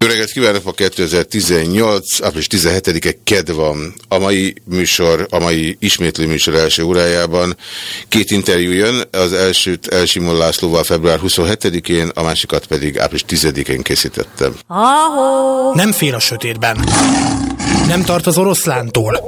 Jó reggelt kívánok! A 2018. április 17-e KED van. A mai műsor, a mai ismétlő műsor első órájában két interjú jön. Az elsőt Elsimon Lászlóval február 27-én, a másikat pedig április 10-én készítettem. Ahó. Nem fél a sötétben. Nem tart az oroszlántól.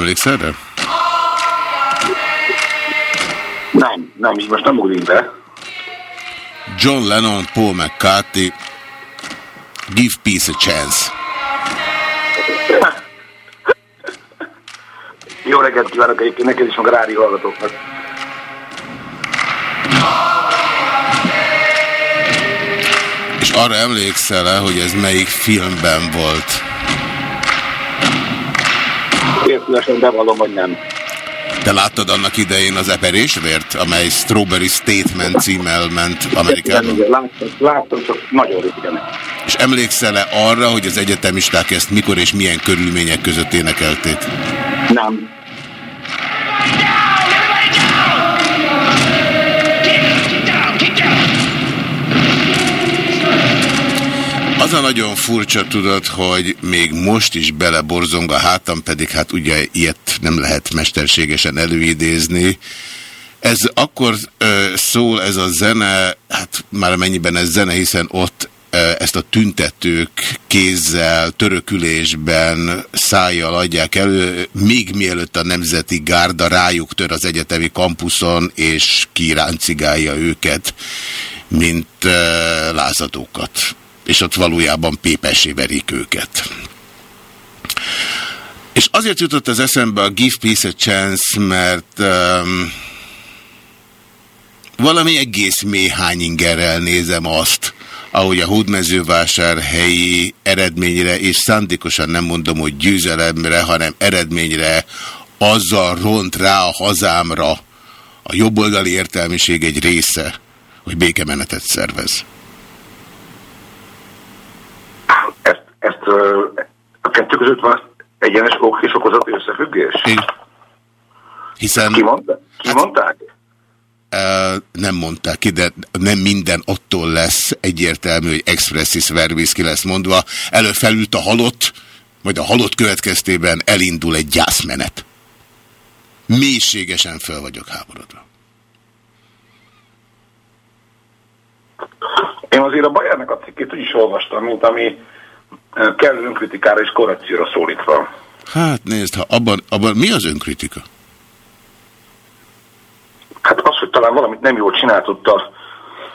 Emlékszel rá? Nem, nem, így most nem ugrik be. John Lennon, Paul McCartney, Give Peace a Chance. Jó reggelt kívánok egyébként neked is, meg a rádió hallgatóknak. És arra emlékszel-e, hogy ez melyik filmben volt? Értülesen bevallom, hogy nem. Te láttad annak idején az eperésvért, amely Strawberry Statement címmel ment Amerikában? Igen, láttam, láttam, csak nagyon röviden. És emlékszel-e arra, hogy az egyetemisták ezt mikor és milyen körülmények között énekelték? Nem. Az a nagyon furcsa tudod, hogy még most is beleborzong a hátam, pedig hát ugye ilyet nem lehet mesterségesen előidézni. Ez akkor ö, szól ez a zene, hát már mennyiben ez zene, hiszen ott ezt a tüntetők kézzel, törökülésben, szájjal adják elő, még mielőtt a Nemzeti Gárda rájuk tör az egyetemi kampuszon, és kiráncigálja őket, mint ö, lázadókat és ott valójában pépessé verik őket. És azért jutott az eszembe a Give Peace a Chance, mert um, valami egész méhányingerrel nézem azt, ahogy a hódmezővásárhelyi eredményre, és szándékosan nem mondom, hogy győzelemre, hanem eredményre azzal ront rá a hazámra a jobboldali értelmiség egy része, hogy békemenetet szervez. Ezt, ezt ö, a kettő között van egyenes ok és okozati összefüggés? Hiszen Ki mondta? Ki Hát- mondták? nem mondták ki, de nem minden attól lesz egyértelmű, hogy expressis verbis ki lesz mondva. Előfelült a halott, majd a halott következtében elindul egy gyászmenet. Mélységesen fel vagyok háborodva. Én azért a Bajernek a cikkét úgy is olvastam, mint ami ö, kellő önkritikára és korrekcióra szólítva. Hát nézd, ha abban, abban mi az önkritika? Hát az, hogy talán valamit nem jól csinált ott a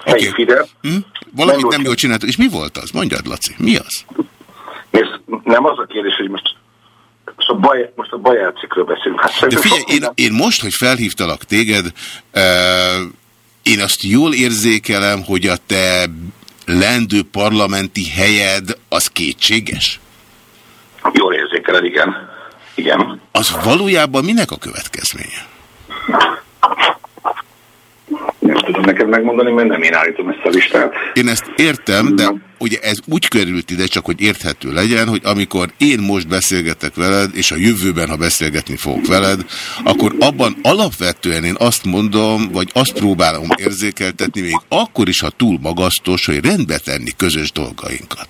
helyi okay. Fidesz. Hm? Valamit jól nem jól csináltak. És mi volt az? Mondjad, Laci, mi az? Nézd, nem az a kérdés, hogy most, most a Bajer, most a Bajer cikkről beszélünk. Hát De figyelj, én, én most, hogy felhívtalak téged, uh, én azt jól érzékelem, hogy a te lendő parlamenti helyed az kétséges. Jól érzékeled, igen. Igen. Az valójában minek a következménye? Nem tudom neked megmondani, mert nem én állítom ezt a listát. Én ezt értem, de ugye ez úgy került ide, csak hogy érthető legyen, hogy amikor én most beszélgetek veled, és a jövőben, ha beszélgetni fogok veled, akkor abban alapvetően én azt mondom, vagy azt próbálom érzékeltetni, még akkor is, ha túl magasztos, hogy rendbe tenni közös dolgainkat.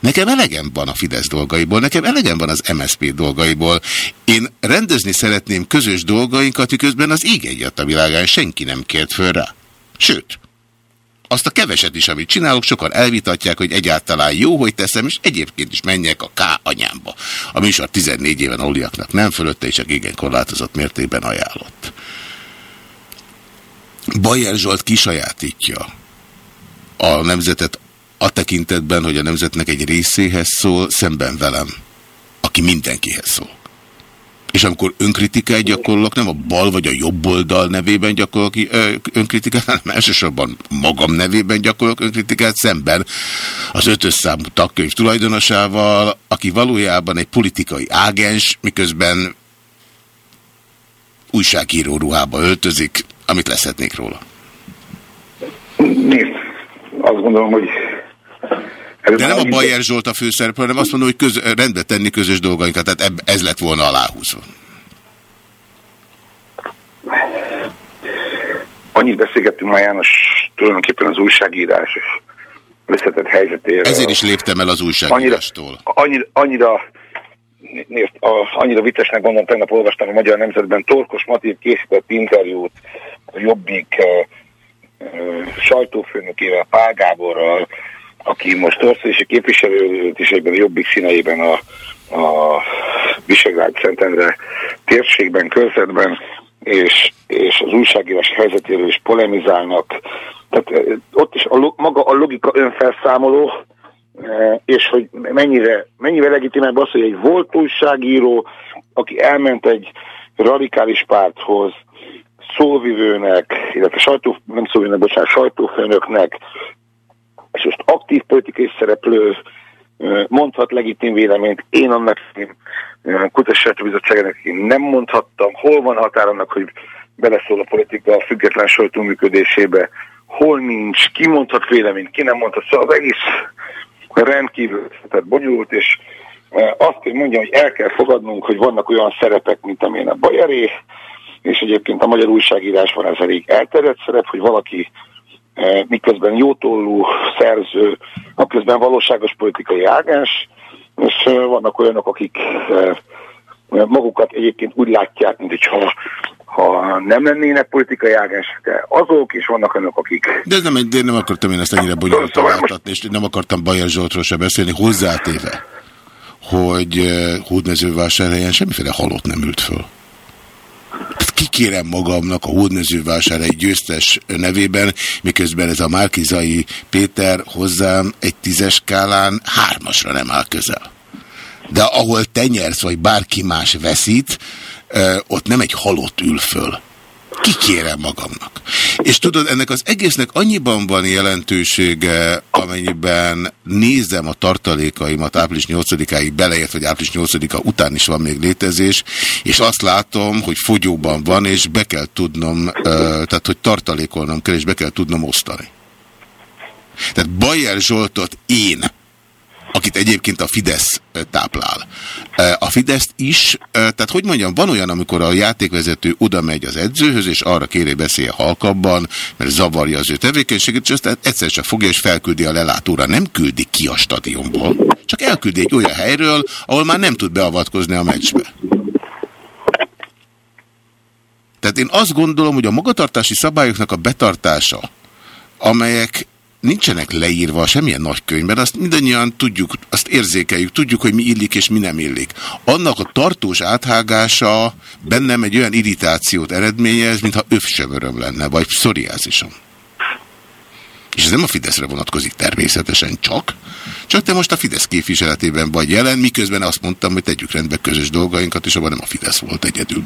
Nekem elegem van a Fidesz dolgaiból, nekem elegem van az MSZP dolgaiból. Én rendezni szeretném közös dolgainkat, miközben az ég egyet a világán senki nem kért föl rá. Sőt, azt a keveset is, amit csinálok, sokan elvitatják, hogy egyáltalán jó, hogy teszem, és egyébként is menjek a K anyámba. A műsor 14 éven oliaknak nem fölötte, és csak igen korlátozott mértékben ajánlott. Bajer Zsolt kisajátítja a nemzetet a tekintetben, hogy a nemzetnek egy részéhez szól, szemben velem, aki mindenkihez szól. És amikor önkritikát gyakorlok, nem a bal vagy a jobb oldal nevében gyakorlok önkritikát, hanem elsősorban magam nevében gyakorlok önkritikát szemben az ötös számú tagkönyv tulajdonosával, aki valójában egy politikai ágens, miközben újságíró ruhába öltözik, amit leszhetnék róla. Nézd, azt gondolom, hogy ez De nem a Bajer Zsolt a főszereplő, hanem azt mondom, hogy köz, rendbe tenni közös dolgainkat, tehát ez lett volna aláhúzva. Annyit beszélgettünk már János tulajdonképpen az újságírás összetett helyzetéről. Ezért is léptem el az újságírástól. Annyira, annyira, nézd, a, annyira viccesnek gondolom, tegnap olvastam a Magyar Nemzetben, Torkos Matív készített interjút a Jobbik sajtófőnökével, Pál Gáborral, aki most országosi képviselő is egyben a jobbik színeiben a, a Visegrád Szentendre térségben, körzetben, és, és az újságírás helyzetéről is polemizálnak. Tehát ott is a, maga a logika önfelszámoló, és hogy mennyire, mennyire legitimebb az, hogy egy volt újságíró, aki elment egy radikális párthoz, szóvivőnek, illetve sajtó, nem szóvivőnek, bocsánat, sajtófőnöknek, és most aktív politikai szereplő mondhat legitim véleményt, én annak Kutatási Bizottságának nem mondhattam, hol van határ annak, hogy beleszól a politika a független sajtó működésébe, hol nincs, ki mondhat véleményt, ki nem mondhat, szóval az egész rendkívül tehát bonyolult, és azt, hogy mondjam, hogy el kell fogadnunk, hogy vannak olyan szerepek, mint amilyen a Bajaré, és egyébként a magyar újságírásban ez elég elterjedt szerep, hogy valaki miközben jótollú szerző, aközben valóságos politikai ágás, és e, vannak olyanok, akik e, magukat egyébként úgy látják, mint hogyha ha nem lennének politikai ágás, de azok, és vannak olyanok, akik... De ez nem, de nem akartam én ezt ennyire bonyolultan szóval látni, és nem akartam Bajer Zsoltról se beszélni, hozzátéve, hogy Hódmezővásárhelyen semmiféle halott nem ült föl kikérem magamnak a hódmezővásárai győztes nevében, miközben ez a Márkizai Péter hozzám egy tízes skálán hármasra nem áll közel. De ahol te nyersz, vagy bárki más veszít, ott nem egy halott ül föl kikérem magamnak. És tudod, ennek az egésznek annyiban van jelentősége, amennyiben nézem a tartalékaimat április 8-áig beleért, vagy április 8-a után is van még létezés, és azt látom, hogy fogyóban van, és be kell tudnom, tehát hogy tartalékolnom kell, és be kell tudnom osztani. Tehát Bajer Zsoltot én akit egyébként a Fidesz táplál. A Fidesz is, tehát hogy mondjam, van olyan, amikor a játékvezető oda megy az edzőhöz, és arra kéri beszélje halkabban, mert zavarja az ő tevékenységét, és aztán egyszer csak fogja, és felküldi a lelátóra. Nem küldi ki a stadionból, csak elküldi egy olyan helyről, ahol már nem tud beavatkozni a meccsbe. Tehát én azt gondolom, hogy a magatartási szabályoknak a betartása, amelyek nincsenek leírva semmilyen nagy könyvben, azt mindannyian tudjuk, azt érzékeljük, tudjuk, hogy mi illik és mi nem illik. Annak a tartós áthágása bennem egy olyan irritációt eredményez, mintha övsömöröm lenne, vagy pszoriázisom. És ez nem a Fideszre vonatkozik természetesen csak, csak te most a Fidesz képviseletében vagy jelen, miközben azt mondtam, hogy tegyük rendbe közös dolgainkat, és abban nem a Fidesz volt egyedül.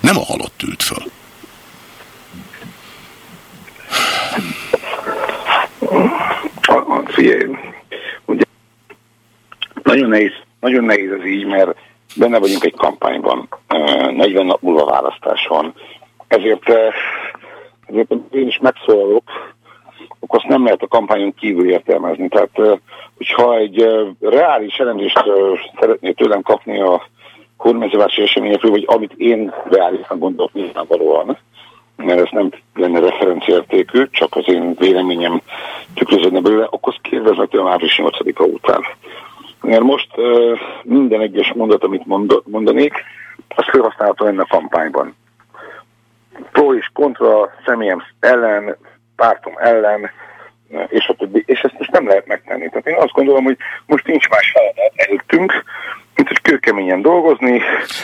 Nem a halott ült föl. Ugye nagyon nehéz, nagyon nehéz ez így, mert benne vagyunk egy kampányban, 40 nap múlva választás van, ezért, ezért én is megszólalok, akkor azt nem lehet a kampányon kívül értelmezni. Tehát, hogyha egy reális elemzést szeretné tőlem kapni a kormányzóvási eseményekről, vagy amit én reálisan gondolok nyilvánvalóan, mert ez nem lenne referenciértékű, csak az én véleményem tükröződne belőle, akkor kérdezhető a április 8-a után. Mert most minden egyes mondat, amit mondanék, az felhasználható lenne a kampányban. Pro és kontra, személyem ellen, pártom ellen, és a többi, és ezt most nem lehet megtenni. Tehát én azt gondolom, hogy most nincs más feladat előttünk, mint hogy kőkeményen dolgozni,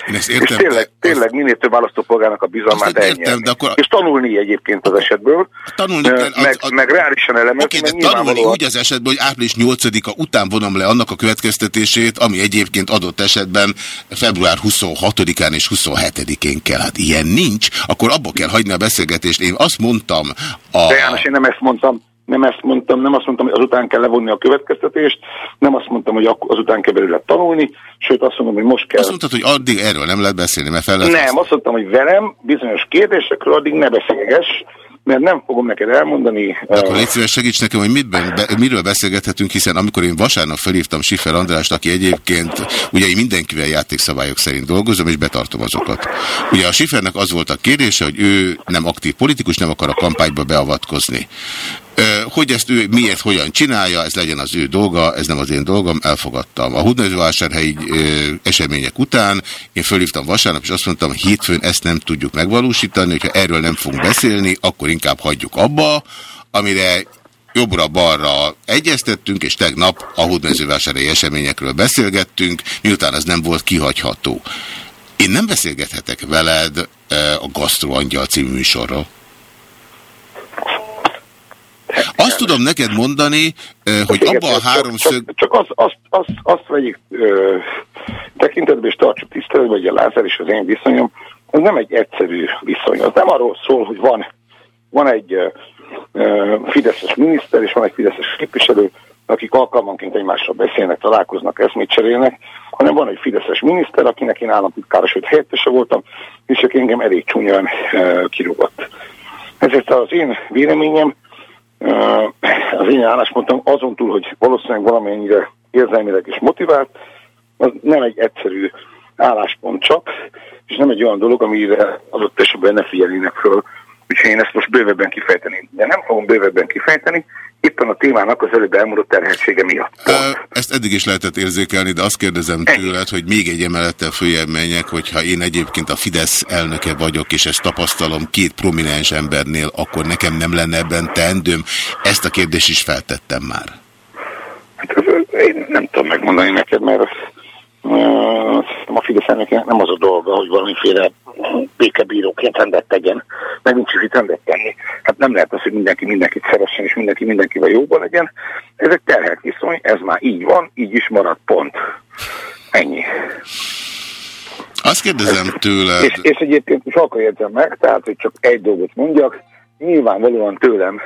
Én ezt értem, és tényleg, de tényleg minél több választópolgárnak a bizalmát elnyerni. de akkor- És tanulni egyébként az esetből, Tanulni Ö, kell, az- meg, az- meg reálisan elemezni, Oké, de mert tanulni úgy az esetben, hogy április 8-a után vonom le annak a következtetését, ami egyébként adott esetben február 26-án és 27-én kell. Hát ilyen nincs, akkor abba kell hagyni a beszélgetést. Én azt mondtam a... De János, én nem ezt mondtam, nem ezt mondtam, nem azt mondtam, hogy azután kell levonni a következtetést, nem azt mondtam, hogy azután kell belőle tanulni, sőt azt mondom, hogy most kell. Azt mondtad, hogy addig erről nem lehet beszélni, mert fel lehet Nem, azt mondtam, hogy velem bizonyos kérdésekről addig ne beszélgess, mert nem fogom neked elmondani. De akkor eh, légy szíves, segíts nekem, hogy mit, be, miről beszélgethetünk, hiszen amikor én vasárnap felhívtam Siffer Andrást, aki egyébként, ugye én mindenkivel játékszabályok szerint dolgozom, és betartom azokat. Ugye a Siffernek az volt a kérése, hogy ő nem aktív politikus, nem akar a kampányba beavatkozni. Hogy ezt ő miért, hogyan csinálja, ez legyen az ő dolga, ez nem az én dolgom, elfogadtam. A Hudnözvásárhelyi események után én fölhívtam vasárnap, és azt mondtam, hétfőn ezt nem tudjuk megvalósítani, hogyha erről nem fogunk beszélni, akkor inkább hagyjuk abba, amire jobbra-balra egyeztettünk, és tegnap a hódmezővásárhelyi eseményekről beszélgettünk, miután ez nem volt kihagyható. Én nem beszélgethetek veled a Gasztroangyal című műsorról. Azt tudom neked mondani, hogy abban a háromszög... Csak, csak azt, azt, azt, azt vegyük ö, tekintetbe, és tartsuk tiszteletbe, hogy a Lázár és az én viszonyom, az nem egy egyszerű viszony. Az nem arról szól, hogy van, van egy ö, fideszes miniszter, és van egy fideszes képviselő, akik alkalmanként egymással beszélnek, találkoznak, eszmét cserélnek, hanem van egy fideszes miniszter, akinek én államtitkára, sőt helyettese voltam, és aki engem elég csúnyán ö, kirúgott. Ezért az én véleményem, az én álláspontom azon túl, hogy valószínűleg valamennyire érzelmileg is motivált, az nem egy egyszerű álláspont csak, és nem egy olyan dolog, amire adott esetben ne figyelnének föl. Úgyhogy én ezt most bővebben kifejteni. De nem fogom bővebben kifejteni, éppen a témának az előbb elmondott terhetsége miatt. Ö, Ezt eddig is lehetett érzékelni, de azt kérdezem tőled, hogy még egy emelettel följebb menjek, hogyha én egyébként a Fidesz elnöke vagyok, és ezt tapasztalom két prominens embernél, akkor nekem nem lenne ebben teendőm. Ezt a kérdést is feltettem már. Hát, én nem tudom megmondani neked, mert a Fidesz elnökének nem az a dolga, hogy valamiféle békebíróként rendet tegyen, meg nincs is itt rendet tenni. Hát nem lehet az, hogy mindenki mindenkit szeressen, és mindenki mindenkivel jóban legyen. Ez egy terhelt viszony, ez már így van, így is marad, pont. Ennyi. Azt kérdezem tőled, És, és egyébként is akkor érzem meg, tehát, hogy csak egy dolgot mondjak, nyilvánvalóan tőlem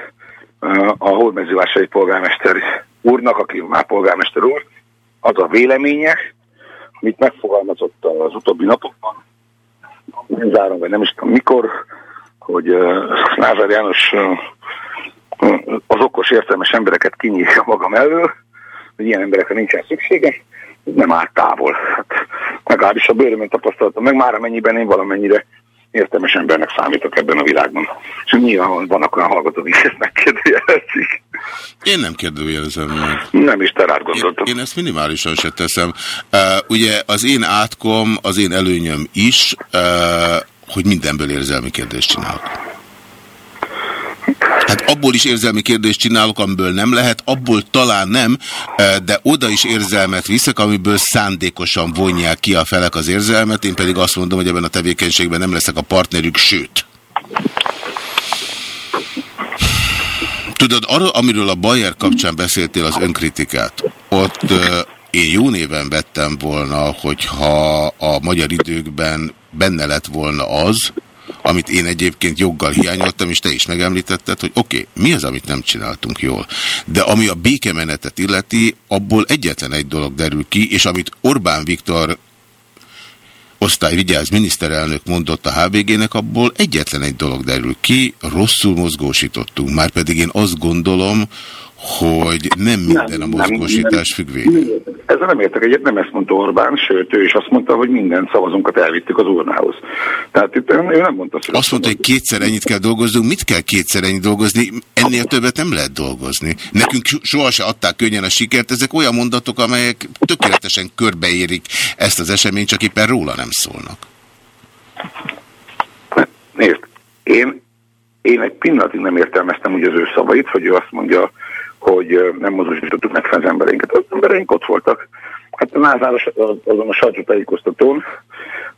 a Hódmezővásárhelyi polgármester úrnak, aki már polgármester úr, az a véleménye, amit megfogalmazott az utóbbi napokban, nem zárom, vagy nem is tudom mikor, hogy Lázár János az okos, értelmes embereket kinyírja magam elől, hogy ilyen emberekre nincsen szüksége, nem áll távol. Hát, legalábbis a bőrömön tapasztalatom, meg már amennyiben én valamennyire értelmes embernek számítok ebben a világban. És nyilván vannak olyan hallgatók, akik ezt megkérdőjelezik. én nem kérdőjelezem meg. Nem is te rád Én, gondoltam. én ezt minimálisan se teszem. Uh, ugye az én átkom, az én előnyöm is, uh, hogy mindenből érzelmi kérdést csinálok. Hát abból is érzelmi kérdést csinálok, amiből nem lehet, abból talán nem, de oda is érzelmet viszek, amiből szándékosan vonják ki a felek az érzelmet, én pedig azt mondom, hogy ebben a tevékenységben nem leszek a partnerük, sőt. Tudod, arra, amiről a Bayer kapcsán beszéltél, az önkritikát, ott én jó néven vettem volna, hogyha a magyar időkben benne lett volna az, amit én egyébként joggal hiányoltam, és te is megemlítetted, hogy oké, okay, mi az, amit nem csináltunk jól. De ami a békemenetet illeti, abból egyetlen egy dolog derül ki, és amit Orbán Viktor osztályvigyáz miniszterelnök mondott a HVG-nek, abból egyetlen egy dolog derül ki, rosszul mozgósítottunk. Márpedig én azt gondolom, hogy nem minden a mozgósítás függvénye. Ezzel nem értek egyet, nem ezt mondta Orbán, sőt, ő is azt mondta, hogy minden szavazunkat elvittük az urnához. Tehát itt ő nem mondta azt, Azt mondta, hogy kétszer ennyit kell dolgoznunk. Mit kell kétszer ennyit dolgozni? Ennél többet nem lehet dolgozni. Nekünk sohasem adták könnyen a sikert. Ezek olyan mondatok, amelyek tökéletesen körbeérik ezt az eseményt, csak éppen róla nem szólnak. Nézd, én, én egy pillanatig nem értelmeztem úgy az ő szavait, hogy ő azt mondja, hogy nem mozgósítottuk meg fel az embereinket. Az embereink ott voltak. Hát a Lázár azon a sajtótájékoztatón,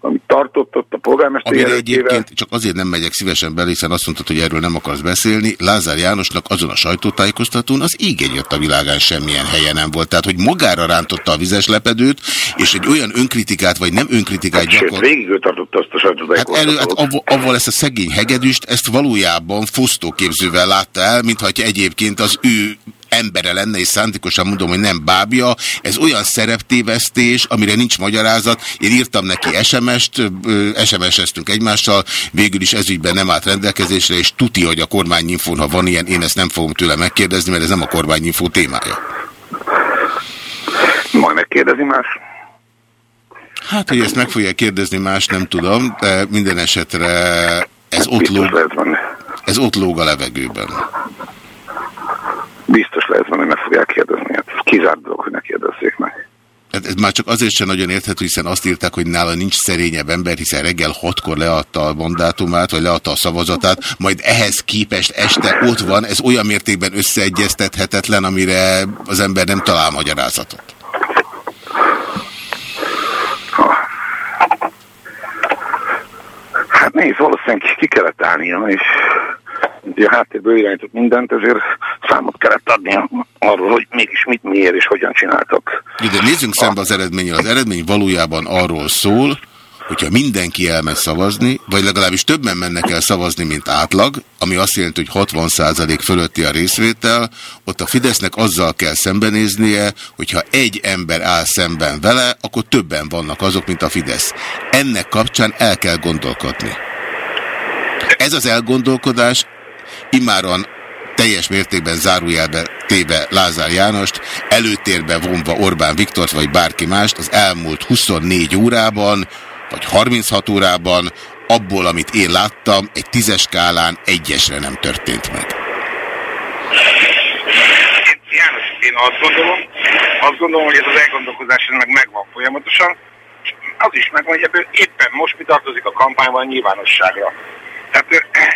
amit tartott ott a polgármester Amire egyébként csak azért nem megyek szívesen bele, hiszen azt mondtad, hogy erről nem akarsz beszélni. Lázár Jánosnak azon a sajtótájékoztatón az így jött a világán semmilyen helye nem volt. Tehát, hogy magára rántotta a vizes lepedőt, és egy olyan önkritikát, vagy nem önkritikát hát, gyakor... végig tartotta azt a sajtótájékoztatót. Hát, elő, hát avval ezt a szegény hegedűst, ezt valójában fosztóképzővel látta el, mintha egyébként az ő embere lenne, és szándékosan mondom, hogy nem bábja. Ez olyan szereptévesztés, amire nincs magyarázat. Én írtam neki SMS-t, SMS-eztünk egymással, végül is ezügyben nem állt rendelkezésre, és tuti, hogy a kormányinfón, ha van ilyen, én ezt nem fogom tőle megkérdezni, mert ez nem a kormányinfó témája. Majd megkérdezi más? Hát, hogy ezt meg fogja kérdezni más, nem tudom, de minden esetre ez ott lóg, ez ott lóg a levegőben. Biztos lehet van, hogy meg fogják kérdezni. Hát kizárt dolog, hogy ne kérdezzék meg. Hát ez már csak azért sem nagyon érthető, hiszen azt írták, hogy nála nincs szerényebb ember, hiszen reggel hatkor leadta a mandátumát, vagy leadta a szavazatát, majd ehhez képest este ott van, ez olyan mértékben összeegyeztethetetlen, amire az ember nem talál magyarázatot. Hát nézd, valószínűleg ki kellett állnia, és a háttérből irányított mindent, ezért számot kellett adni arról, hogy mégis mit, miért és hogyan csináltak. De nézzünk szembe az eredménnyel. Az eredmény valójában arról szól, hogyha mindenki elmegy szavazni, vagy legalábbis többen mennek el szavazni, mint átlag, ami azt jelenti, hogy 60% fölötti a részvétel, ott a Fidesznek azzal kell szembenéznie, hogyha egy ember áll szemben vele, akkor többen vannak azok, mint a Fidesz. Ennek kapcsán el kell gondolkodni. Ez az elgondolkodás immáron teljes mértékben zárójelbe téve Lázár Jánost, előtérbe vonva Orbán Viktort vagy bárki mást az elmúlt 24 órában, vagy 36 órában, abból, amit én láttam, egy tízes skálán egyesre nem történt meg. János, én azt gondolom, azt gondolom, hogy ez az elgondolkozás meg megvan folyamatosan, és az is megvan, hogy ebből éppen most mi tartozik a kampányban a nyilvánosságra. Tehát,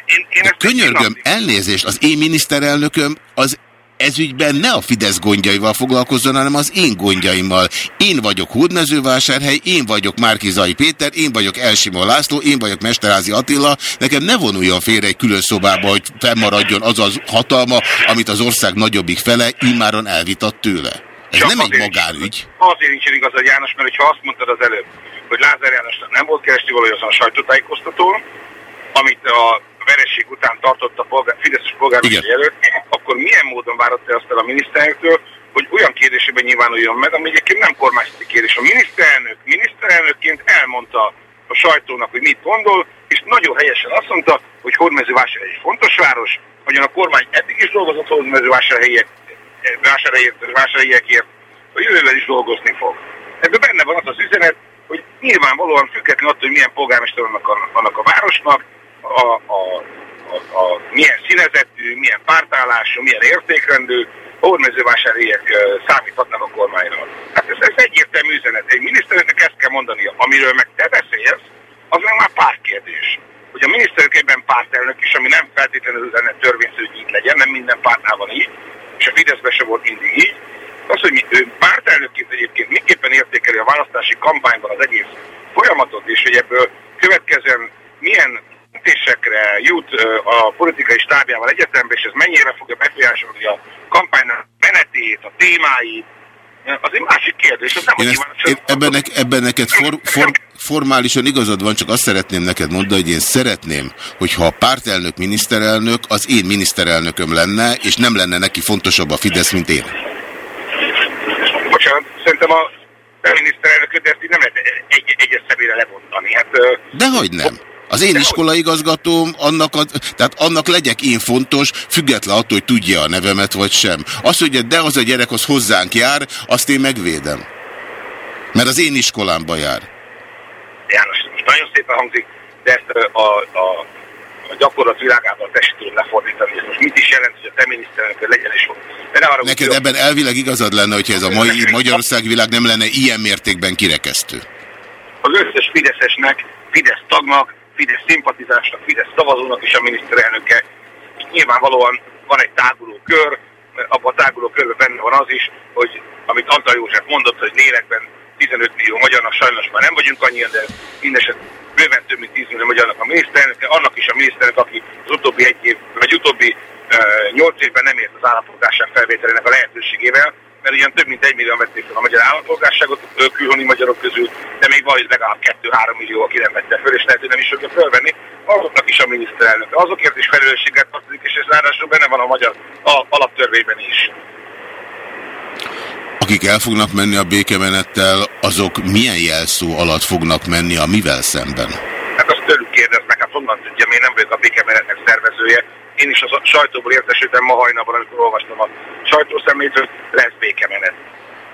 én, könyörgöm, elnézést, az én miniszterelnököm az ezügyben ne a Fidesz gondjaival foglalkozzon, hanem az én gondjaimmal. Én vagyok Hódmezővásárhely, én vagyok Márkizai Péter, én vagyok Elsimó László, én vagyok Mesterázi Attila. Nekem ne vonuljon félre egy külön szobába, hogy fennmaradjon az az hatalma, amit az ország nagyobbik fele immáron elvitat tőle. Ez Csak nem egy magánügy. Azért nincs igazad János, mert ha azt mondtad az előbb, hogy Lázár Jánosnak nem volt keresztül valója a sajtótájékoztatón, amit a vereség után tartott a polgár, Fideszes polgármester jelölt, akkor milyen módon váratta azt el a miniszterelnöktől, hogy olyan kérdésében nyilvánuljon meg, ami egyébként nem kormányzati kérdés. A miniszterelnök miniszterelnökként elmondta a sajtónak, hogy mit gondol, és nagyon helyesen azt mondta, hogy Hódmezővásárhely egy fontos város, hogyan a kormány eddig is dolgozott Hódmezővásárhelyek, vásárhelyekért, a jövővel is dolgozni fog. Ebben benne van az az üzenet, hogy nyilvánvalóan független attól, hogy milyen polgármester vannak a, vannak a városnak, a, a, a, a milyen színezetű, milyen pártállású, milyen értékrendű, hódmezővásárhelyek számíthatnak a kormányra. Hát ez, ez egyértelmű üzenet. Egy miniszternek ezt kell mondania, amiről meg te beszélsz, az meg már pártkérdés. Hogy a miniszterünk ebben pártelnök is, ami nem feltétlenül lenne törvényszerű, hogy így legyen, nem minden pártnál van így, és a Fideszben sem volt mindig így. Az, hogy mi, ő pártelnökként egyébként miképpen értékeli a választási kampányban az egész folyamatot, és hogy ebből következően milyen döntésekre jut a politikai stábjával egyetemben, és ez mennyire fogja befolyásolni a kampánynak menetét, a témáit, az egy másik kérdés. Az nem én ezt, én ebben, ne, ebben neked for, for, formálisan igazad van, csak azt szeretném neked mondani, hogy én szeretném, hogyha a pártelnök miniszterelnök az én miniszterelnököm lenne, és nem lenne neki fontosabb a Fidesz, mint én. Bocsánat, szerintem a miniszterelnököt, de ezt így nem lehet egy, egyes személyre lebontani. Hát, Dehogy nem. Az én iskolaigazgatóm, annak, a, tehát annak legyek én fontos, független attól, hogy tudja a nevemet vagy sem. Az, hogy de az a gyerek az hozzánk jár, azt én megvédem. Mert az én iskolámba jár. János, most nagyon szépen hangzik, de ezt a, a, a gyakorlat világában tessék lefordítani. Ez most mit is jelent, hogy a te miniszterelnök legyen is arra Neked úgy, ebben elvileg igazad lenne, hogyha ez a mai Magyarország világ nem lenne ilyen mértékben kirekesztő. Az összes Fideszesnek, Fidesz tagnak, Fidesz szimpatizásnak, Fidesz szavazónak is a miniszterelnöke. Nyilvánvalóan van egy táguló kör, abban a táguló körben benne van az is, hogy amit Antal József mondott, hogy lélekben 15 millió magyarnak sajnos már nem vagyunk annyian, de mindeset bőven több mint 10 millió magyarnak a miniszterelnök, annak is a miniszterelnök, aki az utóbbi egy év, vagy utóbbi uh, 8 évben nem ért az állampolgárság felvételének a lehetőségével, mert ugyan több mint egy millió vették fel a magyar állampolgárságot külhoni magyarok közül, de még van legalább 2-3 millió, aki nem vette föl, és lehet, hogy nem is fogja fölvenni, azoknak is a miniszterelnök. Azokért is felelősséget tartozik, és ez ráadásul benne van a magyar a, alaptörvényben is. Akik el fognak menni a békemenettel, azok milyen jelszó alatt fognak menni a mivel szemben? Hát azt tőlük kérdeznek, hát honnan tudja, én nem vagyok a békemenetnek szervezője, én is a sajtóból értesültem ma hajnalban, amikor olvastam a sajtószemlét, hogy lesz békemenet.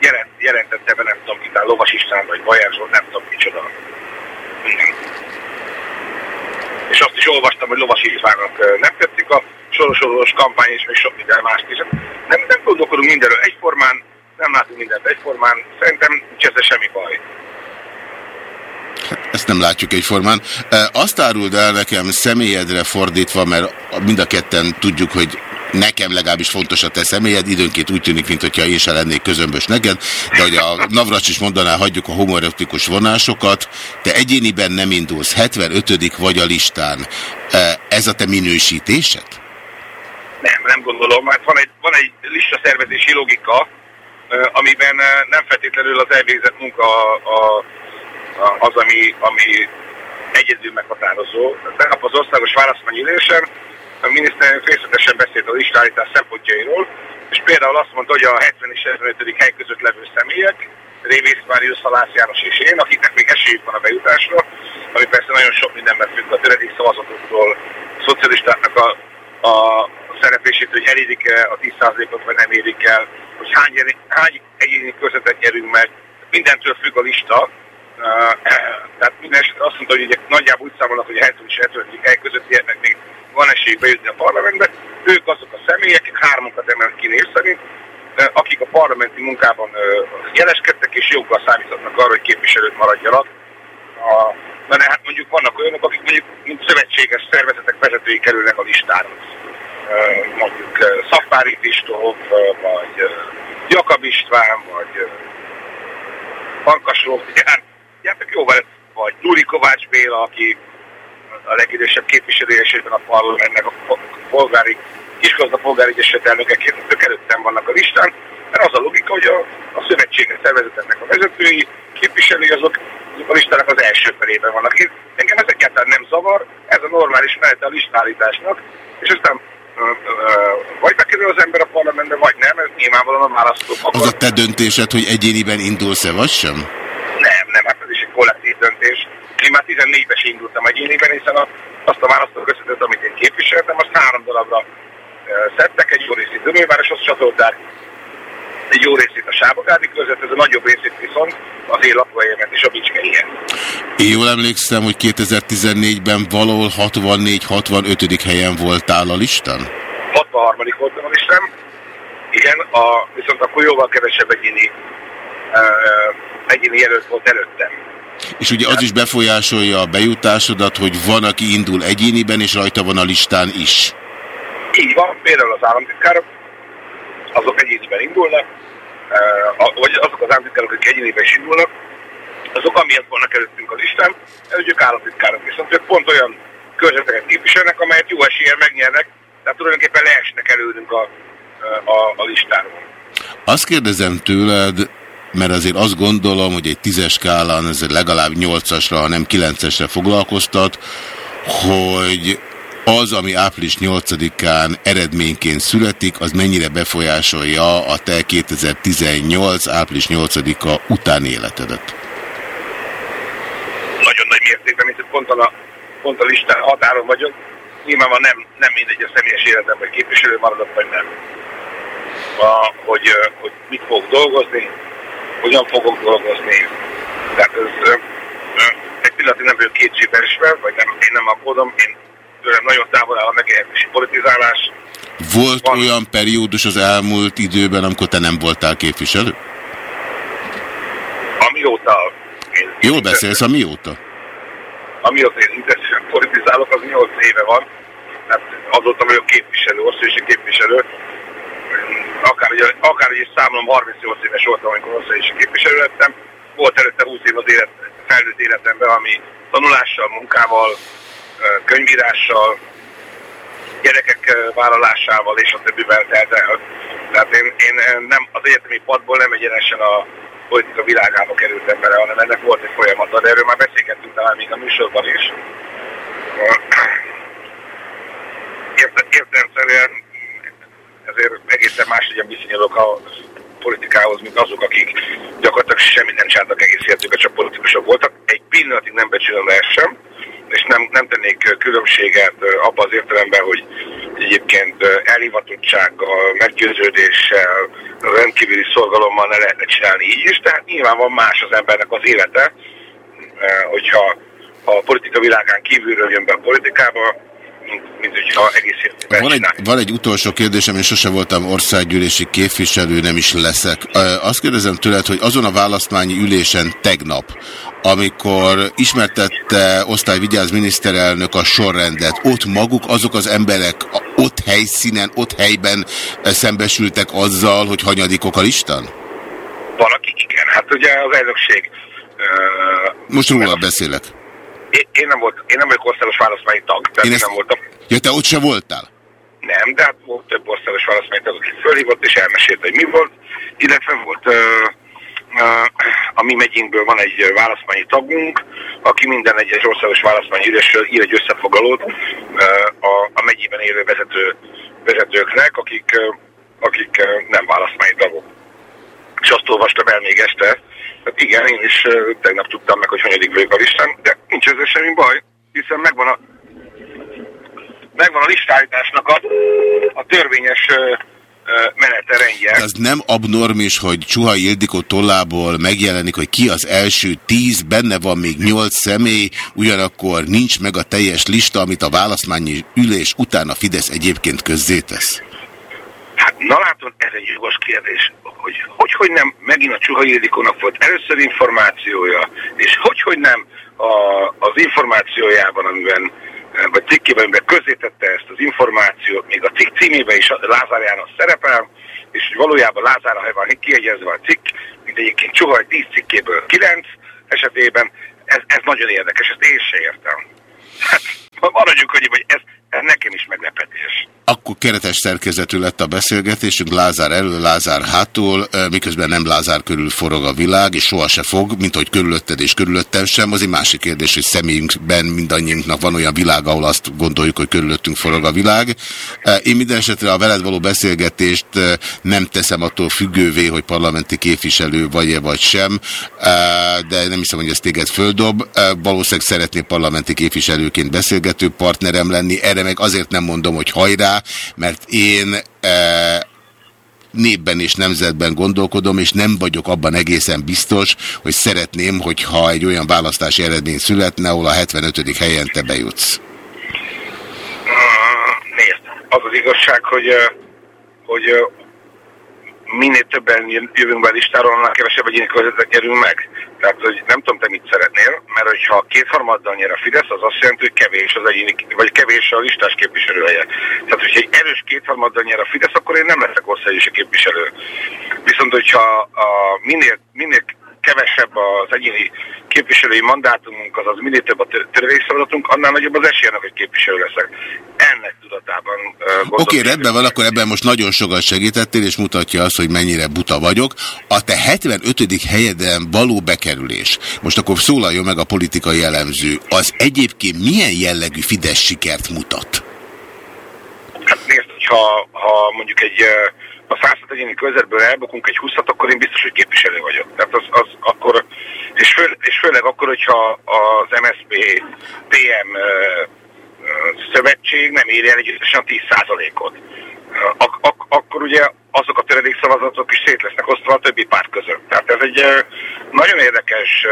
Jelent, jelentette be, nem tudom, kitán Lovas István vagy Zsolt, nem tudom micsoda. Igen. És azt is olvastam, hogy Lovas Istvánnak nem tetszik a soros kampány, és még sok minden mást is. Nem, nem gondolkodunk mindenről egyformán, nem látunk mindent egyformán, szerintem nincs ezzel semmi baj. Ezt nem látjuk egyformán. Azt áruld el nekem személyedre fordítva, mert mind a ketten tudjuk, hogy nekem legalábbis fontos a te személyed, időnként úgy tűnik, mintha én se lennék közömbös neked, de hogy a Navracs is mondaná, hagyjuk a homoerotikus vonásokat, te egyéniben nem indulsz, 75 vagy a listán. Ez a te minősítésed? Nem, nem gondolom, mert van egy, van egy listaszervezési logika, amiben nem feltétlenül az elvégzett munka a, a az, ami, ami egyedül meghatározó. Tegnap az országos választmányülésen a miniszter részletesen beszélt a listállítás szempontjairól, és például azt mondta, hogy a 70 és 75. hely között levő személyek, Révész Máriusz, Halász János és én, akiknek még esélyük van a bejutásra, ami persze nagyon sok mindenben függ a töredék szavazatokról, a szocialistáknak a, a szereplését, hogy elérik-e a 10%-ot, vagy nem érik el, hogy hány, hány egyéni közvetet nyerünk meg, mindentől függ a lista, tehát minden esetben azt mondta, hogy ugye nagyjából úgy számolnak, hogy a 70 és 70 hely közöttieknek még van esélyük bejutni a parlamentbe. Ők azok a személyek, hármunkat emel ki név szerint, akik a parlamenti munkában jeleskedtek, és joggal számíthatnak arra, hogy képviselők maradjanak. A, de hát mondjuk vannak olyanok, akik mondjuk mint szövetséges szervezetek vezetői kerülnek a listára. Mondjuk Szafári Kristóf, vagy Jakab István, vagy Farkasról, ugye hát játék jóval, vagy Gyuri Kovács Béla, aki a legidősebb képviselője a parlamentnek a polgári, kisgazda polgári egyesület elnökeként, ők előttem vannak a listán, mert az a logika, hogy a, a szövetséges szervezeteknek a vezetői, képviselői azok, azok a listának az első felében vannak. Én, engem ez egyáltalán nem zavar, ez a normális menete a listállításnak, és aztán vagy bekerül az ember a parlamentbe, vagy nem, ez nyilvánvalóan a választók. Az a te döntésed, hogy egyéniben indulsz-e, vagy sem? Nem, nem, hát ez is egy kollektív döntés. Én már 14-ben indultam egyéniben, hiszen a, azt a választóközvetet, amit én képviseltem, azt három darabra szedtek, egy jó részét Dönővároshoz csatolták, egy jó részét a Sábogádi között, ez a nagyobb részét viszont az én lakóhelyemet és a Bicskeihez. Én jól emlékszem, hogy 2014-ben valahol 64-65. helyen voltál a listán? 63. voltam a listán. Igen, a, viszont akkor jóval kevesebb egyéni uh, egyéni jelölt volt előttem. És ugye az is befolyásolja a bejutásodat, hogy van, aki indul egyéniben, és rajta van a listán is. Így van, például az államtitkárok, azok egyéniben indulnak, vagy azok az államtitkárok, akik egyéniben is indulnak, azok amiatt vannak előttünk a listán, hogy ők államtitkárok, viszont ők pont olyan körzeteket képviselnek, amelyet jó esélyen megnyernek, tehát tulajdonképpen leesnek előnünk a, a, a listáról. Azt kérdezem tőled, mert azért azt gondolom, hogy egy tízes skálán ez legalább nyolcasra, ha nem kilencesre foglalkoztat, hogy az, ami április 8-án eredményként születik, az mennyire befolyásolja a te 2018. április 8-a utáni életedet? Nagyon nagy mértékben, mint pont a, pont a listán határon vagyok. Nyilvánvalóan nem, nem mindegy a személyes életem, vagy képviselő maradok, vagy nem. A, hogy, hogy mit fog dolgozni, hogyan fogok dolgozni. Tehát ez egy pillanatig nem vagyok kétségbeesve, vagy nem, én nem aggódom, én tőlem nagyon távol áll a megélhetési politizálás. Volt Van. olyan periódus az elmúlt időben, amikor te nem voltál képviselő? Amióta... Én Jól beszélsz, amióta? Amióta én intenzíven politizálok, az 8 éve van. Tehát azóta vagyok képviselő, országosi képviselő akár, ugye, akár ugye számolom 38 éves voltam, amikor országgyűlési képviselő lettem, volt előtte 20 év az élet, felnőtt életemben, ami tanulással, munkával, könyvírással, gyerekek vállalásával és a többivel telt el. Tehát én, én nem, az egyetemi padból nem egyenesen a politika világába kerültem bele, hanem ennek volt egy folyamata, de erről már beszélgettünk talán még a műsorban is. Értelemszerűen ezért egészen máshogy viszonyulok a politikához, mint azok, akik gyakorlatilag semmit nem csináltak egész életükben, csak politikusok voltak. Egy pillanatig nem becsülöm ezt sem, és nem, nem tennék különbséget abban az értelemben, hogy egyébként elhivatottsággal, meggyőződéssel, rendkívüli szorgalommal ne lehetne csinálni így is, tehát nyilván van más az embernek az élete, hogyha a politika világán kívülről jön be a politikába, mint, mint hogyha egész van egy, van egy utolsó kérdésem, én sose voltam országgyűlési képviselő, nem is leszek. Azt kérdezem tőled, hogy azon a választmányi ülésen tegnap, amikor ismertette osztályvigyáz miniszterelnök a sorrendet, ott maguk azok az emberek ott helyszínen, ott helyben szembesültek azzal, hogy hanyadikok a listán? Valaki igen. Hát ugye az elnökség... Most róla beszélek. Én, én, nem volt, én nem vagyok országos választmányi tag, tehát én, ezt... én nem voltam. Ja, te ott se voltál? Nem, de hát volt több országos választmány tag, aki fölhívott és elmesélte, hogy mi volt, illetve volt uh, a mi megyénkből van egy választmányi tagunk, aki minden egyes országos választmányi ürésről ír egy összefoglalót a, a megyében élő vezető, vezetőknek, akik, akik nem választmányi tagok. És azt olvastam el még este, Hát igen, én is tegnap tudtam meg, hogy hanyadik vagyok a listán, de nincs ezzel semmi baj, hiszen megvan a, megvan a listállításnak a, a törvényes menete rendje. De az nem abnormis, hogy Csuha Ildikó tollából megjelenik, hogy ki az első tíz, benne van még nyolc személy, ugyanakkor nincs meg a teljes lista, amit a választmányi ülés után a Fidesz egyébként közzétesz. Hát na látod, ez egy jogos kérdés hogy hogy, hogy nem megint a Csuha Ildikónak volt először információja, és hogy, hogy nem a, az információjában, amiben vagy cikkében, amiben közzétette ezt az információt, még a cikk címében is Lázár János szerepel, és hogy valójában Lázár a van kiegyezve a cikk, mint egyébként Csuhaj 10 cikkéből 9 esetében, ez, ez nagyon érdekes, ezt én se értem. Hát, maradjunk, hogy ez, ez nekem is meglepetés. Keretes szerkezetű lett a beszélgetésünk, Lázár elő, Lázár hátul, miközben nem Lázár körül forog a világ, és soha se fog, mint hogy körülötted és körülöttem sem. Az egy másik kérdés, hogy személyünkben mindannyiunknak van olyan világ, ahol azt gondoljuk, hogy körülöttünk forog a világ. Én minden esetre a veled való beszélgetést nem teszem attól függővé, hogy parlamenti képviselő vagy-e vagy sem, de nem hiszem, hogy ez téged földob. Valószínűleg szeretnék parlamenti képviselőként beszélgető partnerem lenni. Erre meg azért nem mondom, hogy hajrá, mert én e, népben és nemzetben gondolkodom, és nem vagyok abban egészen biztos, hogy szeretném, hogyha egy olyan választási eredmény születne, ahol a 75. helyen te bejutsz. Nézd, az az igazság, hogy, hogy minél többen jövünk be listáról, annál kevesebb egyéni körzetet nyerünk meg. Tehát, hogy nem tudom, te mit szeretnél, mert hogyha kétharmaddal nyer a Fidesz, az azt jelenti, hogy kevés az egyéni, vagy kevés a listás képviselője. Tehát, hogyha egy erős kétharmaddal nyer a Fidesz, akkor én nem leszek országgyűlési képviselő. Viszont, hogyha a minél, minél kevesebb az egyéni képviselői mandátumunk, azaz minél több a törvényszabadatunk, annál nagyobb az esélyenek, hogy képviselő leszek. Ennek tudatában uh, Oké, okay, rendben van, akkor ebben most nagyon sokat segítettél, és mutatja azt, hogy mennyire buta vagyok. A te 75. helyeden való bekerülés, most akkor szólaljon meg a politikai elemző, az egyébként milyen jellegű Fidesz sikert mutat? Hát nézd, ha, ha mondjuk egy a 106 egyéni körzetből elbukunk egy 20 akkor én biztos, hogy képviselő vagyok. Tehát az, az akkor, és, föl, és főleg akkor, hogyha az MSZP PM szövetség nem éri el együttesen a 10%-ot. Ak- ak- akkor ugye azok a töredékszavazatok is szét lesznek osztva a többi párt között. Tehát ez egy nagyon érdekes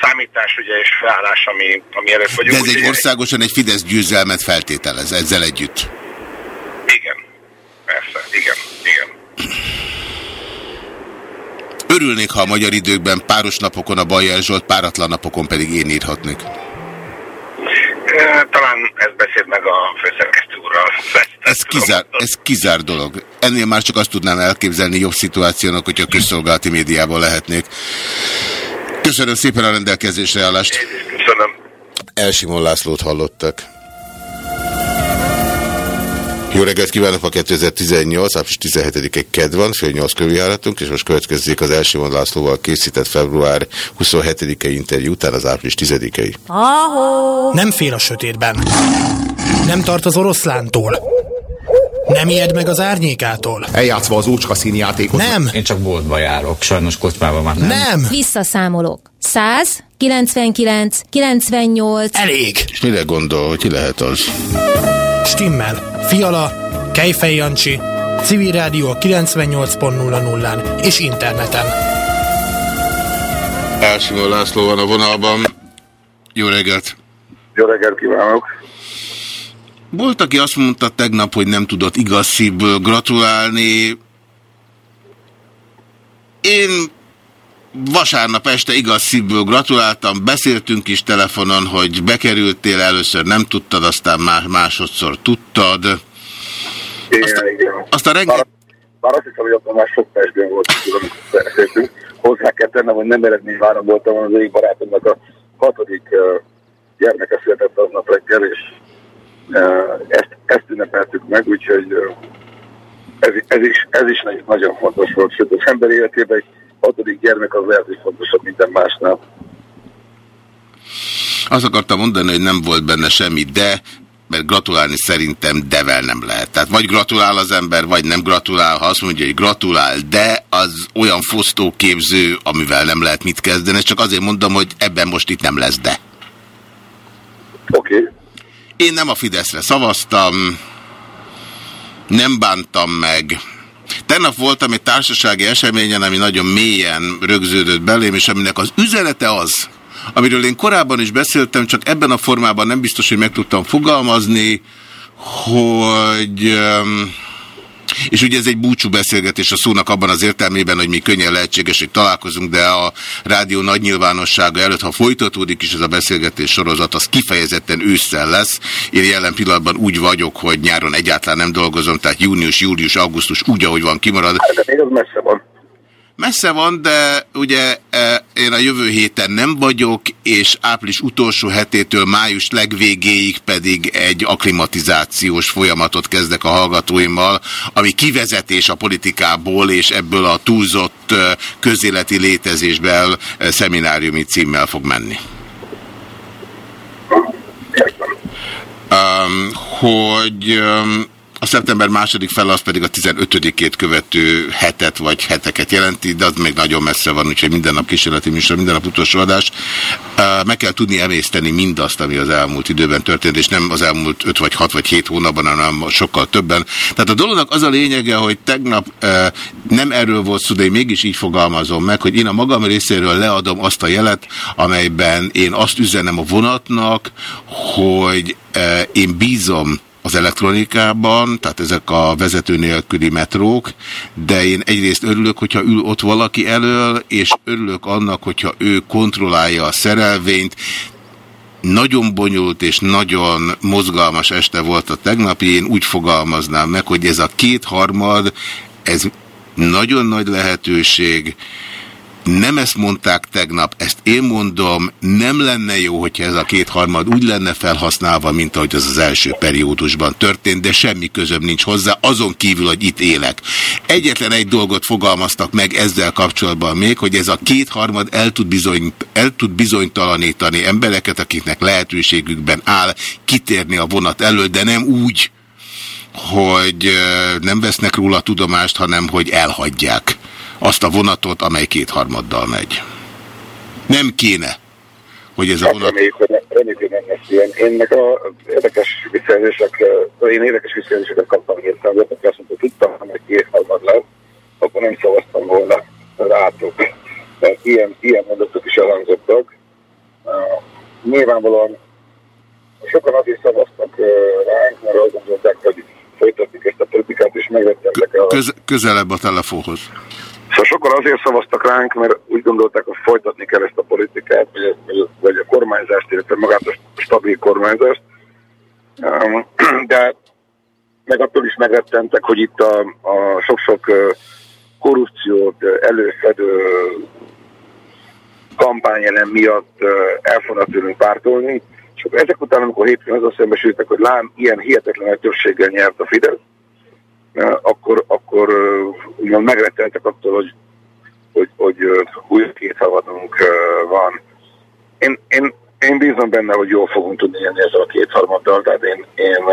számítás ugye, és felállás, ami, ami előtt vagyunk. De ez egy országosan egy Fidesz győzelmet feltételez ezzel együtt. Igen, persze, igen. Örülnék, ha a magyar időkben páros napokon a Bajer Zsolt, páratlan napokon pedig én írhatnék. Talán ez beszél meg a főszerkesztő úrral. ez kizár, ez kizár dolog. Ennél már csak azt tudnám elképzelni jobb szituációnak, hogyha a közszolgálati médiában lehetnék. Köszönöm szépen a rendelkezésre állást. Köszönöm. Elsimon Lászlót hallottak. Jó reggelt kívánok a 2018, április 17-e ked van, fél 8 körüljáratunk, és most következzék az Elsimon Lászlóval készített február 27-e interjú után az április 10-ei. Nem fél a sötétben. Nem tart az oroszlántól. Nem ijed meg az árnyékától. Eljátszva az ócska színjátékot. Nem, Én csak boltba járok, sajnos kocsmában már nem. nem. Visszaszámolok. 100, 99, 98, Elég. És mire gondol, hogy ki lehet az? Stimmel. Fiala, Kejfej Jancsi, Civil Rádió 98.00-án és interneten. Elsimon László van a vonalban. Jó reggelt! Jó reggelt kívánok. Volt, aki azt mondta tegnap, hogy nem tudott igaz szívből gratulálni. Én vasárnap este igaz szívből gratuláltam, beszéltünk is telefonon, hogy bekerültél, először nem tudtad, aztán más, másodszor tudtad. Igen, igen. Azt a reggel... Bár, bár azt hiszem, hogy akkor már sok percben volt, amikor beszéltünk. Hozzá kell tennem, hogy nem eredményvárom voltam, az egyik barátomnak a hatodik gyermeke született aznap reggel, és ezt, ezt ünnepeltük meg, úgyhogy ez, ez, is, ez is nagy- nagyon fontos volt. Sőt, az ember életében egy hatodik gyermek az lehet, hogy fontosabb minden másnál. Azt akartam mondani, hogy nem volt benne semmi, de mert gratulálni szerintem devel nem lehet. Tehát vagy gratulál az ember, vagy nem gratulál. Ha azt mondja, hogy gratulál, de az olyan fosztóképző, amivel nem lehet mit kezdeni. Csak azért mondom, hogy ebben most itt nem lesz de. Oké. Okay. Én nem a Fideszre szavaztam, nem bántam meg. Tegnap voltam egy társasági eseményen, ami nagyon mélyen rögződött belém, és aminek az üzenete az, amiről én korábban is beszéltem, csak ebben a formában nem biztos, hogy meg tudtam fogalmazni, hogy... öm, És ugye ez egy búcsú beszélgetés a szónak abban az értelmében, hogy mi könnyen lehetséges, hogy találkozunk, de a rádió nagy nyilvánossága előtt, ha folytatódik is ez a beszélgetés sorozat, az kifejezetten ősszel lesz. Én jelen pillanatban úgy vagyok, hogy nyáron egyáltalán nem dolgozom, tehát június, július, augusztus úgy, ahogy van kimarad. Hát, de még az messze van. Messze van, de ugye e, én a jövő héten nem vagyok, és április utolsó hetétől május legvégéig pedig egy aklimatizációs folyamatot kezdek a hallgatóimmal, ami kivezetés a politikából, és ebből a túlzott e, közéleti létezésből e, szemináriumi címmel fog menni. Um, hogy um, szeptember második fel az pedig a 15-ét követő hetet vagy heteket jelenti, de az még nagyon messze van, úgyhogy minden nap kísérleti műsor, minden nap utolsó adás. Meg kell tudni emészteni mindazt, ami az elmúlt időben történt, és nem az elmúlt 5 vagy 6 vagy 7 hónapban, hanem sokkal többen. Tehát a dolognak az a lényege, hogy tegnap nem erről volt szó, de én mégis így fogalmazom meg, hogy én a magam részéről leadom azt a jelet, amelyben én azt üzenem a vonatnak, hogy én bízom az elektronikában, tehát ezek a vezető nélküli metrók, de én egyrészt örülök, hogyha ül ott valaki elől, és örülök annak, hogyha ő kontrollálja a szerelvényt, nagyon bonyolult és nagyon mozgalmas este volt a tegnapi, én úgy fogalmaznám meg, hogy ez a kétharmad, ez nagyon nagy lehetőség, nem ezt mondták tegnap, ezt én mondom, nem lenne jó, hogyha ez a kétharmad úgy lenne felhasználva, mint ahogy az az első periódusban történt, de semmi közöm nincs hozzá, azon kívül, hogy itt élek. Egyetlen egy dolgot fogalmaztak meg ezzel kapcsolatban még, hogy ez a kétharmad el tud, bizony, el tud bizonytalanítani embereket, akiknek lehetőségükben áll kitérni a vonat elől, de nem úgy, hogy nem vesznek róla tudomást, hanem hogy elhagyják azt a vonatot, amely kétharmaddal megy. Nem kéne, hogy ez a Hát vonat... reméljük, hogy reméljük, hogy nem lesz ilyen. Én meg a érdekes visszajelzések, eh, én érdekes visszajelzéseket kaptam hirtelen, azt mondta, hogy tudtam, hogy egy kétharmad lesz, akkor nem szavaztam volna rátok. Tehát ilyen, ilyen mondatok is elhangzottak. Uh, nyilvánvalóan sokan azért szavaztak uh, ránk, mert azt gondolták, hogy folytatjuk ezt a politikát, és a Köz, közelebb a telefonhoz. Szóval sokan azért szavaztak ránk, mert úgy gondolták, hogy folytatni kell ezt a politikát, vagy, vagy, a- kormányzást, illetve magát a stabil kormányzást. Um, De meg attól is megrettentek, hogy itt a, sok-sok korrupciót előszedő kampányelem miatt el pártolni, és ezek után, amikor hétfőn azzal szembesültek, hogy lám, ilyen hihetetlen többséggel nyert a Fidesz, akkor, akkor úgymond megretteltek attól, hogy, hogy, hogy új két szavadunk van. Én, én, én bízom benne, hogy jól fogunk tudni élni ezzel a kétharmaddal, tehát én, én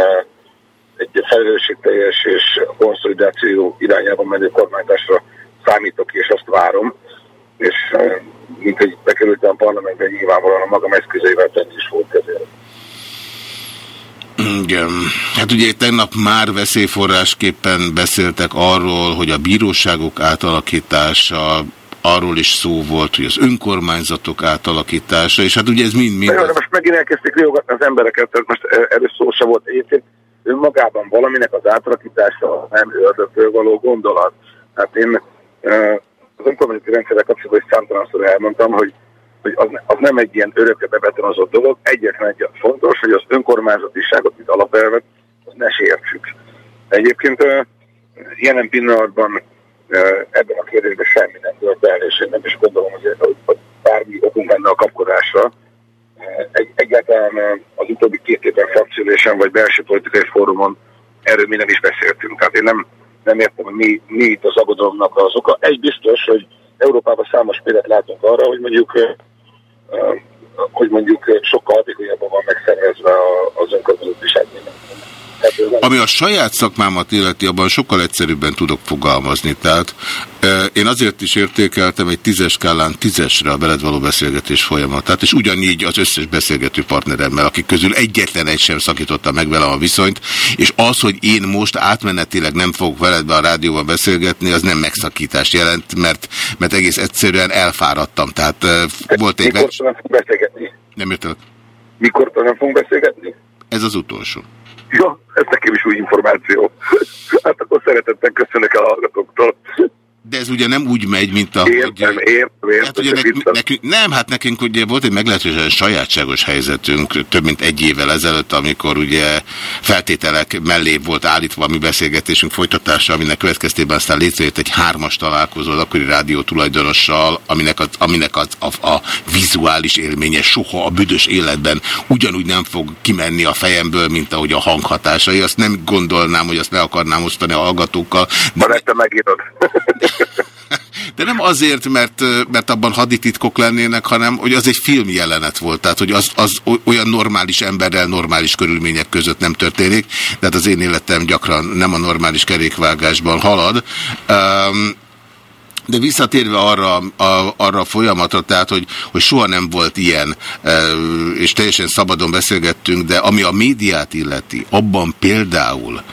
egy felelősségteljes és konszolidáció irányában menő kormánytásra számítok, és azt várom, és mint hogy bekerültem a parlamentben, nyilvánvalóan a magam eszközeivel tenni is volt ezért. Igen. Hát ugye tegnap már veszélyforrásképpen beszéltek arról, hogy a bíróságok átalakítása arról is szó volt, hogy az önkormányzatok átalakítása, és hát ugye ez mind-mind... De most megint elkezdték riogatni az embereket, tehát most erről szó se volt egyébként. Önmagában valaminek az átalakítása nem ördögtől való gondolat. Hát én az önkormányzati rendszerrel kapcsolatban is számtalanszor elmondtam, hogy, hogy az, az nem egy ilyen örökre bebetonozott dolog. Egyetlen egy fontos, hogy az önkormányzatiságot, mint alapelvet, az ne sértsük. Egyébként jelen pillanatban ebben a kérdésben semmi nem tört el, és én nem is gondolom, hogy, hogy bármi okunk lenne a kapkodásra. Egy, egyáltalán az utóbbi két éven frakciólésen vagy belső politikai fórumon erről mi nem is beszéltünk. Tehát én nem, nem értem, hogy mi, mi itt az aggodalomnak az oka. Egy biztos, hogy Európában számos példát látunk arra, hogy mondjuk hogy mondjuk sokkal hatékonyabban van megszervezve az önkormányzati ami a saját szakmámat illeti, abban sokkal egyszerűbben tudok fogalmazni. Tehát én azért is értékeltem egy tízes skálán tízesre a veled való beszélgetés folyamatát, és ugyanígy az összes beszélgető partneremmel, akik közül egyetlen egy sem szakította meg velem a viszonyt, és az, hogy én most átmenetileg nem fogok veled be a rádióban beszélgetni, az nem megszakítást jelent, mert, mert egész egyszerűen elfáradtam. Tehát volt egy... Mikor nem fogunk beszélgetni? Nem értelek. Mikor nem fogunk beszélgetni? Ez az utolsó. Ja, ez nekem is új információ. Hát akkor szeretettel köszönök a hallgatóktól. De ez ugye nem úgy megy, mint a... Értem, ugye, értem, értem. Hát ugye nekünk, nekünk, nem, hát nekünk ugye volt egy meglehetősen sajátságos helyzetünk több mint egy évvel ezelőtt, amikor ugye feltételek mellé volt állítva a mi beszélgetésünk folytatása, aminek következtében aztán létrejött egy hármas találkozó az akkori rádió tulajdonossal, aminek, az, aminek az, a, a vizuális élménye soha a büdös életben ugyanúgy nem fog kimenni a fejemből, mint ahogy a hanghatásai. Azt nem gondolnám, hogy azt le akarnám osztani a hallgatókkal. De... Ma te megírod. De nem azért, mert, mert abban hadititkok lennének, hanem hogy az egy film jelenet volt, tehát hogy az, az olyan normális emberrel normális körülmények között nem történik, tehát az én életem gyakran nem a normális kerékvágásban halad. Um, de visszatérve arra a, arra a folyamatra, tehát, hogy, hogy soha nem volt ilyen, és teljesen szabadon beszélgettünk, de ami a médiát illeti, abban például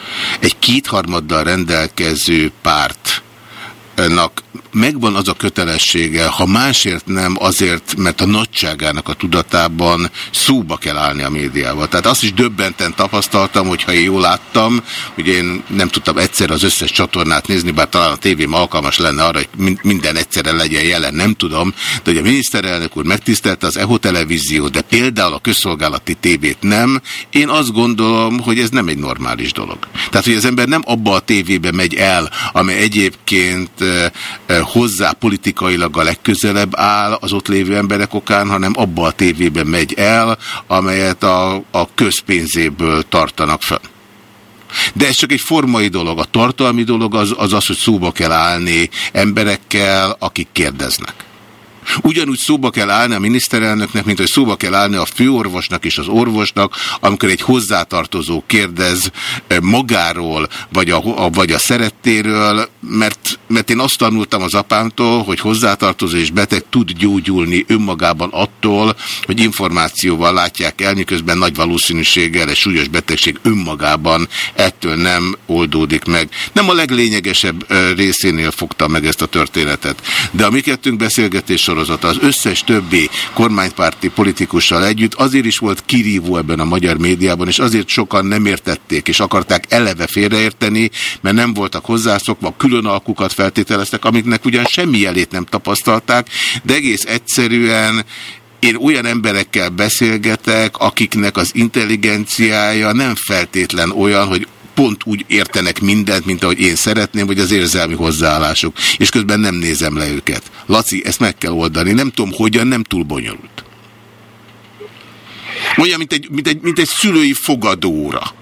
egy kétharmaddal rendelkező párt, nak megvan az a kötelessége, ha másért nem azért, mert a nagyságának a tudatában szóba kell állni a médiával. Tehát azt is döbbenten tapasztaltam, hogyha én jól láttam, hogy én nem tudtam egyszer az összes csatornát nézni, bár talán a tévém alkalmas lenne arra, hogy minden egyszerre legyen jelen, nem tudom, de hogy a miniszterelnök úr megtisztelte az EHO televízió, de például a közszolgálati tévét nem, én azt gondolom, hogy ez nem egy normális dolog. Tehát, hogy az ember nem abba a tévébe megy el, amely egyébként hozzá politikailag a legközelebb áll az ott lévő emberek okán, hanem abba a tévében megy el, amelyet a, a közpénzéből tartanak fel. De ez csak egy formai dolog. A tartalmi dolog az az, az hogy szóba kell állni emberekkel, akik kérdeznek. Ugyanúgy szóba kell állni a miniszterelnöknek, mint hogy szóba kell állni a főorvosnak és az orvosnak, amikor egy hozzátartozó kérdez eh, magáról, vagy a, a, vagy a szerettéről, mert, mert én azt tanultam az apámtól, hogy hozzátartozó és beteg tud gyógyulni önmagában attól, hogy információval látják el, miközben nagy valószínűséggel egy súlyos betegség önmagában ettől nem oldódik meg. Nem a leglényegesebb eh, részénél fogta meg ezt a történetet. De a mi kettőnk beszélgetés sorozata. Az összes többi kormánypárti politikussal együtt azért is volt kirívó ebben a magyar médiában, és azért sokan nem értették, és akarták eleve félreérteni, mert nem voltak hozzászokva, külön alkukat feltételeztek, amiknek ugyan semmi jelét nem tapasztalták, de egész egyszerűen én olyan emberekkel beszélgetek, akiknek az intelligenciája nem feltétlen olyan, hogy pont úgy értenek mindent, mint ahogy én szeretném, vagy az érzelmi hozzáállásuk, és közben nem nézem le őket. Laci, ezt meg kell oldani. Nem tudom hogyan, nem túl bonyolult. Olyan, mint egy, mint egy, mint egy szülői fogadóra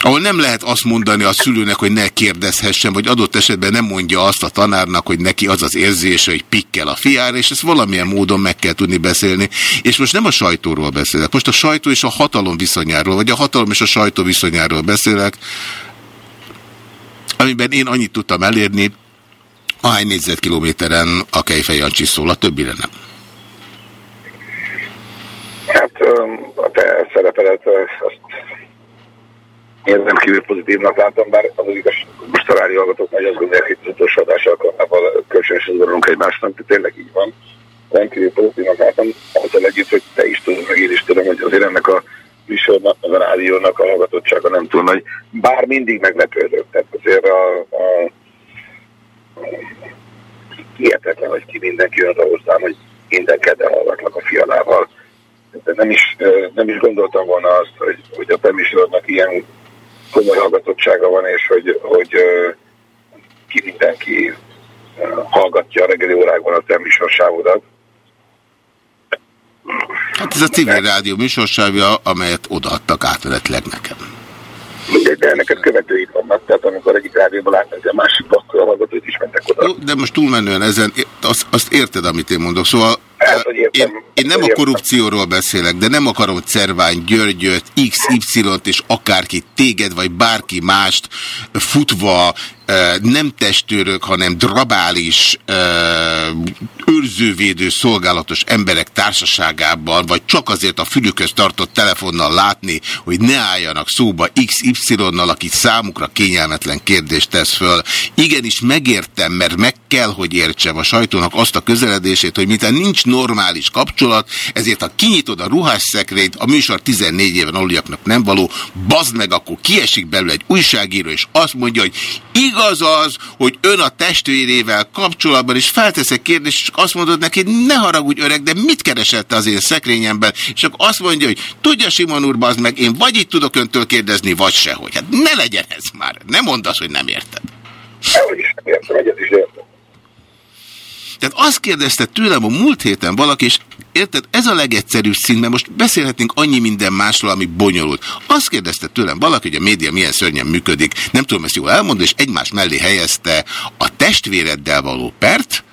ahol nem lehet azt mondani a szülőnek, hogy ne kérdezhessen, vagy adott esetben nem mondja azt a tanárnak, hogy neki az az érzése, hogy pikkel a fiára, és ezt valamilyen módon meg kell tudni beszélni. És most nem a sajtóról beszélek, most a sajtó és a hatalom viszonyáról, vagy a hatalom és a sajtó viszonyáról beszélek, amiben én annyit tudtam elérni, ahány négyzetkilométeren a Kejfej Jancsi szól, a többire nem. Hát a te szerepelet azt én nem kívül pozitívnak látom, bár az az igaz, most a rádió hallgatók nagy azt gondolják, hogy az utolsó adás alkalmával kölcsönösen udvarolunk egymásnak, de tényleg így van. Rendkívül pozitívnak látom, azzal együtt, hogy te is tudod, meg én is tudom, hogy azért ennek a műsornak, a rádiónak a hallgatottsága nem túl nagy. Bár mindig meglepődök, tehát azért a, a, a hihetetlen, hogy ki mindenki jön hozzám, hogy minden kedden hallgatlak a fialával. De nem is, nem is gondoltam volna azt, hogy, hogy a te ilyen komoly hallgatottsága van, és hogy, hogy ki mindenki hallgatja a reggeli órákban a te műsorsávodat. Hát ez a civil rádió műsorsávja, amelyet odaadtak átmenetleg nekem. Mindegy, de neked követőid vannak, tehát amikor egyik rádióban látnak, a másik akkor a hallgatóit is mentek oda. De most túlmenően ezen, azt, azt érted, amit én mondok. Szóval Hát, én, én nem a korrupcióról beszélek, de nem akarom Cervány Györgyöt, XY-t és akárki téged vagy bárki mást futva nem testőrök, hanem drabális, őrzővédő szolgálatos emberek társaságában, vagy csak azért a fülükhöz tartott telefonnal látni, hogy ne álljanak szóba XY-nal, aki számukra kényelmetlen kérdést tesz föl. Igenis megértem, mert meg kell, hogy értsem a sajtónak azt a közeledését, hogy mintha nincs normális kapcsolat, ezért ha kinyitod a ruhásszekrényt, a műsor 14 éven aluljaknak nem való, bazd meg, akkor kiesik belőle egy újságíró, és azt mondja, hogy igaz az, hogy ön a testvérével kapcsolatban is feltesz egy kérdést, és azt mondod neki, ne haragudj öreg, de mit keresett az én szekrényemben? És akkor azt mondja, hogy tudja Simon úr, bazd meg, én vagy itt tudok öntől kérdezni, vagy sehogy. Hát ne legyen ez már. Ne mondd azt, hogy nem érted. Sehogy is nem értem, egyet is értem. Tehát azt kérdezte tőlem a múlt héten valaki, és érted, ez a legegyszerűbb szín, mert most beszélhetünk annyi minden másról, ami bonyolult. Azt kérdezte tőlem valaki, hogy a média milyen szörnyen működik, nem tudom ezt jól elmondani, és egymás mellé helyezte a testvéreddel való pert,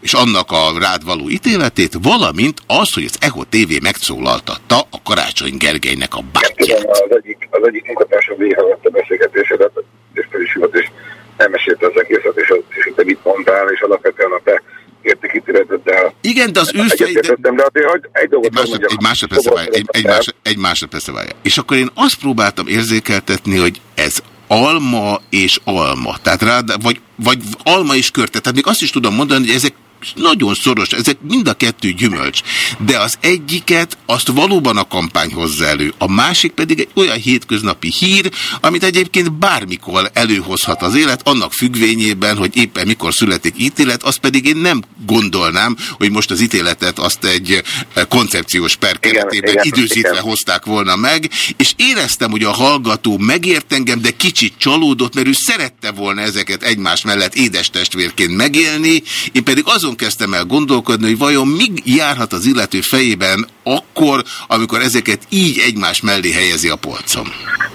és annak a rád való ítéletét, valamint az, hogy az ECHO TV megszólaltatta a Karácsony Gergelynek a bátyját. Az egyik, az egyik munkatársam végighallgatta a beszélgetésedet, és fel is és elmesélte az egészet, és, és te mit mondtál, és alapvetően a te értékítéleteddel. Igen, de az ő fej... De, de azért egy dolgot egy, másod, egy másodperc várja, egy, egy, másod, egy másodperc várja. És akkor én azt próbáltam érzékeltetni, hogy ez alma és alma. Tehát rád, vagy, vagy alma és körte. Tehát még azt is tudom mondani, hogy ezek nagyon szoros, ezek mind a kettő gyümölcs. De az egyiket azt valóban a kampány hozza elő, a másik pedig egy olyan hétköznapi hír, amit egyébként bármikor előhozhat az élet, annak függvényében, hogy éppen mikor születik ítélet, azt pedig én nem gondolnám, hogy most az ítéletet azt egy koncepciós per keretében időzítve igen. hozták volna meg, és éreztem, hogy a hallgató megért engem, de kicsit csalódott, mert ő szerette volna ezeket egymás mellett édes testvérként megélni, én pedig azon azon kezdtem el gondolkodni, hogy vajon mi járhat az illető fejében akkor, amikor ezeket így egymás mellé helyezi a polcom.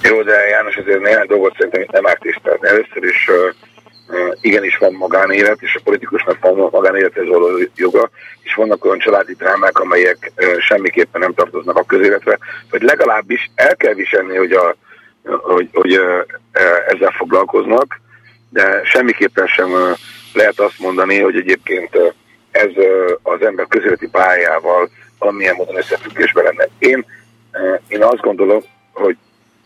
Jó, de János, azért néhány dolgot szerintem itt nem árt tisztelni. Először is igenis van magánélet, és a politikusnak van magánélethez való joga, és vannak olyan családi drámák, amelyek semmiképpen nem tartoznak a közéletre, vagy legalábbis el kell viselni, hogy, a, hogy, hogy ezzel foglalkoznak, de semmiképpen sem lehet azt mondani, hogy egyébként ez az ember közéleti pályával valamilyen módon összefüggésben lenne. Én, én azt gondolom, hogy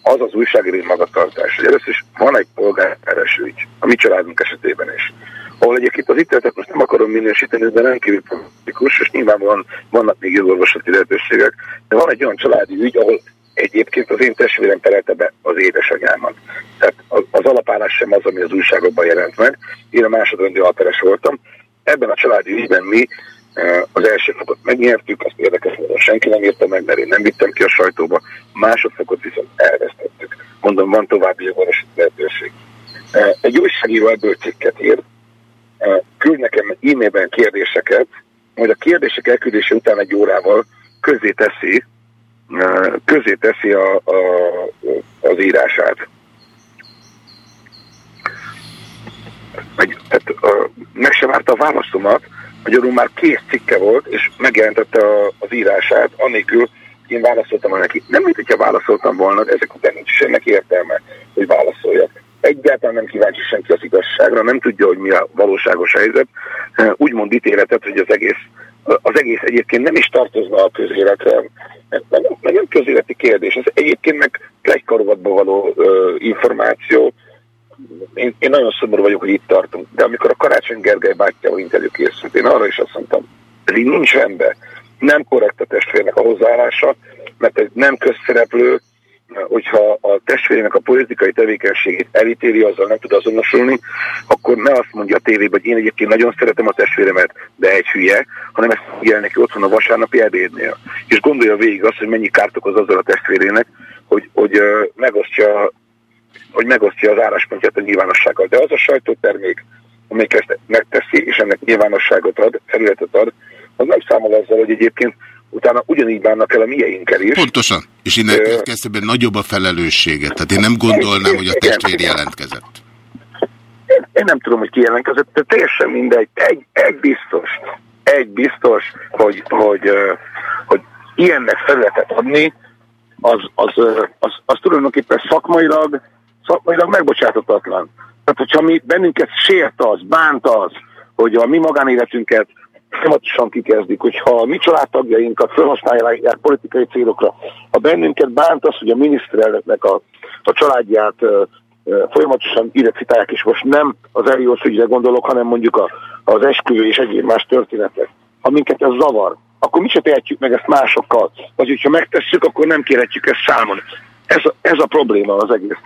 az az újságíró magatartás, hogy először is van egy polgáres ügy, a mi családunk esetében is, ahol egyébként az ítéletet most nem akarom minősíteni, de nem kívül politikus, és nyilvánvalóan vannak még jogorvoslati lehetőségek, de van egy olyan családi ügy, ahol Egyébként az én testvérem perelte be az édesanyámat. Tehát az alapállás sem az, ami az újságokban jelent meg. Én a másodrendű alteres voltam. Ebben a családi ügyben mi e, az első fokot megnyertük, azt érdekes módon senki nem írta meg, mert én nem vittem ki a sajtóba. Másodfokot viszont elvesztettük. mondom, van további jogolási lehetőség. Egy újságíró ebből cikket ír, küld nekem e-mailben kérdéseket, majd a kérdések elküldése után egy órával közé teszi, közé teszi a, a, az írását. Meg, tehát, a, meg sem várta a válaszomat, magyarul már kész cikke volt, és megjelentette a, az írását, annélkül én válaszoltam neki. Nem mint hogyha válaszoltam volna, de ezek után nincs is ennek értelme, hogy válaszoljak. Egyáltalán nem kíváncsi senki az igazságra, nem tudja, hogy mi a valóságos helyzet. Úgy mond ítéletet, hogy az egész, az egész egyébként nem is tartozna a közéletre, meg nem, nem közéleti kérdés. Ez egyébként meg plegykarovatban való ö, információ. Én, én nagyon szomorú vagyok, hogy itt tartunk. De amikor a Karácsony Gergely bátyjával interjú készült, én arra is azt mondtam, így nincs rendben. Nem korrekt a testvérnek a hozzáállása, mert egy nem közszereplő, hogyha a testvérének a politikai tevékenységét elítéli, azzal nem tud azonosulni, akkor ne azt mondja a tévében, hogy én egyébként nagyon szeretem a testvéremet, de egy hülye, hanem ezt mondja neki otthon a vasárnapi ebédnél. És gondolja végig azt, hogy mennyi kárt okoz azzal a testvérének, hogy, hogy megosztja hogy megosztja az álláspontját a nyilvánossággal. De az a sajtótermék, amelyik ezt megteszi, és ennek nyilvánosságot ad, felületet ad, az nem számol azzal, hogy egyébként utána ugyanígy bánnak el a mieinkkel is. Pontosan. És innen kezdve nagyobb a felelősséget. Tehát én nem gondolnám, hogy a testvér jelentkezett. Én, én nem tudom, hogy ki jelentkezett, de teljesen mindegy. Egy, egy biztos, egy biztos, hogy, hogy, hogy ilyennek felületet adni, az, az, az, az, az tulajdonképpen szakmailag, szakmailag megbocsátatatlan. Tehát, hogyha mi bennünket sért az, bánt az, hogy a mi magánéletünket folyamatosan kikezdik, hogyha a mi családtagjainkat felhasználják politikai célokra, ha bennünket bánt az, hogy a miniszterelnöknek a, a családját uh, uh, folyamatosan identifikálják, és most nem az Elios ügyre gondolok, hanem mondjuk a, az esküvő és egyéb más történetek. Ha minket ez zavar, akkor mi se tehetjük meg ezt másokkal. Vagy hogyha megtesszük, akkor nem kérhetjük ezt számon. Ez a, ez a probléma az egész.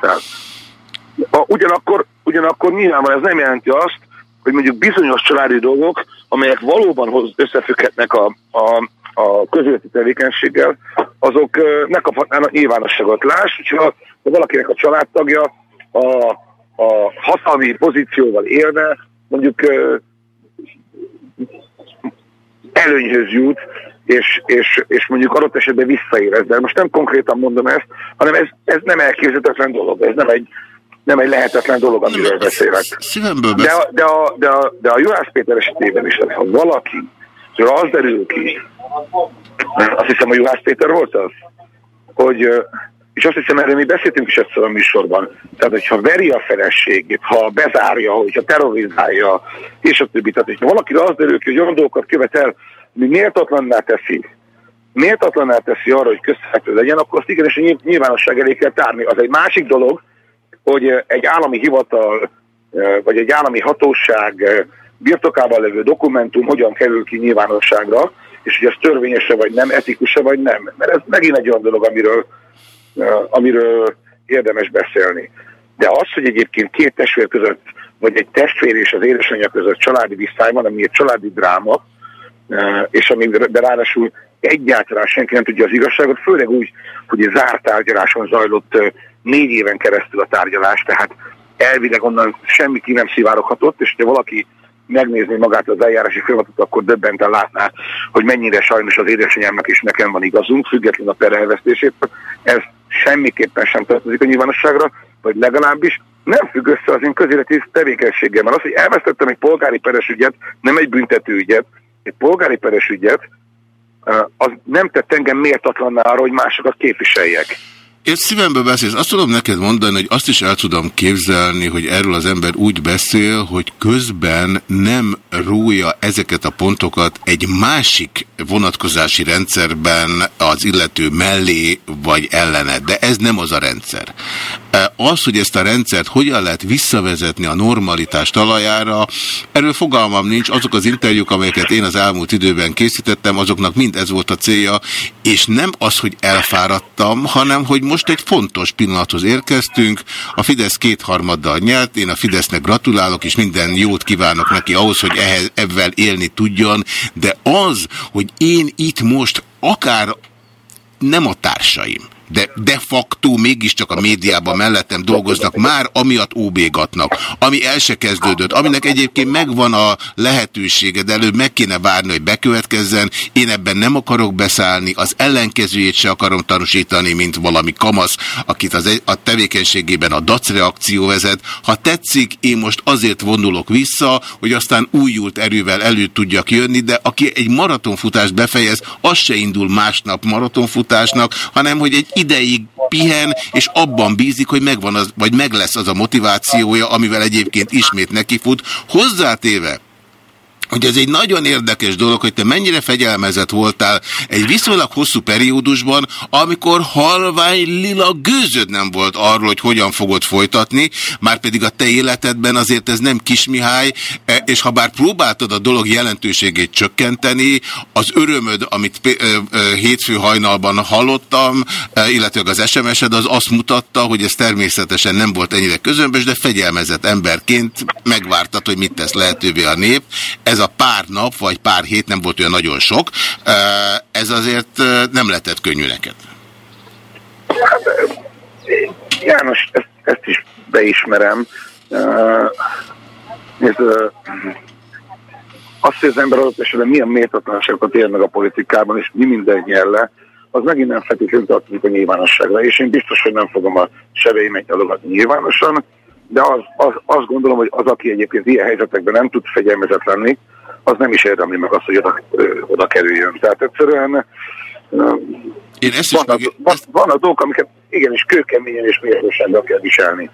Ugyanakkor, ugyanakkor nyilvánvalóan ez nem jelenti azt, hogy mondjuk bizonyos családi dolgok, amelyek valóban összefügghetnek a, a, a közéleti tevékenységgel, azok ne kaphatnának nyilvánosságot. Láss, hogyha valakinek a családtagja a, a hatalmi pozícióval élne, mondjuk előnyhöz jut, és, és, és mondjuk adott esetben visszaérez. De most nem konkrétan mondom ezt, hanem ez, ez nem elképzelhetetlen dolog, ez nem egy, nem egy lehetetlen dolog, amiről beszélek. Szívemből de, a, de, a, de, a, de a Juhász Péter esetében is, ha valaki, az derül ki, azt hiszem, a Juhász Péter volt az, hogy, és azt hiszem, erről mi beszéltünk is egyszer a műsorban, tehát hogyha veri a feleségét, ha bezárja, hogyha terrorizálja, és a többi, tehát hogyha valakire az derül ki, hogy olyan dolgokat követel, mi méltatlanná teszi, méltatlanná teszi arra, hogy közszereplő legyen, akkor azt igenis nyilvánosság elé kell tárni. Az egy másik dolog, hogy egy állami hivatal vagy egy állami hatóság birtokában levő dokumentum hogyan kerül ki nyilvánosságra, és hogy ez törvényese vagy nem, etikus vagy nem. Mert ez megint egy olyan dolog, amiről, amiről érdemes beszélni. De az, hogy egyébként két testvér között, vagy egy testvér és az édesanyja között családi viszály van, ami egy családi dráma, és amiben ráadásul egyáltalán senki nem tudja az igazságot, főleg úgy, hogy zárt tárgyaláson zajlott négy éven keresztül a tárgyalás, tehát elvileg onnan semmi ki nem szivároghatott, és ha valaki megnézni magát az eljárási folyamatot, akkor döbbenten látná, hogy mennyire sajnos az édesanyámnak is nekem van igazunk, független a perelvesztését. Ez semmiképpen sem tartozik a nyilvánosságra, vagy legalábbis nem függ össze az én közéleti tevékenységemmel. Az, hogy elvesztettem egy polgári peres ügyet, nem egy büntető ügyet, egy polgári peres ügyet, az nem tett engem méltatlanná arra, hogy másokat képviseljek. Én szívemből beszélsz. Azt tudom neked mondani, hogy azt is el tudom képzelni, hogy erről az ember úgy beszél, hogy közben nem rója ezeket a pontokat egy másik vonatkozási rendszerben az illető mellé vagy ellene. De ez nem az a rendszer. E, az, hogy ezt a rendszert hogyan lehet visszavezetni a normalitás talajára, erről fogalmam nincs. Azok az interjúk, amelyeket én az elmúlt időben készítettem, azoknak mind ez volt a célja, és nem az, hogy elfáradtam, hanem hogy most egy fontos pillanathoz érkeztünk. A Fidesz kétharmaddal nyert, én a Fidesznek gratulálok, és minden jót kívánok neki ahhoz, hogy ehhez, ebben élni tudjon, de az, hogy én itt most akár nem a társaim, de de facto mégiscsak a médiában mellettem dolgoznak, már amiatt óbégatnak, ami el se kezdődött, aminek egyébként megvan a lehetősége, de előbb meg kéne várni, hogy bekövetkezzen, én ebben nem akarok beszállni, az ellenkezőjét se akarom tanúsítani, mint valami kamasz, akit az, a tevékenységében a dac reakció vezet. Ha tetszik, én most azért vonulok vissza, hogy aztán újult erővel elő tudjak jönni, de aki egy maratonfutást befejez, az se indul másnap maratonfutásnak, hanem hogy egy ideig pihen, és abban bízik, hogy megvan az, vagy meg lesz az a motivációja, amivel egyébként ismét nekifut. Hozzátéve, hogy ez egy nagyon érdekes dolog, hogy te mennyire fegyelmezett voltál egy viszonylag hosszú periódusban, amikor halvány lila gőzöd nem volt arról, hogy hogyan fogod folytatni, már pedig a te életedben azért ez nem Kismihály, e, és ha bár próbáltad a dolog jelentőségét csökkenteni, az örömöd, amit hétfő hajnalban hallottam, e, illetve az SMS-ed, az azt mutatta, hogy ez természetesen nem volt ennyire közömbös, de fegyelmezett emberként megvártad, hogy mit tesz lehetővé a nép. Ez a pár nap, vagy pár hét nem volt olyan nagyon sok, ez azért nem lehetett könnyű neked. Hát, János, ezt, ezt is beismerem. Nézd, azt, hogy az ember adott esetben milyen méltatlanságokat ér meg a politikában, és mi minden nyelle, az megint nem feltétlenül tartozik a nyilvánosságra, és én biztos, hogy nem fogom a sebeimet nyalogatni nyilvánosan, de az, az, azt gondolom, hogy az, aki egyébként ilyen helyzetekben nem tud fegyelmezett lenni, az nem is érdemli meg azt, hogy oda, oda kerüljön. Tehát egyszerűen én ezt is van, meg... van, van a dolgok, amiket igenis kőkeményen és méltósággal kell viselni.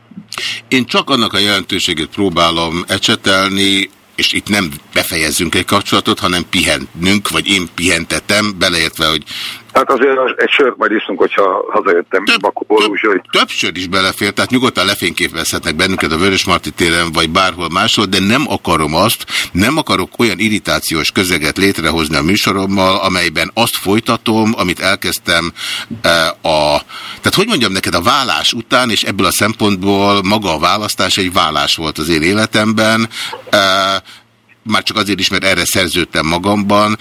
Én csak annak a jelentőségét próbálom ecsetelni, és itt nem befejezzünk egy kapcsolatot, hanem pihennünk, vagy én pihentetem, beleértve, hogy Hát azért egy sört majd iszunk, hogyha hazajöttem több, Bakóból, több, úgyhogy... Többször is belefér, tehát nyugodtan lefényképezhetnek bennünket a Vörös Marti téren, vagy bárhol máshol, de nem akarom azt, nem akarok olyan irritációs közeget létrehozni a műsorommal, amelyben azt folytatom, amit elkezdtem e, a... Tehát hogy mondjam neked, a vállás után, és ebből a szempontból maga a választás egy vállás volt az én életemben, e, már csak azért is, mert erre szerződtem magamban,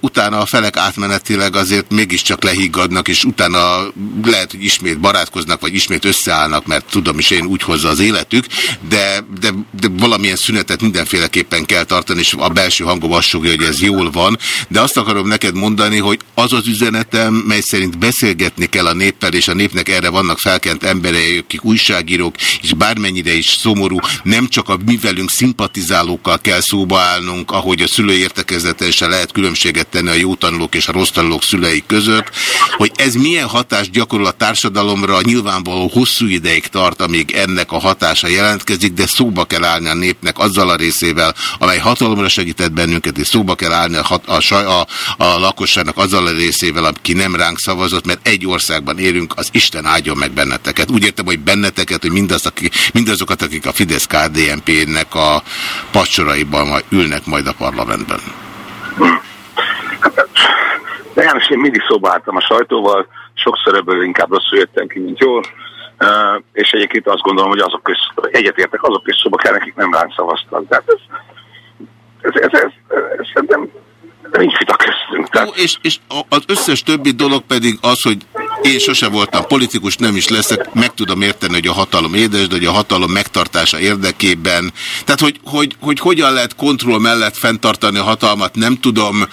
utána a felek átmenetileg azért mégiscsak lehiggadnak, és utána lehet, hogy ismét barátkoznak, vagy ismét összeállnak, mert tudom is én úgy hozza az életük, de, de, de valamilyen szünetet mindenféleképpen kell tartani, és a belső hangom azt sugja, hogy ez jól van, de azt akarom neked mondani, hogy az az üzenetem, mely szerint beszélgetni kell a néppel, és a népnek erre vannak felkent emberei, akik újságírók, és bármennyire is szomorú, nem csak a mi velünk szimpatizálókkal kell szóba állnunk, ahogy a szülői értekezleten lehet különbséget tenni a jó tanulók és a rossz tanulók szülei között, hogy ez milyen hatást gyakorol a társadalomra, nyilvánvaló hosszú ideig tart, amíg ennek a hatása jelentkezik, de szóba kell állni a népnek azzal a részével, amely hatalomra segített bennünket, és szóba kell állni a, hat, a, a, a lakosságnak azzal a részével, aki nem ránk szavazott, mert egy országban élünk, az Isten áldjon meg benneteket. Úgy értem, hogy benneteket, hogy mindaz, aki, mindazokat, akik a Fidesz-KDNP-nek a pacsoraiban majd ülnek majd a parlamentben? De János, én mindig szóba álltam a sajtóval, sokszor ebből inkább rosszul jöttem ki, mint jól, uh, és egyébként azt gondolom, hogy azok is egyetértek, azok is szóba kell, akik nem ránk szavaztak. Tehát ez, ez, ez, ez, ez, nem, nincs vita köztünk. Tehát... Jó, és, és az összes többi dolog pedig az, hogy én sose voltam politikus, nem is leszek, meg tudom érteni, hogy a hatalom édes, de hogy a hatalom megtartása érdekében. Tehát, hogy, hogy, hogy hogyan lehet kontroll mellett fenntartani a hatalmat, nem tudom.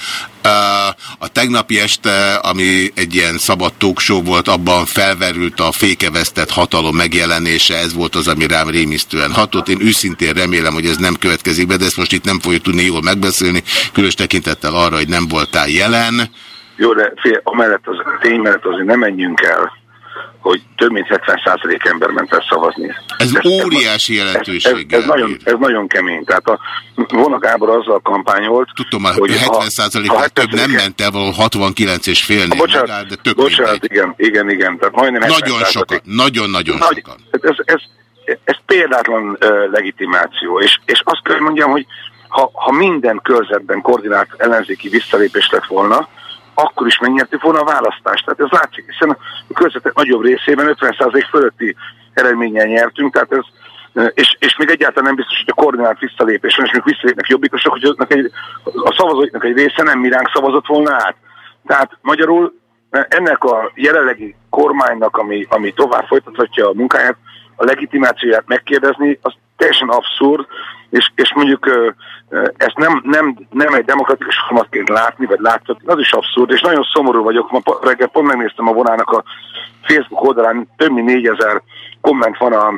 A tegnapi este, ami egy ilyen szabad talkshow volt, abban felverült a fékevesztett hatalom megjelenése, ez volt az, ami rám rémisztően hatott. Én őszintén remélem, hogy ez nem következik be, de ezt most itt nem fogjuk tudni jól megbeszélni, különös tekintettel arra, hogy nem voltál jelen. Jó, de fél, amellett az tény mellett azért nem menjünk el, hogy több mint 70% ember ment el szavazni. Ez, ez óriási jelentőség. Ez, ez, ez, nagyon, ez nagyon kemény. Tehát a Vona Gábor azzal kampányolt, Tudom, hogy 70% ha, ha több nem ment el valahol 69 és fél bocsánat, de tök bocsánat, igen, igen, igen. Tehát majdnem nagyon sokan, nagyon-nagyon Nagy, sokan. Ez, ez, ez, ez példátlan uh, legitimáció, és, és azt kell mondjam, hogy ha, ha minden körzetben koordinált ellenzéki visszalépés lett volna, akkor is megnyertük volna a választást. Tehát ez látszik, hiszen a körzetek nagyobb részében 50% fölötti eredménnyel nyertünk, tehát ez, és, és még egyáltalán nem biztos, hogy a koordinált visszalépés van, és még visszalépnek jobbikosok, hogy egy, a szavazóiknak egy része nem miránk szavazott volna át. Tehát magyarul ennek a jelenlegi kormánynak, ami, ami tovább folytathatja a munkáját, a legitimációját megkérdezni, az teljesen abszurd, és, és mondjuk ezt nem, nem, nem egy demokratikus folyamatként látni, vagy látszani, az is abszurd, és nagyon szomorú vagyok. Ma reggel pont megnéztem a vonának a Facebook oldalán, több mint négyezer komment van a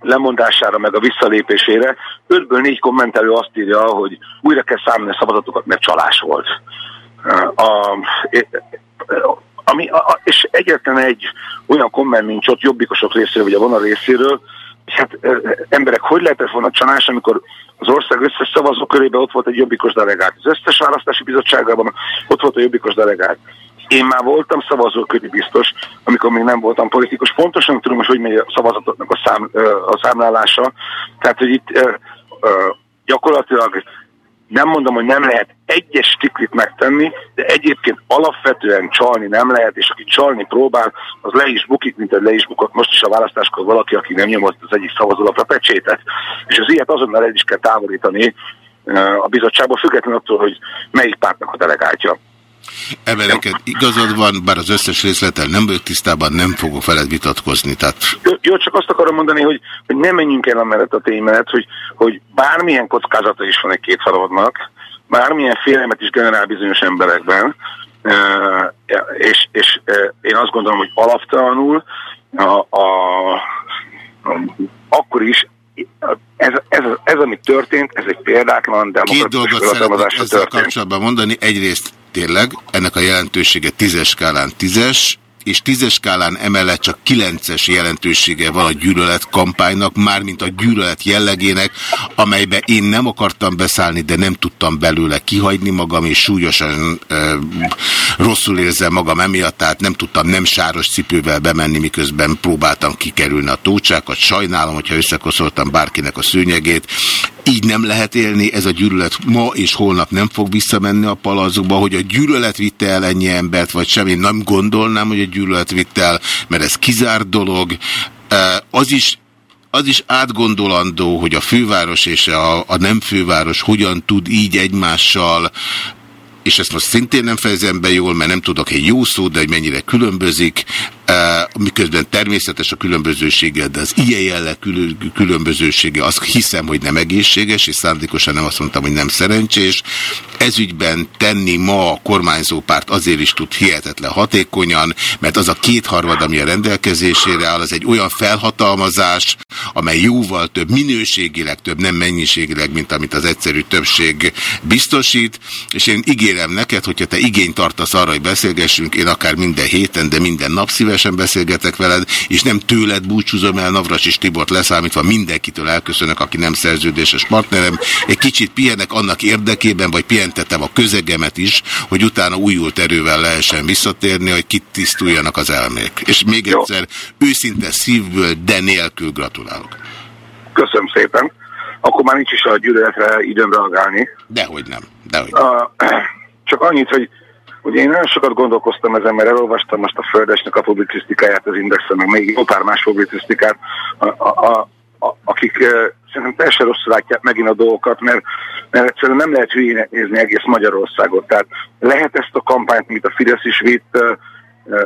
lemondására, meg a visszalépésére. Ötből négy kommentelő azt írja, hogy újra kell számolni a szavazatokat, mert csalás volt. A, ami, a, és egyetlen egy olyan komment nincs ott jobbikosok részéről, vagy a vonal részéről, és hát emberek, hogy lehetett volna csalás, amikor az ország összes szavazó körében ott volt egy jobbikos delegált. Az összes választási bizottságában ott volt a jobbikos delegált. Én már voltam szavazóköri biztos, amikor még nem voltam politikus. Pontosan tudom, hogy hogy megy a szavazatoknak a, szám, a számlálása. Tehát, hogy itt gyakorlatilag nem mondom, hogy nem lehet egyes stiklit megtenni, de egyébként alapvetően csalni nem lehet, és aki csalni próbál, az le is bukik, mint egy le is bukott most is a választáskor valaki, aki nem nyomott az egyik szavazólapra pecsétet. És az ilyet azonnal el is kell távolítani a bizottságból, függetlenül attól, hogy melyik pártnak a delegáltja. Ebben igazad van, bár az összes részletel nem vagyok tisztában, nem fogok veled vitatkozni. Tehát... Jó, jó, csak azt akarom mondani, hogy, hogy nem menjünk el a mellett a mellett, hogy, hogy bármilyen kockázata is van egy két haladnak, bármilyen félelmet is generál bizonyos emberekben, és, és én azt gondolom, hogy alaptalanul a, a, a, akkor is ez, ez, ez, ami történt, ez egy példátlan demokratikus Két dolgot szeretnék ezzel történt. kapcsolatban mondani. Egyrészt tényleg ennek a jelentősége tízes skálán tízes, és tízes skálán emellett csak kilences jelentősége van a gyűlölet kampánynak, mármint a gyűlölet jellegének, amelybe én nem akartam beszállni, de nem tudtam belőle kihagyni magam, és súlyosan e, rosszul érzem magam emiatt, tehát nem tudtam nem sáros cipővel bemenni, miközben próbáltam kikerülni a tócsákat. Sajnálom, hogyha összekoszoltam bárkinek a szőnyegét. Így nem lehet élni, ez a gyűlölet ma és holnap nem fog visszamenni a palazokba, hogy a gyűlölet vitte el ennyi embert, vagy sem, én nem gondolnám, hogy a gyűlölet vitte el, mert ez kizárt dolog. Az is az is átgondolandó, hogy a főváros és a, a nem főváros hogyan tud így egymással és ezt most szintén nem fejezem be jól, mert nem tudok egy jó szót, de hogy mennyire különbözik, miközben természetes a különbözősége, de az ilyen jelleg különbözősége, azt hiszem, hogy nem egészséges, és szándékosan nem azt mondtam, hogy nem szerencsés. Ezügyben tenni ma a kormányzó párt azért is tud hihetetlen hatékonyan, mert az a kétharmad, ami a rendelkezésére áll, az egy olyan felhatalmazás, amely jóval több minőségileg, több nem mennyiségileg, mint amit az egyszerű többség biztosít, és én ígérem neked, hogyha te igényt tartasz arra, hogy beszélgessünk, én akár minden héten, de minden nap szíves szívesen beszélgetek veled, és nem tőled búcsúzom el Navras és Tibort leszámítva mindenkitől elköszönök, aki nem szerződéses partnerem. Egy kicsit pihenek annak érdekében, vagy pihentetem a közegemet is, hogy utána újult erővel lehessen visszatérni, hogy kitisztuljanak az elmék. És még Jó. egyszer őszinte szívből, de nélkül gratulálok. Köszönöm szépen. Akkor már nincs is a gyűlöletre időm reagálni. Dehogy nem. Dehogy nem. A, csak annyit, hogy Ugye én nagyon sokat gondolkoztam ezen, mert elolvastam most a Földesnek a publicisztikáját az Indexen, meg még jó pár más publicisztikát, a, a, a, akik szerintem teljesen rosszul látják megint a dolgokat, mert, mert egyszerűen nem lehet hülyének nézni egész Magyarországot. Tehát lehet ezt a kampányt, amit a Fidesz is vitt,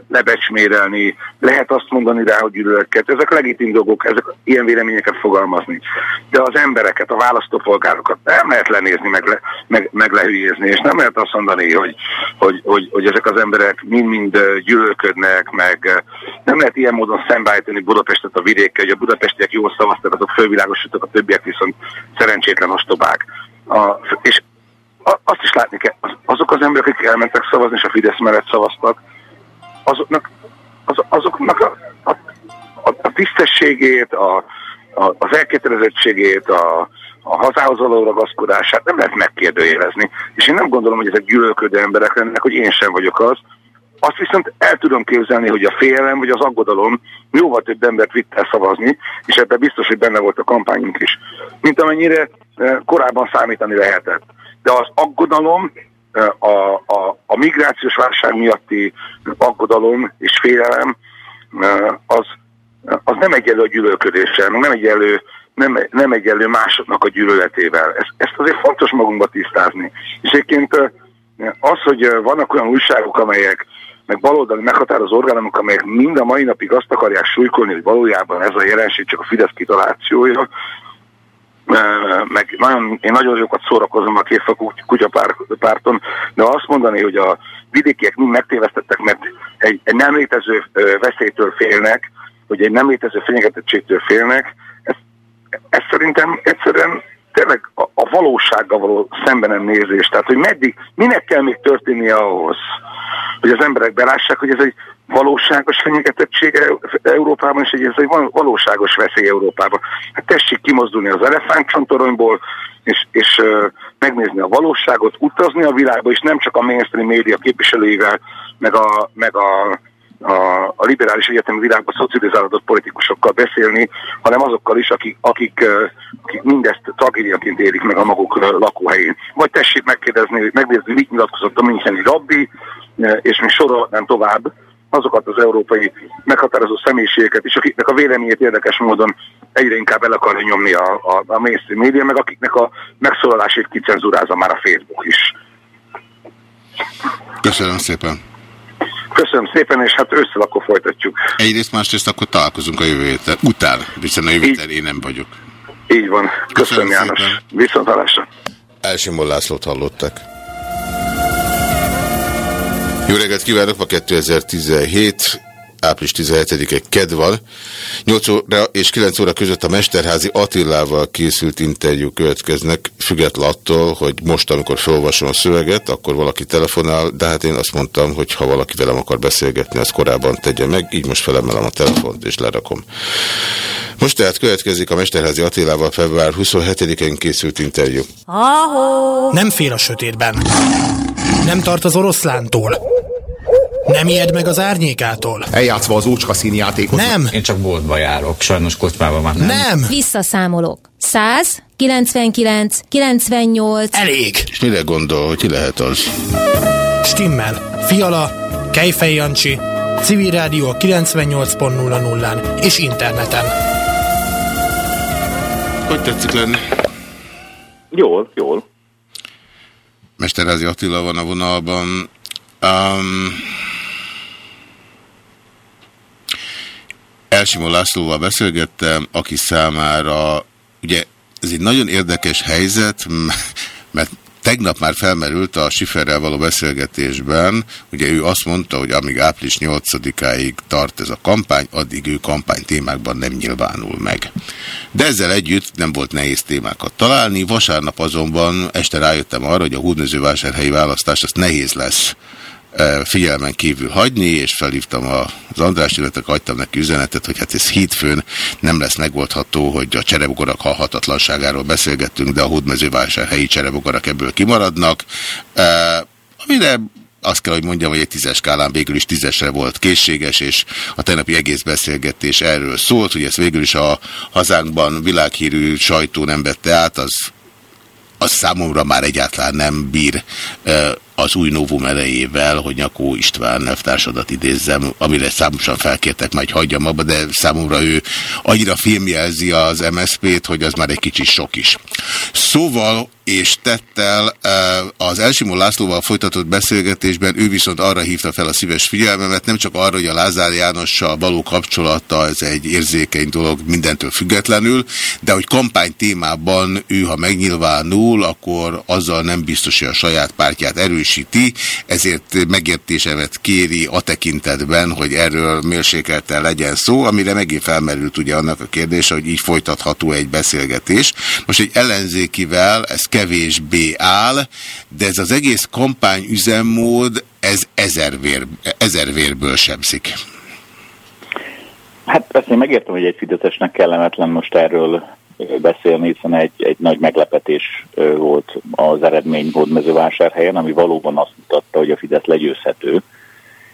lebecsmérelni, lehet azt mondani rá, hogy gyűlölket. Ezek legitim dolgok, ezek ilyen véleményeket fogalmazni. De az embereket, a választópolgárokat nem lehet lenézni, meg, le, meg, meg lehülyézni, és nem lehet azt mondani, hogy, hogy, hogy, hogy ezek az emberek mind-mind gyűlölködnek, meg nem lehet ilyen módon szembeállítani Budapestet a vidékkel, hogy a budapestiek jól szavaztak, azok fölvilágosítottak, a többiek viszont szerencsétlen ostobák. A, és azt is látni kell, azok az emberek, akik elmentek szavazni, és a Fidesz mellett szavaztak, azoknak, az, azoknak a, a, a, tisztességét, a, a, az elkötelezettségét, a, a hazához való ragaszkodását nem lehet megkérdőjelezni. És én nem gondolom, hogy ezek gyűlölködő emberek lennek, hogy én sem vagyok az. Azt viszont el tudom képzelni, hogy a félelem vagy az aggodalom jóval több embert vitt el szavazni, és ebben biztos, hogy benne volt a kampányunk is, mint amennyire eh, korábban számítani lehetett. De az aggodalom a, a, a migrációs válság miatti aggodalom és félelem az, az nem egyenlő a gyűlölködéssel, nem egyenlő, nem, nem egyenlő másoknak a gyűlöletével. Ezt, ezt azért fontos magunkba tisztázni. És egyébként az, hogy vannak olyan újságok, amelyek meg baloldali meghatározó orgánumok, amelyek mind a mai napig azt akarják súlykolni, hogy valójában ez a jelenség csak a Fidesz kitalációja, meg nagyon, én nagyon sokat szórakozom a készfak kutyapárton, de azt mondani, hogy a vidékiek mind megtévesztettek, mert egy, egy nem létező veszélytől félnek, hogy egy nem létező fenyegetettségtől félnek, ez, ez szerintem egyszerűen tényleg a, a valósággal való szembenem nézés. Tehát, hogy meddig, minek kell még történnie ahhoz, hogy az emberek belássák, hogy ez egy valóságos fenyegetettség Európában, és hogy ez egy valóságos veszély Európában. Hát tessék kimozdulni az elefántcsontoronyból, és, és uh, megnézni a valóságot, utazni a világba, és nem csak a mainstream média képviselőivel, meg a, meg a a, a liberális egyetemi világban szocializálódott politikusokkal beszélni, hanem azokkal is, akik, akik, akik mindezt tragédiaként élik meg a maguk lakóhelyén. Vagy tessék megkérdezni, megnézni, mit nyilatkozott a Müncheni rabbi, és mi sorolnám tovább azokat az európai meghatározó személyiségeket is, akiknek a véleményét érdekes módon egyre inkább el akarja nyomni a, a, a mainstream média, meg akiknek a megszólalásét kicenzurázza már a Facebook is. Köszönöm szépen! Köszönöm szépen, és hát ősszel akkor folytatjuk. Egyrészt, másrészt akkor találkozunk a jövő héten. Után, hiszen a jövő héten én nem vagyok. Így van. Köszönöm, Köszönöm János. Viszontalásra. Elsimon Lászlót hallottak. Jó reggelt kívánok, ma 2017 április 17-e KED van. 8 óra és 9 óra között a Mesterházi Attilával készült interjú következnek, független attól, hogy most, amikor felolvasom a szöveget, akkor valaki telefonál, de hát én azt mondtam, hogy ha valaki velem akar beszélgetni, az korábban tegye meg, így most felemelem a telefont és lerakom. Most tehát következik a Mesterházi Attilával február 27-én készült interjú. Nem fél a sötétben. Nem tart az oroszlántól. Nem ijed meg az árnyékától? Eljátszva az ócska színjátékot. Nem. Én csak boltba járok, sajnos kocsmában már nem. Nem. Visszaszámolok. 100, 99, 98. Elég. És mire gondol, hogy ki lehet az? Stimmel. Fiala, Kejfej Jancsi, Civil Rádió 98.00-án és interneten. Hogy tetszik lenni? Jól, jól. Mesterházi Attila van a vonalban. Um, Elsimó Lászlóval beszélgettem, aki számára, ugye ez egy nagyon érdekes helyzet, mert tegnap már felmerült a Siferrel való beszélgetésben, ugye ő azt mondta, hogy amíg április 8-áig tart ez a kampány, addig ő kampány témákban nem nyilvánul meg. De ezzel együtt nem volt nehéz témákat találni, vasárnap azonban este rájöttem arra, hogy a hódmezővásárhelyi választás az nehéz lesz figyelmen kívül hagyni, és felhívtam az András, illetve hagytam neki üzenetet, hogy hát ez hétfőn nem lesz megoldható, hogy a cserebogarak halhatatlanságáról beszélgettünk, de a hódmezővásárhelyi cserebogarak ebből kimaradnak. Amire azt kell, hogy mondjam, hogy egy tízes skálán végül is tízesre volt készséges, és a tegnapi egész beszélgetés erről szólt, hogy ezt végül is a hazánkban világhírű sajtó nem vette át, az az számomra már egyáltalán nem bír az új novum erejével, hogy Nyakó István nevtársadat idézzem, amire számosan felkértek, majd hagyjam abba, de számomra ő annyira filmjelzi az MSZP-t, hogy az már egy kicsit sok is. Szóval és tettel az Elsimó Lászlóval folytatott beszélgetésben ő viszont arra hívta fel a szíves figyelmemet, nem csak arra, hogy a Lázár Jánossal való kapcsolata, ez egy érzékeny dolog mindentől függetlenül, de hogy kampány témában ő, ha megnyilvánul, akkor azzal nem biztos, hogy a saját pártját erősíti, ezért megértésemet kéri a tekintetben, hogy erről mérsékelten legyen szó, amire megint felmerült ugye annak a kérdése, hogy így folytatható egy beszélgetés. Most egy ellenzékivel ez kevésbé áll, de ez az egész kampány üzemmód, ez ezer, vér, ezer vérből sebzik. Hát ezt én megértem, hogy egy Fideszesnek kellemetlen most erről beszélni, hiszen egy, egy nagy meglepetés volt az eredmény Hódmezővásárhelyen, ami valóban azt mutatta, hogy a Fidesz legyőzhető,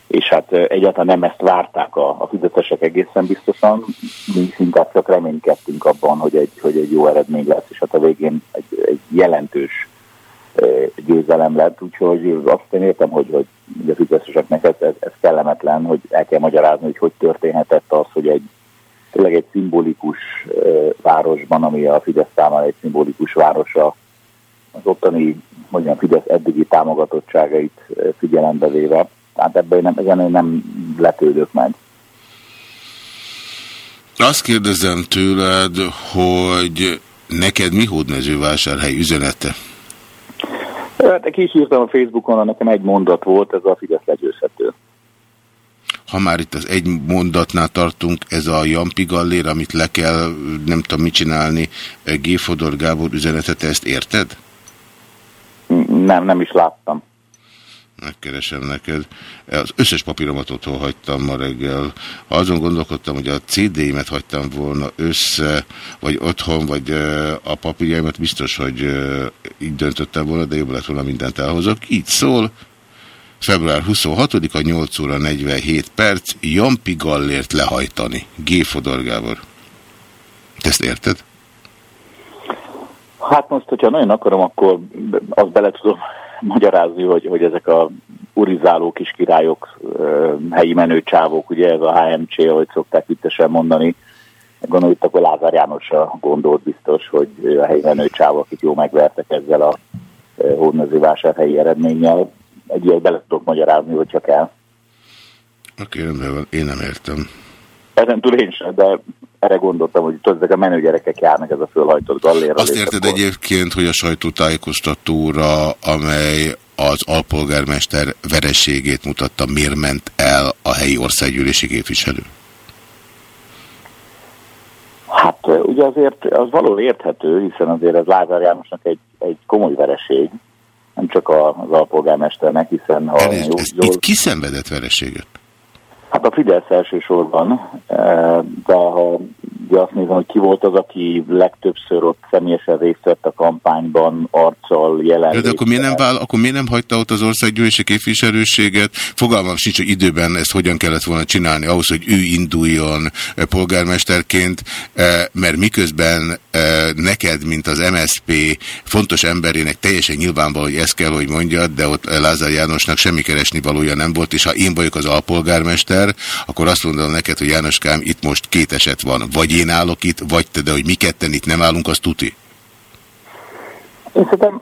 és hát egyáltalán nem ezt várták a, a fideszesek egészen biztosan, mi inkább csak reménykedtünk abban, hogy egy, hogy egy jó eredmény lesz, és hát a végén egy, egy jelentős győzelem lett, úgyhogy azt én értem, hogy, hogy a fideszeseknek ez, ez, ez kellemetlen, hogy el kell magyarázni, hogy hogy történhetett az, hogy egy tényleg egy szimbolikus városban, ami a Fidesz számára egy szimbolikus városa, az ottani, mondjam, Fidesz eddigi támogatottságait figyelembe véve, Tehát ebben nem, ezen nem lepődök meg. Azt kérdezem tőled, hogy neked mi hódmezővásárhely üzenete? Hát kis írtam a Facebookon, nekem egy mondat volt, ez a Fidesz legyőzhető. Ha már itt az egy mondatnál tartunk, ez a Jampi Gallér, amit le kell, nem tudom mit csinálni, G. Fodor Gábor üzenetet, ezt érted? Nem, nem is láttam. Megkeresem neked. Az összes papíromat otthon hagytam ma reggel. Ha azon gondolkodtam, hogy a CD-imet hagytam volna össze, vagy otthon, vagy a papírjaimat, biztos, hogy így döntöttem volna, de jobb lett volna mindent elhozok. Így szól. Február 26-a 8 óra 47 perc, Jampi Gallért lehajtani. G. Fodor Gábor. Te ezt érted? Hát most, hogyha nagyon akarom, akkor azt bele tudom magyarázni, hogy, hogy ezek a urizáló kis királyok, helyi menőcsávok, ugye ez a HMC, ahogy szokták vittesen mondani, gondolom itt akkor Lázár Jánosra gondolt biztos, hogy a helyi menőcsávok, akik jó megvertek ezzel a hódmezővásárhelyi eredménnyel. Egy ilyet bele tudok magyarázni, hogyha kell. Oké, rendben van. Én nem értem. Ezen túl én sem, de erre gondoltam, hogy tudod, ezek a menő gyerekek járnak ez a fölhajtott gallérral. Azt érted akkor... egyébként, hogy a sajtótájékoztatóra, amely az alpolgármester vereségét mutatta, miért ment el a helyi országgyűlési képviselő? Hát ugye azért az való érthető, hiszen azért ez Lázár Jánosnak egy, egy komoly vereség, nem csak az alpolgármesternek, hiszen ha... Elég, jól, ez, jól... Itt ki szenvedett vereséget? Hát a Fidesz elsősorban, eh, de ha ugye azt nézem, hogy ki volt az, aki legtöbbször ott személyesen részt vett a kampányban, arccal jelen. De akkor miért, nem vál, akkor miért nem hagyta ott az országgyűlési képviselőséget? Fogalmam sincs, hogy időben ezt hogyan kellett volna csinálni ahhoz, hogy ő induljon eh, polgármesterként, eh, mert miközben neked, mint az MSP fontos emberének teljesen nyilvánvaló, hogy ezt kell, hogy mondjad, de ott Lázár Jánosnak semmi keresni valója nem volt, és ha én vagyok az alpolgármester, ember, akkor azt mondom neked, hogy Jánoskám, itt most két eset van. Vagy én állok itt, vagy te, de hogy mi ketten itt nem állunk, az tuti. Én szerintem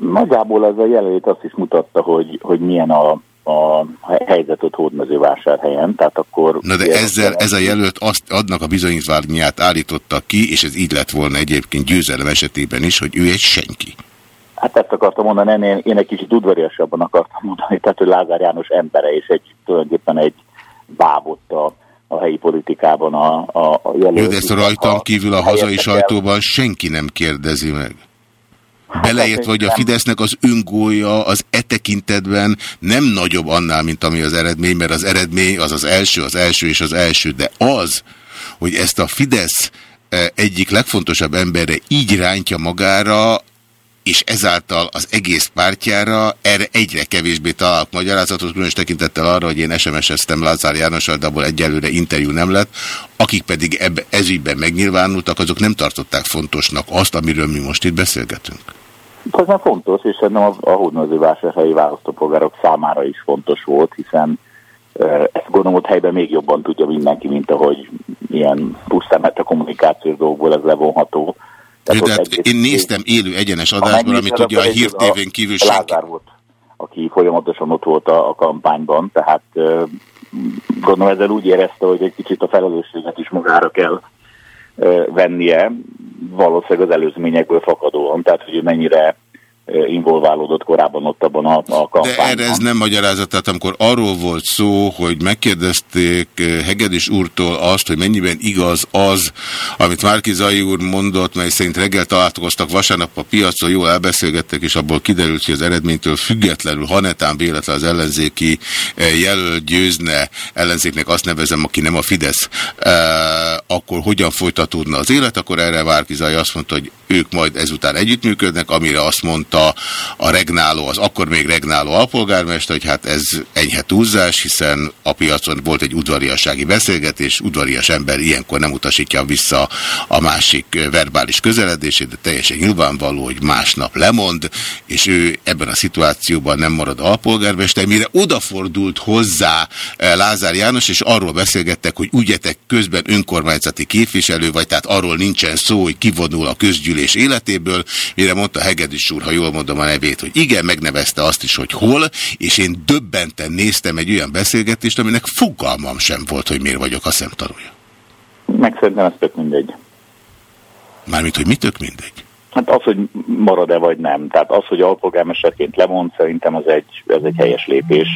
nagyjából ez a jelenlét azt is mutatta, hogy, hogy milyen a, a helyzet ott hódmezővásárhelyen, tehát akkor... Na de ezzel, ez a jelölt azt adnak a bizonyítványát állította ki, és ez így lett volna egyébként győzelem esetében is, hogy ő egy senki. Hát ezt akartam mondani, én, én egy kicsit udvariasabban akartam mondani, tehát hogy Lázár János embere, és egy tulajdonképpen egy bábott a, a helyi politikában a, a, a jelölő. Jó, de ezt rajtam kívül a hazai sajtóban senki nem kérdezi meg. Hát Beleért, hogy a Fidesznek az öngója az e tekintetben nem nagyobb annál, mint ami az eredmény, mert az eredmény az az első, az első és az első, de az, hogy ezt a Fidesz eh, egyik legfontosabb emberre így rántja magára, és ezáltal az egész pártjára erre egyre kevésbé találok magyarázatot, különös tekintettel arra, hogy én SMS-eztem Lázár Jánossal, de abból egyelőre interjú nem lett, akik pedig ebbe, ezügyben megnyilvánultak, azok nem tartották fontosnak azt, amiről mi most itt beszélgetünk. Ez nem fontos, és szerintem a, a hódmezővásárhelyi választópolgárok számára is fontos volt, hiszen ezt gondolom, hogy helyben még jobban tudja mindenki, mint ahogy ilyen pusztán, mert a kommunikációs dolgokból ez levonható de, de hát én néztem élő egyenes adásban, amit ugye a hírtévén kívül senki... Lázár volt, aki folyamatosan ott volt a, a kampányban, tehát gondolom ezzel úgy érezte, hogy egy kicsit a felelősséget is magára kell vennie, valószínűleg az előzményekből fakadóan, tehát hogy mennyire involválódott korábban ott abban a, a kampányban. De erre ez nem magyarázat, tehát amikor arról volt szó, hogy megkérdezték Hegedis úrtól azt, hogy mennyiben igaz az, amit Márki Zai úr mondott, mely szerint reggel találkoztak vasárnap a piacon, jól elbeszélgettek, és abból kiderült, hogy az eredménytől függetlenül, ha netán véletlen az ellenzéki jelölt győzne, ellenzéknek azt nevezem, aki nem a Fidesz, akkor hogyan folytatódna az élet, akkor erre Márki Zai azt mondta, hogy ők majd ezután együttműködnek, amire azt mondta, a, a regnáló, az akkor még regnáló alpolgármester, hogy hát ez enyhe túlzás, hiszen a piacon volt egy udvariassági beszélgetés, udvarias ember ilyenkor nem utasítja vissza a másik verbális közeledését, de teljesen nyilvánvaló, hogy másnap lemond, és ő ebben a szituációban nem marad alpolgármester, mire odafordult hozzá eh, Lázár János, és arról beszélgettek, hogy ügyetek közben önkormányzati képviselő, vagy tehát arról nincsen szó, hogy kivonul a közgyűlés életéből, mire mondta Hegedűs úr, ha jól jól mondom a nevét, hogy igen, megnevezte azt is, hogy hol, és én döbbenten néztem egy olyan beszélgetést, aminek fogalmam sem volt, hogy miért vagyok a szemtanúja. Meg szerintem ez tök mindegy. Mármint, hogy mi tök mindegy? Hát az, hogy marad-e vagy nem. Tehát az, hogy alpolgármesterként lemond, szerintem az egy, ez egy helyes lépés.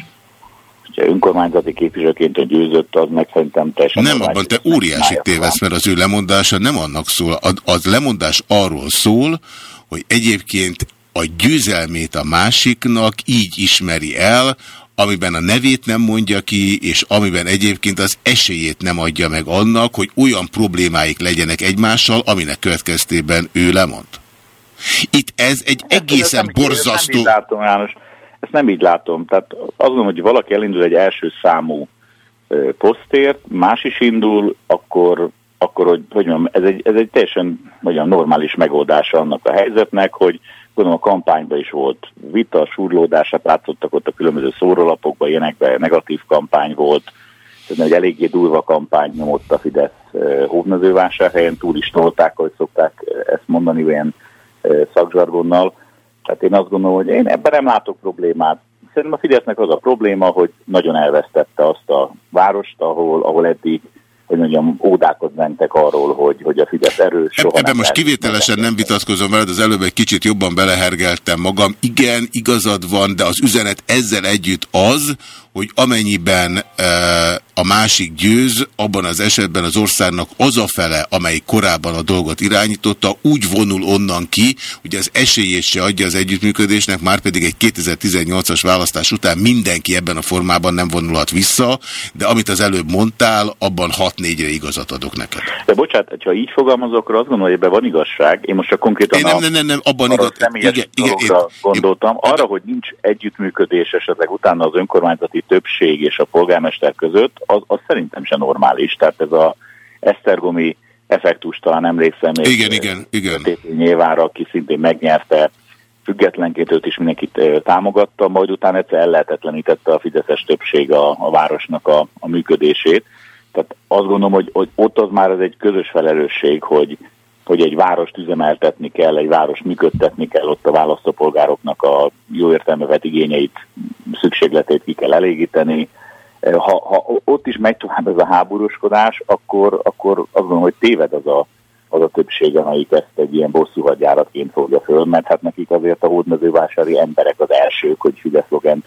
Ha önkormányzati képviselőként a győzött, az meg szerintem teljesen... Nem, abban te óriási tévesz, mert az ő lemondása nem annak szól. Az lemondás arról szól, hogy egyébként a győzelmét a másiknak így ismeri el, amiben a nevét nem mondja ki, és amiben egyébként az esélyét nem adja meg annak, hogy olyan problémáik legyenek egymással, aminek következtében ő lemond. Itt ez egy hát, egészen ezt borzasztó... Ezt nem így látom, János. Ezt nem így látom. Tehát azt gondolom, hogy valaki elindul egy első számú posztért, más is indul, akkor, akkor hogy, hogy mondjam, ez egy, ez egy teljesen mondjam, normális megoldása annak a helyzetnek, hogy gondolom a kampányban is volt vita, surlódását látszottak ott a különböző szórólapokban, ilyenekben negatív kampány volt, tehát egy eléggé durva kampány nyomott a Fidesz hódmezővásárhelyen, túl is tolták, ahogy szokták ezt mondani, olyan szakzsargonnal. Tehát én azt gondolom, hogy én ebben nem látok problémát. Szerintem a Fidesznek az a probléma, hogy nagyon elvesztette azt a várost, ahol, ahol eddig hogy mondjam, ódákat mentek arról, hogy, hogy a Fidesz erős. Soha Ebben most kivételesen nem vitatkozom veled, az előbb egy kicsit jobban belehergeltem magam. Igen, igazad van, de az üzenet ezzel együtt az, hogy amennyiben e, a másik győz, abban az esetben az országnak az a fele, amely korábban a dolgot irányította, úgy vonul onnan ki, hogy az esélyét se adja az együttműködésnek, már pedig egy 2018-as választás után mindenki ebben a formában nem vonulhat vissza, de amit az előbb mondtál, abban 6-4-re igazat adok neked. De bocsánat, ha így fogalmazok, akkor azt gondolom, hogy ebben van igazság. Én most csak konkrétan én nem, nem, nem, nem, abban igaz, igen, igen, igen, gondoltam. Én, arra, hogy nincs együttműködés esetleg utána az önkormányzati többség és a polgármester között, az, az szerintem sem normális. Tehát ez a Esztergomi effektus talán emlékszem. Igen, igen, igen. Nyilvára, aki szintén megnyerte függetlenként őt is mindenkit támogatta, majd utána egyszer ellehetetlenítette a fideszes többség a, a városnak a, a működését. Tehát azt gondolom, hogy, hogy ott az már ez egy közös felelősség, hogy, hogy egy várost üzemeltetni kell, egy város működtetni kell, ott a választópolgároknak a jó értelmevet igényeit, szükségletét ki kell elégíteni. Ha, ha ott is megy tovább ez a háborúskodás, akkor, akkor azt gondolom, hogy téved az a, az a többség, amelyik ezt egy ilyen bosszúhagyjáratként fogja föl, mert hát nekik azért a hódmezővásári emberek az elsők, hogy Fidesz Logent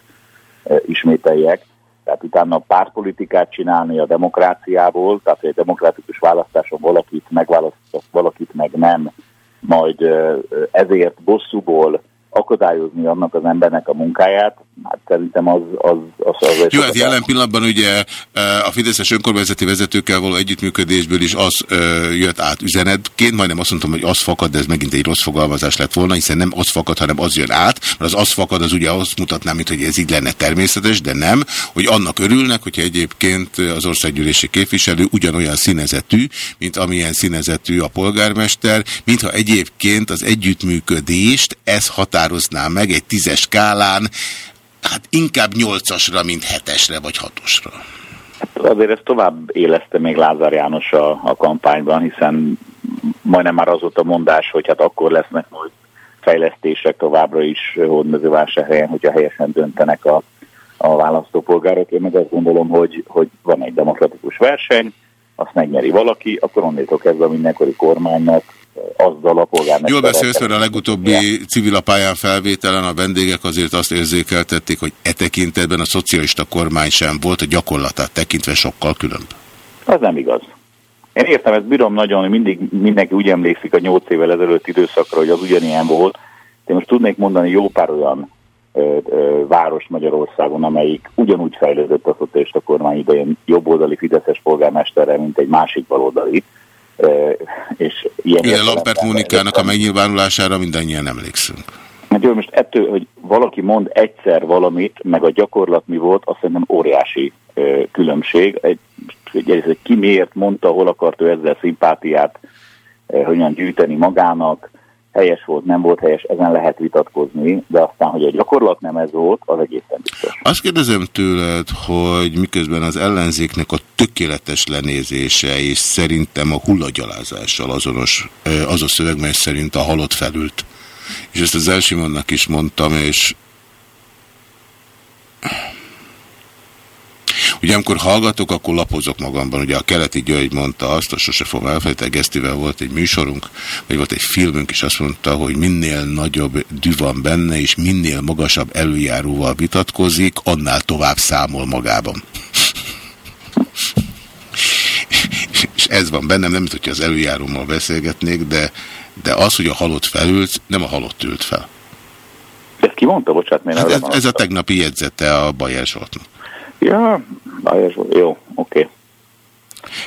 e, ismételjek tehát utána pártpolitikát csinálni a demokráciából, tehát egy demokratikus választáson valakit megválasztott, valakit meg nem, majd ezért bosszúból akadályozni annak az embernek a munkáját, hát szerintem az... az, az, az Jó, hát jelen pillanatban ugye e, a Fideszes önkormányzati vezetőkkel való együttműködésből is az ö, e, jött át üzenetként, majdnem azt mondtam, hogy az fakad, de ez megint egy rossz fogalmazás lett volna, hiszen nem az fakad, hanem az jön át, mert az az fakad, az ugye azt mutatná, mint hogy ez így lenne természetes, de nem, hogy annak örülnek, hogyha egyébként az országgyűlési képviselő ugyanolyan színezetű, mint amilyen színezetű a polgármester, mintha egyébként az együttműködést ez határozná meg egy tízes skálán, hát inkább nyolcasra, mint hetesre vagy hatosra. Hát azért ez tovább éleszte még Lázár János a, a kampányban, hiszen majdnem már az volt a mondás, hogy hát akkor lesznek majd fejlesztések továbbra is hódmezővásárhelyen, hogyha helyesen döntenek a, a választópolgárok. Én meg azt gondolom, hogy, hogy van egy demokratikus verseny, azt megnyeri valaki, akkor onnétok kezdve a mindenkori kormánynak azzal a polgármester. Jól beszélsz, mert a legutóbbi civil a pályán felvételen a vendégek azért azt érzékeltették, hogy e tekintetben a szocialista kormány sem volt a gyakorlatát tekintve sokkal különb. Az nem igaz. Én értem, ezt bírom nagyon, hogy mindig mindenki úgy emlékszik a nyolc évvel ezelőtt időszakra, hogy az ugyanilyen volt. De most tudnék mondani jó pár olyan ö, ö, város Magyarországon, amelyik ugyanúgy fejlődött a szocialista kormány idején jobboldali Fideszes polgármesterrel, mint egy másik baloldali és ilyen... Igen, Lampert Mónikának a megnyilvánulására mindannyian emlékszünk. Hát jó, most ettől, hogy valaki mond egyszer valamit, meg a gyakorlat mi volt, azt szerintem óriási különbség. Egy, egy, egy, ki miért mondta, hol akart ő ezzel szimpátiát hogyan gyűjteni magának, helyes volt, nem volt helyes, ezen lehet vitatkozni, de aztán, hogy a gyakorlat nem ez volt, az egészen biztos. Azt kérdezem tőled, hogy miközben az ellenzéknek a tökéletes lenézése, és szerintem a hullagyalázással azonos az a szöveg, mely szerint a halott felült, és ezt az Elsimonnak is mondtam, és Ugye amikor hallgatok, akkor lapozok magamban. Ugye a keleti György mondta azt, a sose fogom elfelejteni, Gesztivel volt egy műsorunk, vagy volt egy filmünk, és azt mondta, hogy minél nagyobb dű van benne, és minél magasabb előjáróval vitatkozik, annál tovább számol magában. és ez van bennem, nem mint hogyha az előjárómmal beszélgetnék, de, de az, hogy a halott felült, nem a halott ült fel. Ezt ki mondta, bocsánat, miért hát ez, ez a tegnapi jegyzete a Bajer Zsoltnak. Ja, jó, oké. Okay.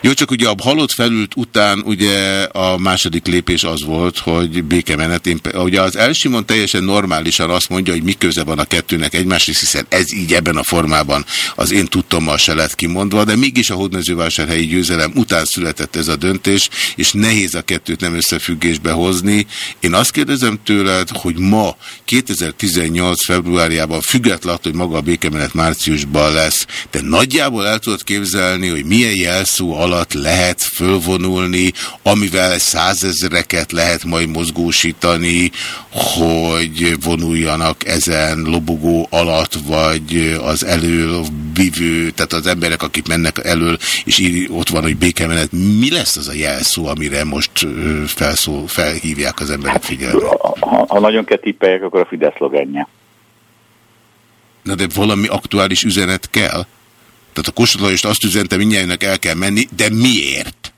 Jó, csak ugye a halott felült után ugye a második lépés az volt, hogy békemenet. Én, ugye az Elsimon teljesen normálisan azt mondja, hogy mi köze van a kettőnek egymáshoz, hiszen ez így ebben a formában az én tudtommal se lett kimondva, de mégis a hódmezővásárhelyi győzelem után született ez a döntés, és nehéz a kettőt nem összefüggésbe hozni. Én azt kérdezem tőled, hogy ma 2018 februárjában függetlenül, hogy maga a békemenet márciusban lesz, de nagyjából el tudod képzelni, hogy milyen jelszó alatt lehet fölvonulni, amivel százezreket lehet majd mozgósítani, hogy vonuljanak ezen lobogó alatt, vagy az elől vívő, tehát az emberek, akik mennek elől, és így ott van, hogy békemenet. Mi lesz az a jelszó, amire most felszól, felhívják az emberek figyelmet? Ha, ha nagyon kell tippeljek, akkor a Fidesz logenje. Na de valami aktuális üzenet kell? Tehát a Kossuth azt üzente, mindjárt el kell menni, de miért?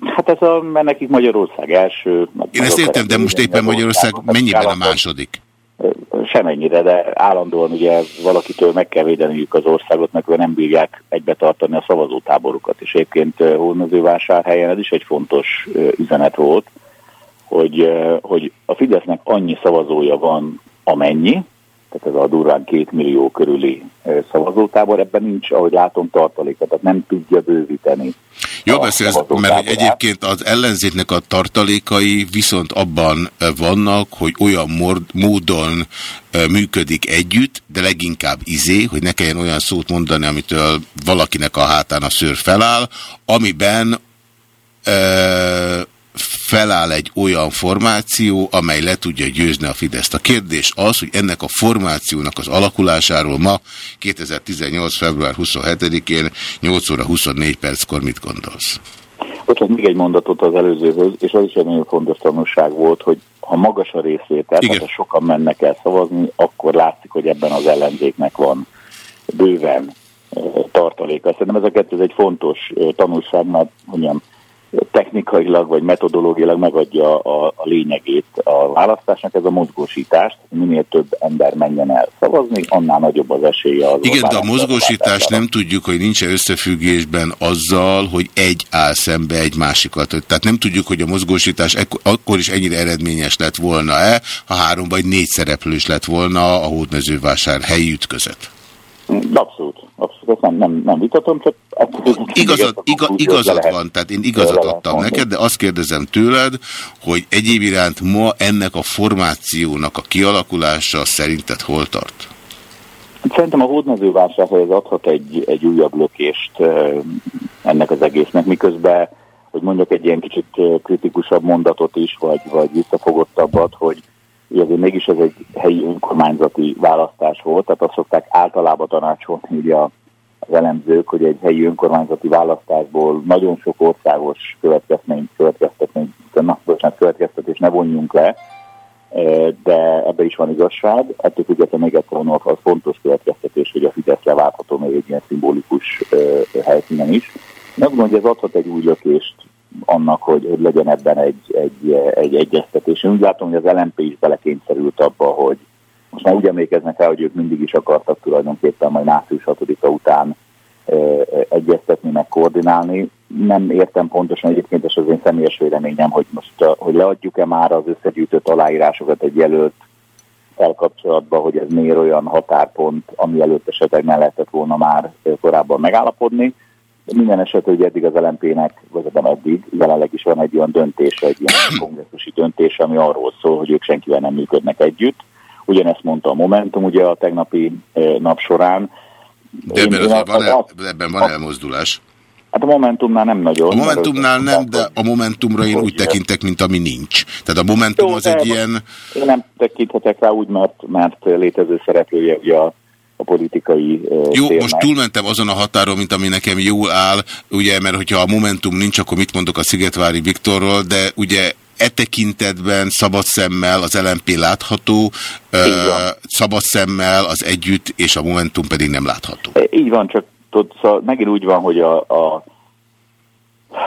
Hát ez a, mert nekik Magyarország első. Én ezt értem, de most éppen Magyarország mennyiben a második? Semennyire, de állandóan ugye valakitől meg kell védeniük az országot, mert nem bírják egybe tartani a szavazótáborokat. És egyébként Hódmezővásárhelyen ez is egy fontos üzenet volt, hogy, hogy a Fidesznek annyi szavazója van, amennyi, tehát ez a durván két millió körüli szavazótábor, ebben nincs, ahogy látom, tartaléka, tehát nem tudja bővíteni. Jó beszélsz, mert egyébként az ellenzéknek a tartalékai viszont abban vannak, hogy olyan módon működik együtt, de leginkább izé, hogy ne kelljen olyan szót mondani, amitől valakinek a hátán a szőr feláll, amiben feláll egy olyan formáció, amely le tudja győzni a Fideszt. A kérdés az, hogy ennek a formációnak az alakulásáról ma 2018. február 27-én 8 óra 24 perckor mit gondolsz? Ott még egy mondatot az előzőhöz, és az is egy nagyon fontos tanulság volt, hogy ha magas a részvétel, tehát ha sokan mennek el szavazni, akkor látszik, hogy ebben az ellenzéknek van bőven tartaléka. Szerintem ez a kettő egy fontos tanulság, mert mondjam, technikailag vagy metodológiailag megadja a, a lényegét a választásnak, ez a mozgósítás, minél több ember menjen el szavazni, annál nagyobb az esélye az Igen, de a mozgósítás nem tudjuk, hogy nincs -e összefüggésben azzal, hogy egy áll szembe egy másikat. Tehát nem tudjuk, hogy a mozgósítás akkor is ennyire eredményes lett volna-e, ha három vagy négy szereplős lett volna a hódmezővásár helyi ütközet. Abszolút, abszolút, nem, nem, nem vitatom, csak... Igazad, iga, igazad van, tehát én igazat adtam neked, de azt kérdezem tőled, hogy egyéb iránt ma ennek a formációnak a kialakulása szerinted hol tart? Szerintem a hódmezővásárhelyhez adhat egy, egy újabb lökést ennek az egésznek, miközben, hogy mondjuk egy ilyen kicsit kritikusabb mondatot is, vagy, vagy visszafogottabbat, hogy azért mégis ez egy helyi önkormányzati választás volt, tehát azt szokták általában tanácsolni ugye az elemzők, hogy egy helyi önkormányzati választásból nagyon sok országos következmény, következtetés, na, bocsánat, következtetés ne vonjunk le, e, de ebben is van igazság. Ettől függetlenül még egyszer az fontos következtetés, hogy a Fidesz leváltható még egy ilyen szimbolikus e, helyszínen is. Én azt hogy ez adhat egy új lökést annak, hogy, hogy legyen ebben egy, egy, egy egyeztetés. Én úgy látom, hogy az LMP is belekényszerült abba, hogy most már úgy emlékeznek el, hogy ők mindig is akartak tulajdonképpen majd március 6-a után egyeztetni, meg koordinálni. Nem értem pontosan egyébként, és az én személyes véleményem, hogy most hogy leadjuk-e már az összegyűjtött aláírásokat egy jelölt elkapcsolatban, hogy ez miért olyan határpont, ami előtt esetleg nem lehetett volna már korábban megállapodni minden esetre, hogy eddig az LMP-nek, vagy nem eddig, jelenleg is van egy olyan döntése, egy ilyen kongresszusi döntés, ami arról szól, hogy ők senkivel nem működnek együtt. Ugyanezt mondta a Momentum ugye a tegnapi nap során. De ebben, én, az, van, el, ebben van elmozdulás. Hát a Momentumnál nem nagyon. A Momentumnál nem, de a Momentumra én úgy tekintek, mint ami nincs. Tehát a Momentum Jó, az egy ilyen... Én nem tekinthetek rá úgy, mert, mert létező szereplője ugye a a politikai Jó, térnek. most túlmentem azon a határon, mint ami nekem jól áll, ugye, mert hogyha a Momentum nincs, akkor mit mondok a Szigetvári Viktorról, de ugye e tekintetben szabad szemmel az LMP látható, szabad szemmel az együtt, és a Momentum pedig nem látható. Így van, csak tudod, szóval megint úgy van, hogy a, a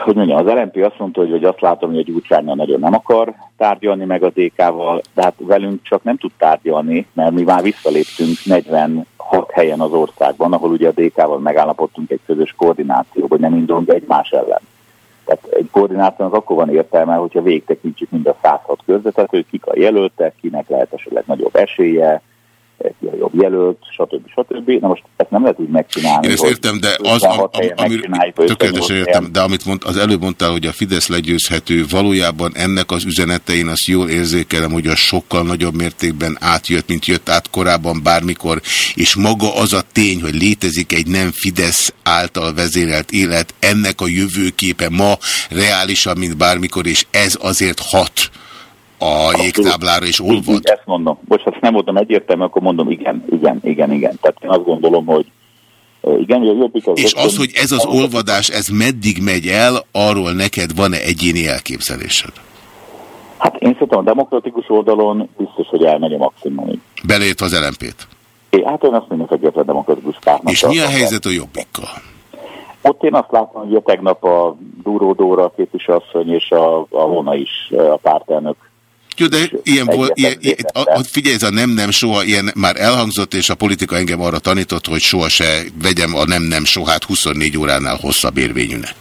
hogy mondjam, az LNP azt mondta, hogy, hogy azt látom, hogy a Gyurcsánynal nagyon nem akar tárgyalni meg a DK-val, de hát velünk csak nem tud tárgyalni, mert mi már visszaléptünk 46 helyen az országban, ahol ugye a DK-val megállapodtunk egy közös koordináció, hogy nem indulunk egymás ellen. Tehát egy koordinációnak akkor van értelme, hogyha végigtekintsük mind a 106 körzetet, hogy kik a jelöltek, kinek lehet esetleg nagyobb esélye, ki a jobb jelölt, stb. stb. Na most ezt nem lehet úgy megcsinálni. Én ezt értem, de az, am, ami, tökéletesen értem, de amit mond, az előbb mondtál, hogy a Fidesz legyőzhető, valójában ennek az üzenetein azt jól érzékelem, hogy a sokkal nagyobb mértékben átjött, mint jött át korábban bármikor, és maga az a tény, hogy létezik egy nem Fidesz által vezérelt élet, ennek a jövőképe ma reálisabb, mint bármikor, és ez azért hat a jégtáblára is olvad? Ezt mondom. Bocsánat, nem voltam egyértelmű, akkor mondom igen, igen, igen, igen. Tehát én azt gondolom, hogy igen, jobbik az És az, hogy ez az olvadás, ez meddig megy el, arról neked van-e egyéni elképzelésed? Hát én szerintem a demokratikus oldalon biztos, hogy elmegy a maximumig. Belét az LMP-t? Hát én azt mondom, hogy a demokratikus pártnak. És mi a helyzet a jobbikkal? Ott én azt látom, hogy a tegnap a Duró Dóra képviselőasszony és a, a Hona is a pártelnök jó, de ilyen volt, ilyen, ilyen, a, figyelj, ez a nem-nem soha ilyen már elhangzott, és a politika engem arra tanított, hogy soha se vegyem a nem-nem sohát 24 óránál hosszabb érvényűnek.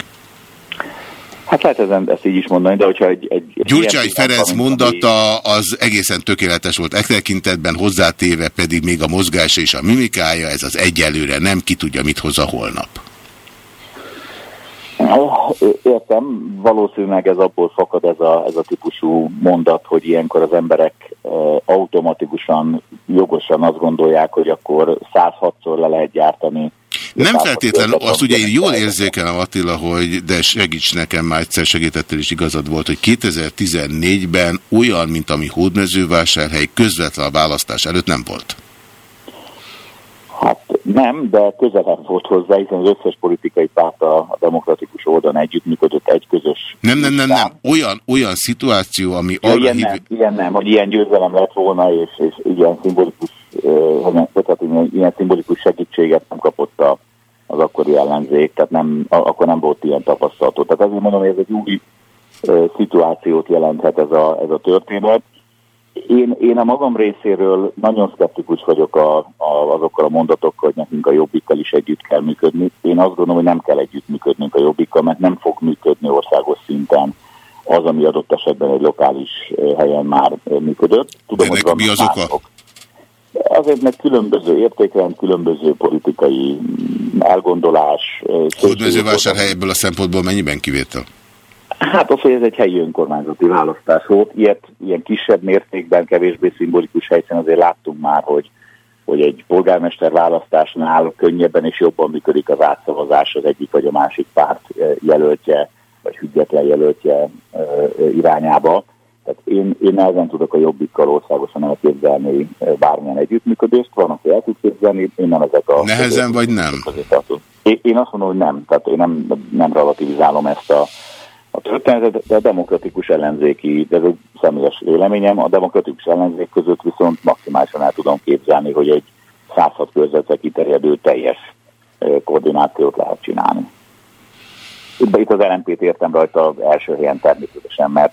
Hát lehet ezen, ezt így is mondani, de hogyha egy... egy Gyurcsány Ferenc mondata az egészen tökéletes volt. E tekintetben hozzátéve pedig még a mozgása és a mimikája, ez az egyelőre nem ki tudja, mit hoz a holnap. Értem, valószínűleg ez abból fakad ez a, ez a típusú mondat, hogy ilyenkor az emberek automatikusan, jogosan azt gondolják, hogy akkor 106-szor le lehet gyártani. Nem feltétlenül, azt ugye én jól érzékelem Attila, hogy de segíts nekem, már egyszer segítettél is igazad volt, hogy 2014-ben olyan, mint ami hódmezővásárhely közvetlen a választás előtt nem volt. Nem, de közelebb volt hozzá, hiszen az összes politikai párt a, a demokratikus oldalon együttműködött egy közös... Nem, nem, nem, nem. Olyan, olyan szituáció, ami arra ilyen, hív... nem, ilyen nem, hogy ilyen győzelem lett volna, és, és ilyen szimbolikus, uh, tehát ilyen, szimbolikus segítséget nem kapott a, az akkori ellenzék, tehát nem, akkor nem volt ilyen tapasztalatot. Tehát azért mondom, hogy ez egy új uh, szituációt jelenthet ez a, ez a történet. Én, én a magam részéről nagyon szkeptikus vagyok a, a, azokkal a mondatokkal, hogy nekünk a jobbikkal is együtt kell működni. Én azt gondolom, hogy nem kell együtt működnünk a jobbikkal, mert nem fog működni országos szinten az, ami adott esetben egy lokális helyen már működött. Tudom, De hogy mi az oka? Azért, mert különböző értékrend, különböző politikai elgondolás. Hódmezővásárhely ebből a szempontból mennyiben kivétel? Hát az, hogy ez egy helyi önkormányzati választás volt, ilyet, ilyen kisebb mértékben, kevésbé szimbolikus helyszín azért láttunk már, hogy, hogy egy polgármester választásnál könnyebben és jobban működik az átszavazás az egyik vagy a másik párt eh, jelöltje, vagy független jelöltje eh, irányába. Tehát én, én nehezen tudok a jobbikkal országosan elképzelni eh, bármilyen együttműködést, van, aki el tud képzelni, én nem ezek a... Nehezen vagy nem? Én, én azt mondom, hogy nem, tehát én nem, nem relativizálom ezt a a történetet, de a demokratikus ellenzéki, de ez egy személyes véleményem, a demokratikus ellenzék között viszont maximálisan el tudom képzelni, hogy egy 106 körzetre kiterjedő teljes koordinációt lehet csinálni. Itt, az LNP-t értem rajta első helyen természetesen, mert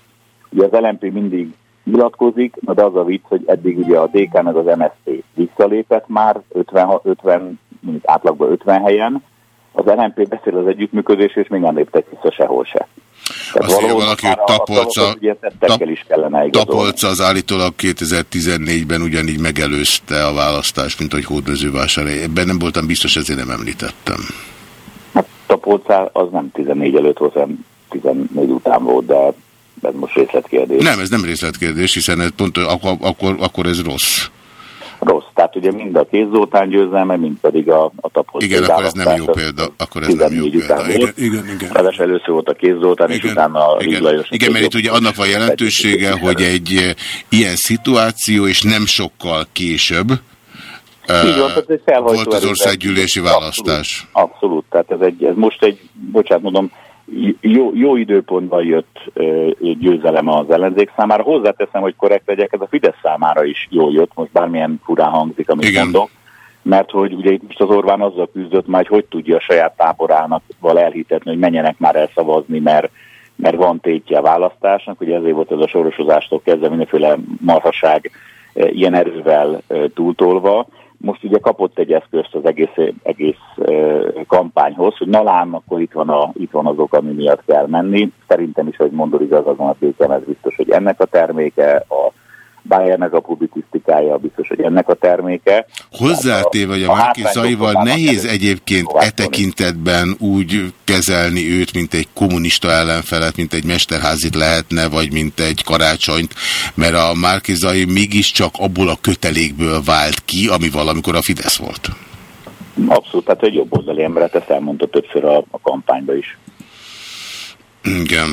ugye az LNP mindig nyilatkozik, de az a vicc, hogy eddig ugye a DK meg az MSZP visszalépett már 50, 50 átlagban 50 helyen, az LNP beszél az együttműködés, és még nem léptek vissza sehol se. Azt írja valaki, hogy Tapolca, tap, Tapolca az állítólag 2014-ben ugyanígy megelőzte a választást, mint hogy Hódmezővásárhely. Ebben nem voltam biztos, ezért nem említettem. Hát Tapolca az nem 14 előtt volt, hanem 14 után volt, de ez most részletkérdés. Nem, ez nem részletkérdés, hiszen ez pont, akkor, akkor, akkor ez rossz. Rossz, tehát ugye mind a kézzoltán győzelme, mind pedig a, a tapos. Igen, akkor ez nem jó példa. Akkor ez nem jó példa. Igen, igen, igen. Ráadásul először volt a kézzoltán, és utána a igen. Lajos. Igen, mert itt ugye annak van jelentősége, hogy egy ilyen szituáció, és nem sokkal később, így van, tehát egy volt az országgyűlési választás. Abszolút, abszolút. Tehát ez, egy, ez most egy, bocsánat mondom, jó, jó időpontban jött győzelem az ellenzék számára. Hozzáteszem, hogy korrekt legyek, ez a Fidesz számára is jó jött, most bármilyen furán hangzik, amit Igen. mondok. Mert hogy ugye itt most az Orbán azzal küzdött már, hogy hogy tudja a saját táborának val elhitetni, hogy menjenek már el szavazni, mert, mert van tétje a választásnak. Ugye ezért volt ez a sorosozástól kezdve mindenféle marhaság ilyen erővel túltolva most ugye kapott egy eszközt az egész, egész kampányhoz, hogy na lám, akkor itt van, a, itt van azok, ami miatt kell menni. Szerintem is, hogy mondod, igaz azon a téken, ez biztos, hogy ennek a terméke, a Bayernnek a publicisztikája biztos, hogy ennek a terméke. Hozzátéve, hogy a, a Márki Zaival nehéz egyébként e tekintetben úgy kezelni őt, mint egy kommunista ellenfelet, mint egy mesterházit lehetne, vagy mint egy karácsonyt, mert a Márki Zai mégiscsak abból a kötelékből vált ki, ami valamikor a Fidesz volt. Abszolút, tehát egy jobb oldali emberet, ezt elmondta többször a, a kampányba is. Igen.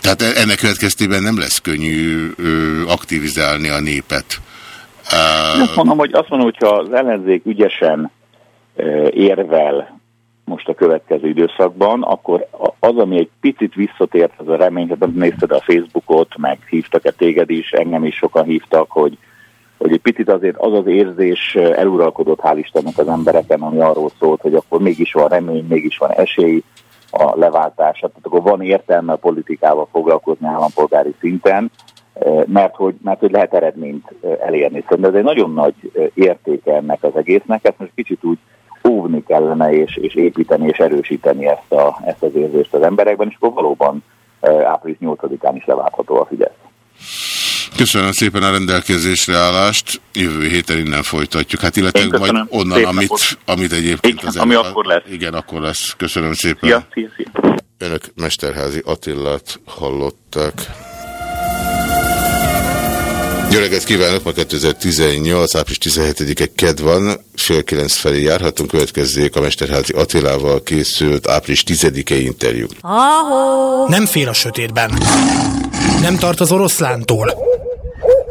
Tehát ennek következtében nem lesz könnyű ö, aktivizálni a népet. Uh... Azt mondom, hogy, azt mondom, hogyha az ellenzék ügyesen érvel most a következő időszakban, akkor az, ami egy picit visszatért, az a remény, hogy nézted a Facebookot, meg hívtak-e téged is, engem is sokan hívtak, hogy, hogy egy picit azért az az érzés eluralkodott, hál' Istennek az embereken, ami arról szólt, hogy akkor mégis van remény, mégis van esély, a leváltása, tehát akkor van értelme a politikával foglalkozni állampolgári szinten, eh, mert hogy, mert hogy lehet eredményt eh, elérni. Szerintem ez egy nagyon nagy eh, értéke ennek az egésznek, ezt most kicsit úgy óvni kellene, és, és építeni, és erősíteni ezt, a, ezt az érzést az emberekben, és akkor valóban április 8-án is leváltható a Fidesz. Köszönöm szépen a rendelkezésre állást. Jövő héten innen folytatjuk. Hát illetve majd onnan, amit, amit egyébként igen, az ami akkor lesz. Igen, akkor lesz. Köszönöm szépen. Ja, szia, szia. Önök Mesterházi Attillát hallották. Jó reggelt kívánok! Ma 2018. április 17-e KED van, fél kilenc felé járhatunk, következzék a Mesterházi Attilával készült április 10-e interjú. Nem fél a sötétben. Nem tart az oroszlántól.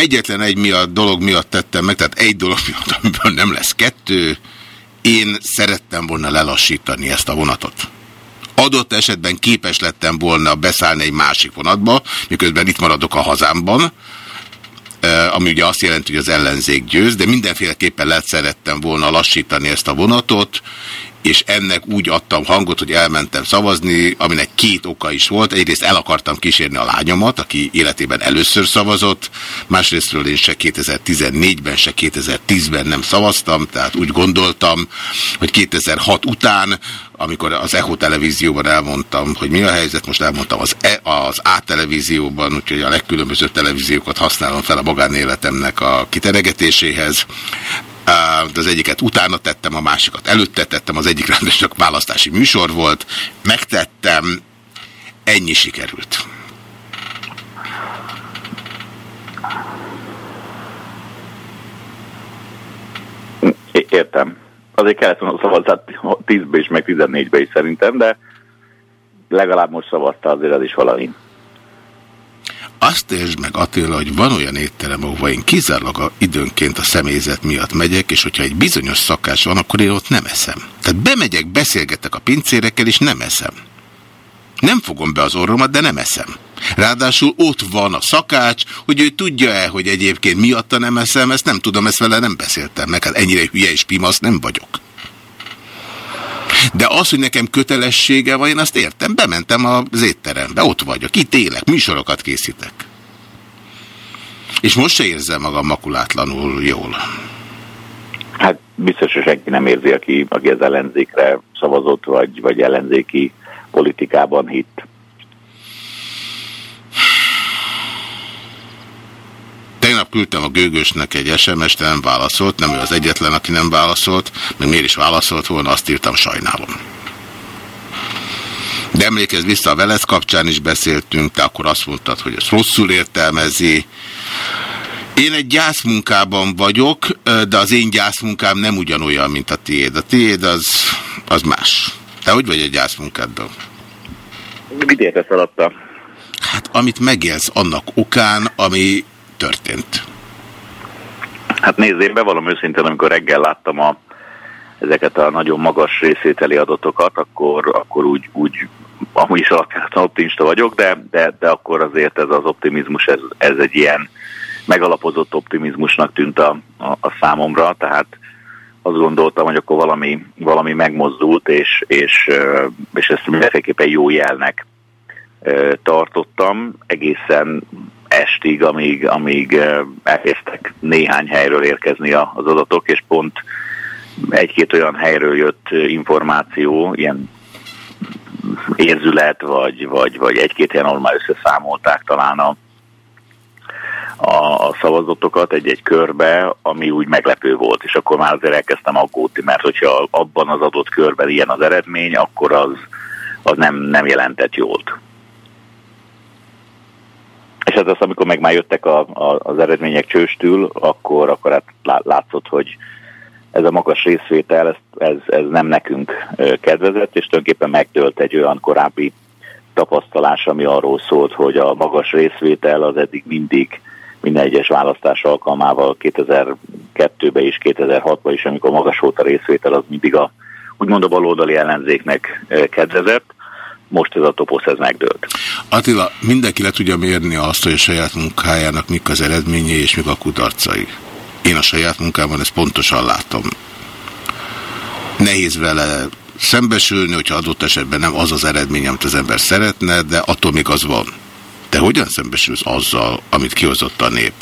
Egyetlen egy miatt, dolog miatt tettem meg, tehát egy dolog miatt, amiből nem lesz kettő, én szerettem volna lelassítani ezt a vonatot. Adott esetben képes lettem volna beszállni egy másik vonatba, miközben itt maradok a hazámban, eh, ami ugye azt jelenti, hogy az ellenzék győz, de mindenféleképpen lehet szerettem volna lassítani ezt a vonatot, és ennek úgy adtam hangot, hogy elmentem szavazni, aminek két oka is volt. Egyrészt el akartam kísérni a lányomat, aki életében először szavazott, másrésztről én se 2014-ben, se 2010-ben nem szavaztam, tehát úgy gondoltam, hogy 2006 után, amikor az ECHO televízióban elmondtam, hogy mi a helyzet, most elmondtam az, e, az A televízióban, úgyhogy a legkülönbözőbb televíziókat használom fel a magánéletemnek a kiteregetéséhez az egyiket utána tettem, a másikat előtte tettem, az egyik rendes csak választási műsor volt, megtettem, ennyi sikerült. Értem. Azért kellett volna szavazni 10-be is, meg 14-be is szerintem, de legalább most szavazta azért az is valami. Azt értsd meg, Attila, hogy van olyan étterem, ahova én kizárólag a, időnként a személyzet miatt megyek, és hogyha egy bizonyos szakás van, akkor én ott nem eszem. Tehát bemegyek, beszélgetek a pincérekkel, és nem eszem. Nem fogom be az orromat, de nem eszem. Ráadásul ott van a szakács, hogy ő tudja-e, hogy egyébként miatta nem eszem, ezt nem tudom, ezt vele nem beszéltem meg. Hát ennyire hülye és pimasz nem vagyok. De az, hogy nekem kötelessége van, én azt értem. Bementem az étterembe, ott vagyok, itt élek, műsorokat készítek. És most se érzem magam makulátlanul jól. Hát biztos, hogy senki nem érzi, aki, aki az ellenzékre szavazott, vagy, vagy ellenzéki politikában hitt. Tegnap küldtem a gőgösnek egy SMS-t, nem válaszolt, nem ő az egyetlen, aki nem válaszolt, meg miért is válaszolt volna, azt írtam, sajnálom. De emlékezz vissza, a Velez kapcsán is beszéltünk, te akkor azt mondtad, hogy ezt rosszul értelmezi. Én egy gyászmunkában vagyok, de az én gyászmunkám nem ugyanolyan, mint a tiéd. A tiéd az, az más. Te hogy vagy egy gyászmunkádban? Mit értesz alatta? Hát amit megélsz annak okán, ami történt. Hát nézd, én bevallom őszintén, amikor reggel láttam a, ezeket a nagyon magas részvételi adatokat, akkor, akkor úgy, úgy amúgy is alapvetően optimista vagyok, de, de, de akkor azért ez az optimizmus, ez, ez egy ilyen megalapozott optimizmusnak tűnt a, a, a számomra, tehát azt gondoltam, hogy akkor valami, valami megmozdult, és, és, és ezt mindenféleképpen jó jelnek tartottam egészen estig, amíg, amíg elkezdtek néhány helyről érkezni az adatok, és pont egy-két olyan helyről jött információ, ilyen érzület, vagy, vagy, vagy egy-két ilyen normál összeszámolták talán a, a szavazatokat egy-egy körbe, ami úgy meglepő volt, és akkor már azért elkezdtem aggódni, mert hogyha abban az adott körben ilyen az eredmény, akkor az, az nem, nem jelentett jót. És ez az, amikor meg már jöttek a, a, az eredmények csőstül, akkor, akkor hát látszott, hogy ez a magas részvétel, ez, ez, ez nem nekünk kedvezett, és tulajdonképpen megtölt egy olyan korábbi tapasztalás, ami arról szólt, hogy a magas részvétel az eddig mindig minden egyes választás alkalmával 2002-ben és 2006-ban is, amikor magas volt a részvétel, az mindig a úgymond a baloldali ellenzéknek kedvezett most ez a toposz ez megdőlt. Attila, mindenki le tudja mérni azt, hogy a saját munkájának mik az eredményei és mik a kudarcai. Én a saját munkában ezt pontosan látom. Nehéz vele szembesülni, hogyha adott esetben nem az az eredmény, amit az ember szeretne, de attól még az van. Te hogyan szembesülsz azzal, amit kihozott a nép?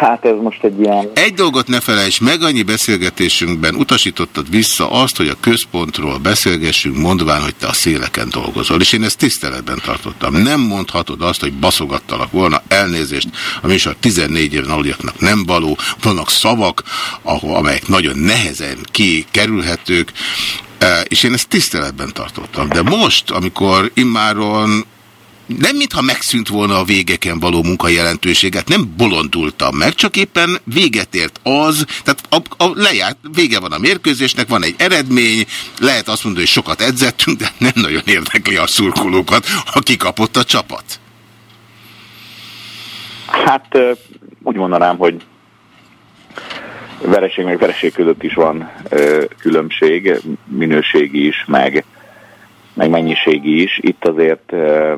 Hát ez most egy ilyen... Egy dolgot ne felejts meg, annyi beszélgetésünkben utasítottad vissza azt, hogy a központról beszélgessünk, mondván, hogy te a széleken dolgozol. És én ezt tiszteletben tartottam. Nem mondhatod azt, hogy baszogattalak volna elnézést, a 14 éven aluliaknak nem való. Vannak szavak, ahol, amelyek nagyon nehezen kikerülhetők, eh, és én ezt tiszteletben tartottam. De most, amikor immáron nem mintha megszűnt volna a végeken való munka jelentőséget, nem bolondultam meg, csak éppen véget ért az, tehát a, a lejárt, vége van a mérkőzésnek, van egy eredmény, lehet azt mondani, hogy sokat edzettünk, de nem nagyon érdekli a szurkolókat, aki kapott a csapat. Hát úgy mondanám, hogy vereség meg vereség között is van különbség, minőségi is, meg meg mennyiségi is. Itt azért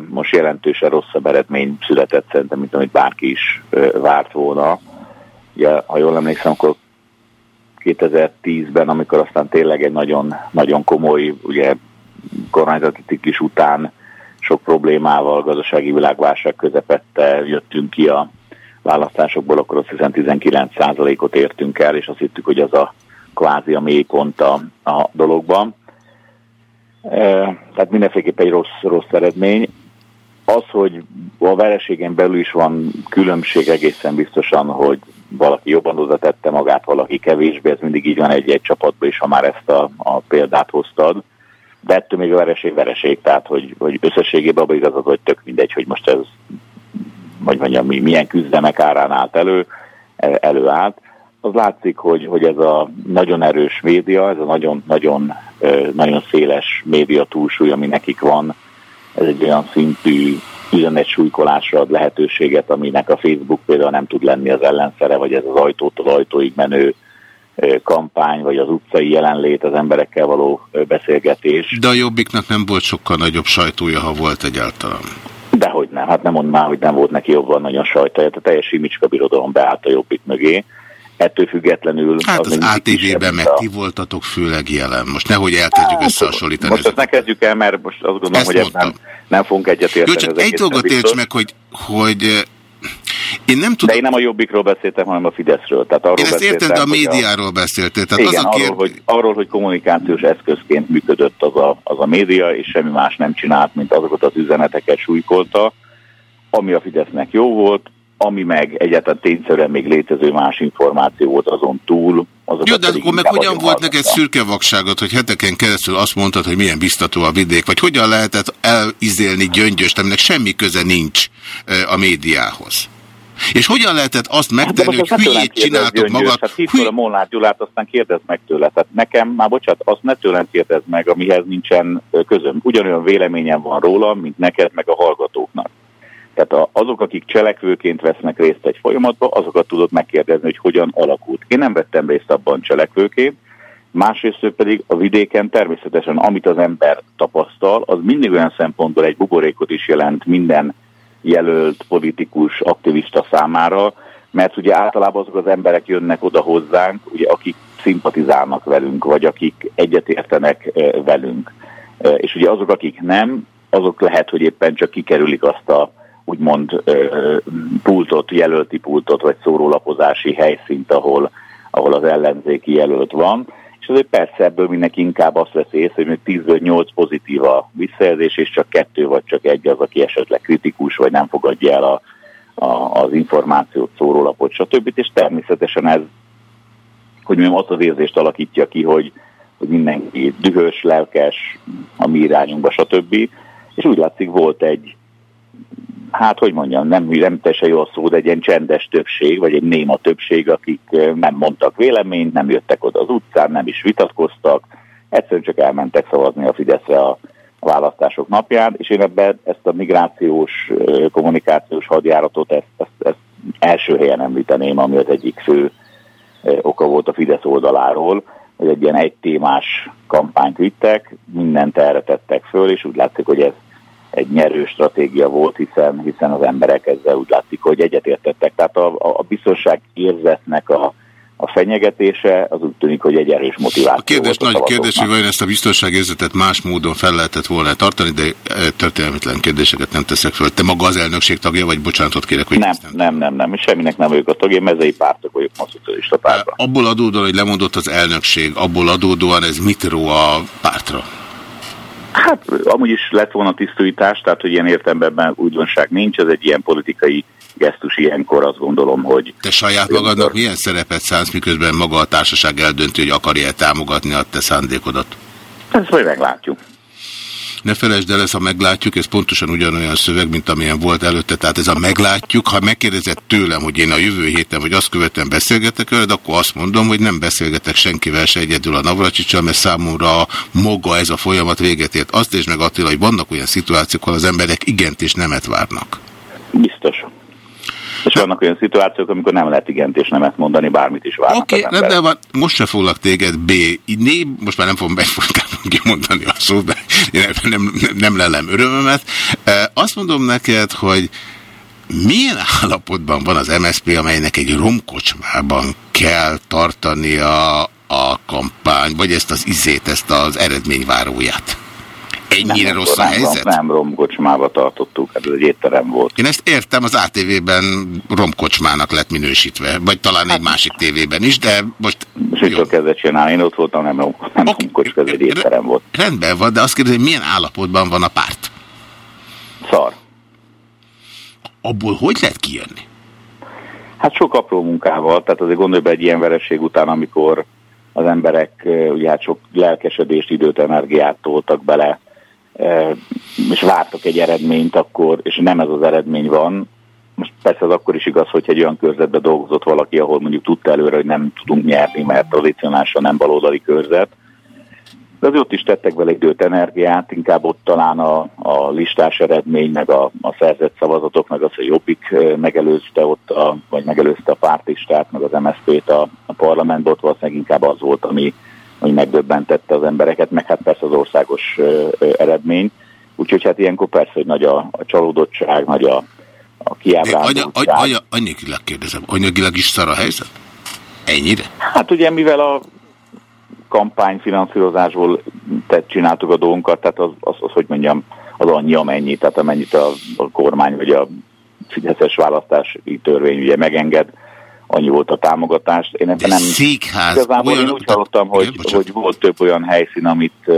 most jelentősen rosszabb eredmény született szerintem, mint amit bárki is várt volna. Ja, ha jól emlékszem, akkor 2010-ben, amikor aztán tényleg egy nagyon, nagyon komoly ugye, kormányzati ciklus után sok problémával, gazdasági világválság közepette jöttünk ki a választásokból, akkor azt hiszem 19%-ot értünk el, és azt hittük, hogy az a kvázi a mélypont a, a dologban tehát mindenféleképpen egy rossz, rossz eredmény. Az, hogy a vereségen belül is van különbség egészen biztosan, hogy valaki jobban oda tette magát, valaki kevésbé, ez mindig így van egy-egy csapatban is, ha már ezt a, a példát hoztad. De ettől még a vereség vereség, tehát hogy, hogy összességében abban igazad, hogy tök mindegy, hogy most ez, vagy mondjam, milyen küzdemek árán állt elő, előállt az látszik, hogy, hogy ez a nagyon erős média, ez a nagyon, nagyon, nagyon széles média túlsúly, ami nekik van, ez egy olyan szintű üzenet súlykolásra ad lehetőséget, aminek a Facebook például nem tud lenni az ellenszere, vagy ez az ajtótól ajtóig menő kampány, vagy az utcai jelenlét, az emberekkel való beszélgetés. De a Jobbiknak nem volt sokkal nagyobb sajtója, ha volt egyáltalán. Dehogy nem, hát nem mond már, hogy nem volt neki jobban nagyon sajtója, a teljes imicska birodalom beállt a Jobbik mögé ettől függetlenül... Hát az, az ATV-ben meg a... ti voltatok főleg jelen. Most nehogy elkezdjük hát, összehasonlítani. Most ezt ne kezdjük el, mert most azt gondolom, ezt hogy ezt nem, nem fogunk egyetérteni. Jó, csak egy dolgot érts meg, hogy, hogy Én nem tudom... De én nem a Jobbikról beszéltem, hanem a Fideszről. Tehát arról én ezt értem, de a médiáról a... beszéltél. Tehát Igen, az a kér... arról, hogy, arról, hogy kommunikációs eszközként működött az a, az a média, és semmi más nem csinált, mint azokat az üzeneteket súlykolta, ami a Fidesznek jó volt, ami meg egyáltalán tényszerűen még létező más információ volt azon túl. Jó, de akkor meg hogyan volt neked szürke vakságot, hogy heteken keresztül azt mondtad, hogy milyen biztató a vidék, vagy hogyan lehetett elizélni gyöngyöst, aminek semmi köze nincs a médiához? És hogyan lehetett azt hát, megtenni, hát, hogy hülyét csináltok magad? Hát hívd a Molnár Gyulát, aztán kérdezd meg tőle. Tehát nekem, már bocsánat, azt ne tőlem kérdezd meg, amihez nincsen közöm. Ugyanolyan véleményem van róla, mint neked, meg a hallgatóknak. Tehát azok, akik cselekvőként vesznek részt egy folyamatban, azokat tudod megkérdezni, hogy hogyan alakult. Én nem vettem részt abban cselekvőként, másrészt pedig a vidéken természetesen, amit az ember tapasztal, az mindig olyan szempontból egy buborékot is jelent minden jelölt politikus, aktivista számára, mert ugye általában azok az emberek jönnek oda hozzánk, ugye, akik szimpatizálnak velünk, vagy akik egyetértenek eh, velünk. Eh, és ugye azok, akik nem, azok lehet, hogy éppen csak kikerülik azt a úgymond pultot, jelölti pultot, vagy szórólapozási helyszínt, ahol, ahol az ellenzéki jelölt van. És azért persze ebből mindenki inkább azt veszi észre, hogy 10 8 pozitív a visszajelzés, és csak kettő vagy csak egy az, aki esetleg kritikus, vagy nem fogadja el a, a, az információt, szórólapot, stb. És természetesen ez, hogy mondjam, azt az érzést alakítja ki, hogy, hogy mindenki dühös, lelkes a mi irányunkba, stb. És úgy látszik volt egy, hát hogy mondjam, nem, nem teljesen jó szó, de egy ilyen csendes többség, vagy egy néma többség, akik nem mondtak véleményt, nem jöttek oda az utcán, nem is vitatkoztak, egyszerűen csak elmentek szavazni a Fideszre a választások napján, és én ebben ezt a migrációs, kommunikációs hadjáratot, ezt, ezt, ezt első helyen említeném, ami az egyik fő oka volt a Fidesz oldaláról, hogy egy ilyen egy témás kampányt vittek, mindent erre tettek föl, és úgy látszik, hogy ez egy nyerő stratégia volt, hiszen, hiszen az emberek ezzel úgy látszik, hogy egyetértettek. Tehát a, a biztonság érzetnek a, a fenyegetése, az úgy tűnik, hogy egy erős motiváció. A kérdés volt a nagy kérdés, hogy vajon ezt a biztonságérzetet más módon fel lehetett volna tartani, de e, történelmetlen kérdéseket nem teszek föl. Te maga az elnökség tagja, vagy bocsánatot kérek, hogy nem, nem, nem, nem, nem, semminek nem vagyok a tagja, én mezei pártok vagyok ma szocialista pártban. Abból adódóan, hogy lemondott az elnökség, abból adódóan ez mit ró a pártra? Hát amúgy is lett volna tisztújítás, tehát hogy ilyen értelemben újdonság nincs, ez egy ilyen politikai gesztus ilyenkor azt gondolom, hogy... Te saját magadnak amikor... milyen szerepet szánsz, miközben maga a társaság eldönti, hogy akarja támogatni a te szándékodat? Ezt majd meglátjuk. Ne felejtsd el, ezt a meglátjuk, ez pontosan ugyanolyan szöveg, mint amilyen volt előtte. Tehát ez a meglátjuk, ha megkérdezett tőlem, hogy én a jövő héten vagy azt követően beszélgetek veled, akkor azt mondom, hogy nem beszélgetek senkivel se egyedül a Navracsicsal, mert számomra maga ez a folyamat véget ért. Azt és meg Attila, hogy vannak olyan szituációk, ahol az emberek igent és nemet várnak. Biztos. És vannak olyan szituációk, amikor nem lehet igent és nemet mondani, bármit is várnak Oké, okay, de van, most se foglak téged B. Né, most már nem fogom kimondani a szót, de én nem, nem, nem lelem örömömet. Azt mondom neked, hogy milyen állapotban van az MSZP, amelynek egy romkocsmában kell tartania a kampány, vagy ezt az izét, ezt az eredményváróját? Ennyire nem, rossz a helyzet? Nem, romkocsmába tartottuk, hát ez egy étterem volt. Én ezt értem, az ATV-ben romkocsmának lett minősítve, vagy talán hát, egy másik tévében is, de most... Mit kezdett csinálni? Én ott voltam, nem, rom, nem okay. romkocsma, ez egy étterem volt. Rendben van, de azt kérdezem, hogy milyen állapotban van a párt? Szar. Abból hogy lehet kijönni? Hát sok apró munkával, tehát azért gondolj be egy ilyen vereség után, amikor az emberek ugye hát sok lelkesedést, időt, energiát toltak bele, és vártak egy eredményt akkor, és nem ez az eredmény van. Most persze az akkor is igaz, hogy egy olyan körzetbe dolgozott valaki, ahol mondjuk tudta előre, hogy nem tudunk nyerni, mert tradicionálisan nem baloldali körzet, de az ott is tettek vele időt, energiát, inkább ott talán a, a listás eredmény, meg a, a szerzett szavazatok, meg az, hogy Jobbik megelőzte ott, a, vagy megelőzte a pártistát, meg az MSZP-t a, a parlamentben, ott valószínűleg inkább az volt, ami, ami megdöbbentette az embereket, meg hát persze az országos eredmény. Úgyhogy hát ilyenkor persze, hogy nagy a, a csalódottság, nagy a, a kiábrándultság. Anya, anya, anyagilag kérdezem, anyagilag is szar a helyzet? Ennyire? Hát ugye mivel a kampányfinanszírozásból tett, csináltuk a dolgunkat, tehát az, az, az, hogy mondjam, az annyi amennyi, tehát amennyit a, a kormány vagy a Fideszes választási törvény ugye megenged, annyi volt a támogatás. Én ebben nem... Székház, Igazából olyan... én úgy hallottam, hogy, igen, hogy volt több olyan helyszín, amit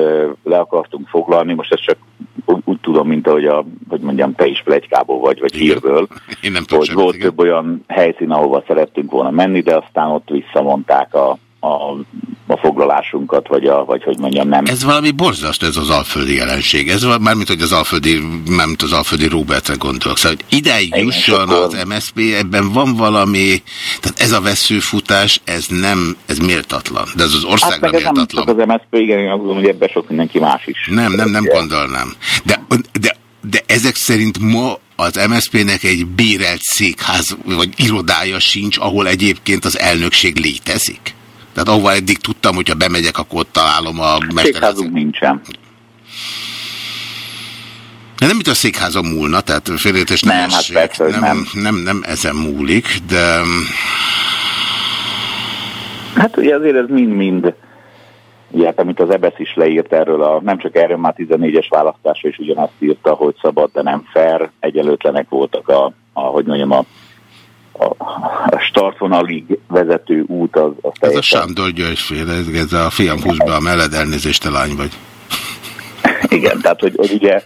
le akartunk foglalni, most ez csak úgy, úgy tudom, mint ahogy a, hogy mondjam, te is plegykából vagy, vagy igen. hírből, én nem hogy volt igen. több olyan helyszín, ahova szerettünk volna menni, de aztán ott visszamondták a, a, a foglalásunkat, vagy, a, vagy hogy mondjam, nem. Ez valami borzasztó, ez az alföldi jelenség. Ez mármint, hogy az alföldi, mármint az alföldi Robertre gondolok. Szóval, hogy ideig Igen, jusson az MSZP, ebben van valami, tehát ez a veszőfutás, ez nem, ez méltatlan. De ez az országra hát, méltatlan. Nem az MSZP, igen, én azt gondolom, hogy ebben sok mindenki más is. Nem, nem, nem gondolnám. De, de, de ezek szerint ma az MSZP-nek egy bérelt székház vagy irodája sincs, ahol egyébként az elnökség létezik? Tehát ahova eddig tudtam, hogyha bemegyek, akkor ott találom a Székházunk nincsen. De nem, mint a székházam múlna, tehát félreértés nem, nem, hát persze, nem, nem. nem, nem ezen múlik, de... Hát ugye azért ez mind-mind, hát, amit az EBESZ is leírt erről, a, nem csak erről már 14-es választásra is ugyanazt írta, hogy szabad, de nem fair, egyelőtlenek voltak a, a hogy mondjam, a a, a startvonalig vezető út az, az. Ez a Sándor Györgyféle, ez a fiam húz be a melled, elnézést, te lány vagy. Igen, tehát hogy, hogy ugye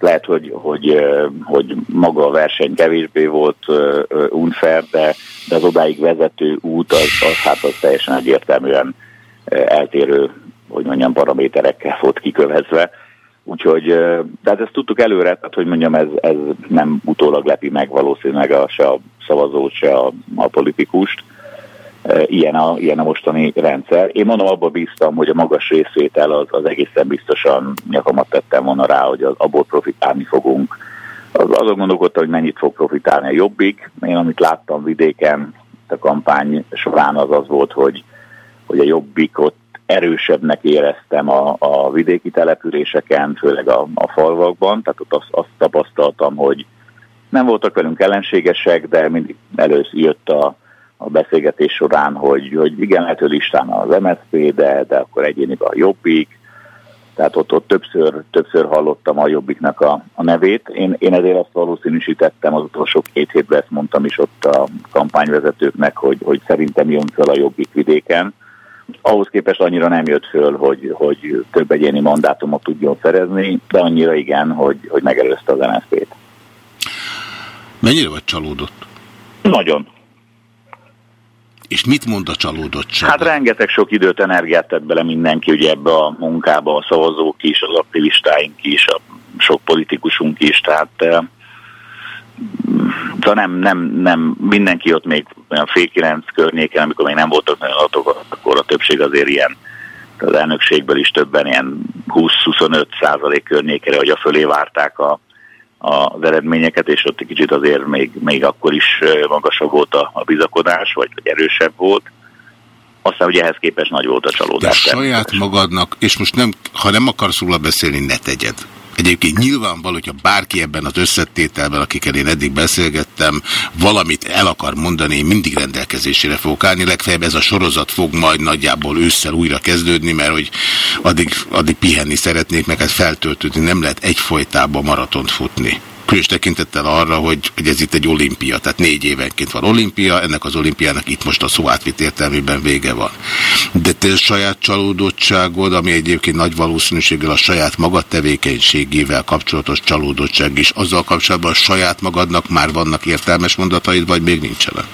lehet, hogy, hogy, hogy maga a verseny kevésbé volt unfair, de, de az odáig vezető út az, az hát az teljesen egyértelműen eltérő, hogy mondjam, paraméterekkel volt kikövezve. Úgyhogy, tehát ezt tudtuk előre, tehát hogy mondjam, ez, ez nem utólag lepi meg valószínűleg a, se a szavazót, se a, a politikust. Ilyen a, ilyen a mostani rendszer. Én mondom, abban bíztam, hogy a magas részvétel az, az egészen biztosan nyakamat tettem volna rá, hogy az, abból profitálni fogunk. Az, azon gondolkodtam, hogy mennyit fog profitálni a jobbik. Én amit láttam vidéken a kampány során az az volt, hogy, hogy a jobbikot erősebbnek éreztem a, a vidéki településeken, főleg a, a falvakban, tehát ott azt, azt tapasztaltam, hogy nem voltak velünk ellenségesek, de mindig először jött a, a beszélgetés során, hogy, hogy igen, lehet, hogy listán az MSZP, de, de akkor egyéniben a Jobbik, tehát ott, ott többször, többször hallottam a Jobbiknak a, a nevét. Én, én ezért azt valószínűsítettem az utolsó két hétben, ezt mondtam is ott a kampányvezetőknek, hogy, hogy szerintem jön föl a Jobbik vidéken ahhoz képest annyira nem jött föl, hogy, hogy több egyéni mandátumot tudjon szerezni, de annyira igen, hogy, hogy megelőzte az NSZP-t. Mennyire vagy csalódott? Nagyon. És mit mond a csalódottság? Hát rengeteg sok időt, energiát tett bele mindenki ugye ebbe a munkába, a szavazók is, az aktivistáink is, a sok politikusunk is, tehát szóval nem, nem, nem, mindenki ott még olyan fél kilenc környéken, amikor még nem voltak nagyon adatok, akkor a többség azért ilyen, az elnökségből is többen ilyen 20-25 százalék környékere, hogy a fölé várták a, a, az eredményeket, és ott egy kicsit azért még, még akkor is magasabb volt a, a bizakodás, vagy, vagy erősebb volt. Aztán ugye ehhez képest nagy volt a csalódás. De saját magadnak, és most nem, ha nem akarsz róla beszélni, ne tegyed. Egyébként nyilvánvaló, hogyha bárki ebben az összetételben, akikkel én eddig beszélgettem, valamit el akar mondani, én mindig rendelkezésére fogok állni. Legfeljebb ez a sorozat fog majd nagyjából ősszel újra kezdődni, mert hogy addig, addig pihenni szeretnék, meg hát feltöltődni. Nem lehet egyfolytában maratont futni különös tekintettel arra, hogy, hogy ez itt egy olimpia, tehát négy évenként van olimpia, ennek az olimpiának itt most a szó átvitt értelmében vége van. De te saját csalódottságod, ami egyébként nagy valószínűséggel a saját magad tevékenységével kapcsolatos csalódottság is, azzal kapcsolatban a saját magadnak már vannak értelmes mondataid, vagy még nincsenek?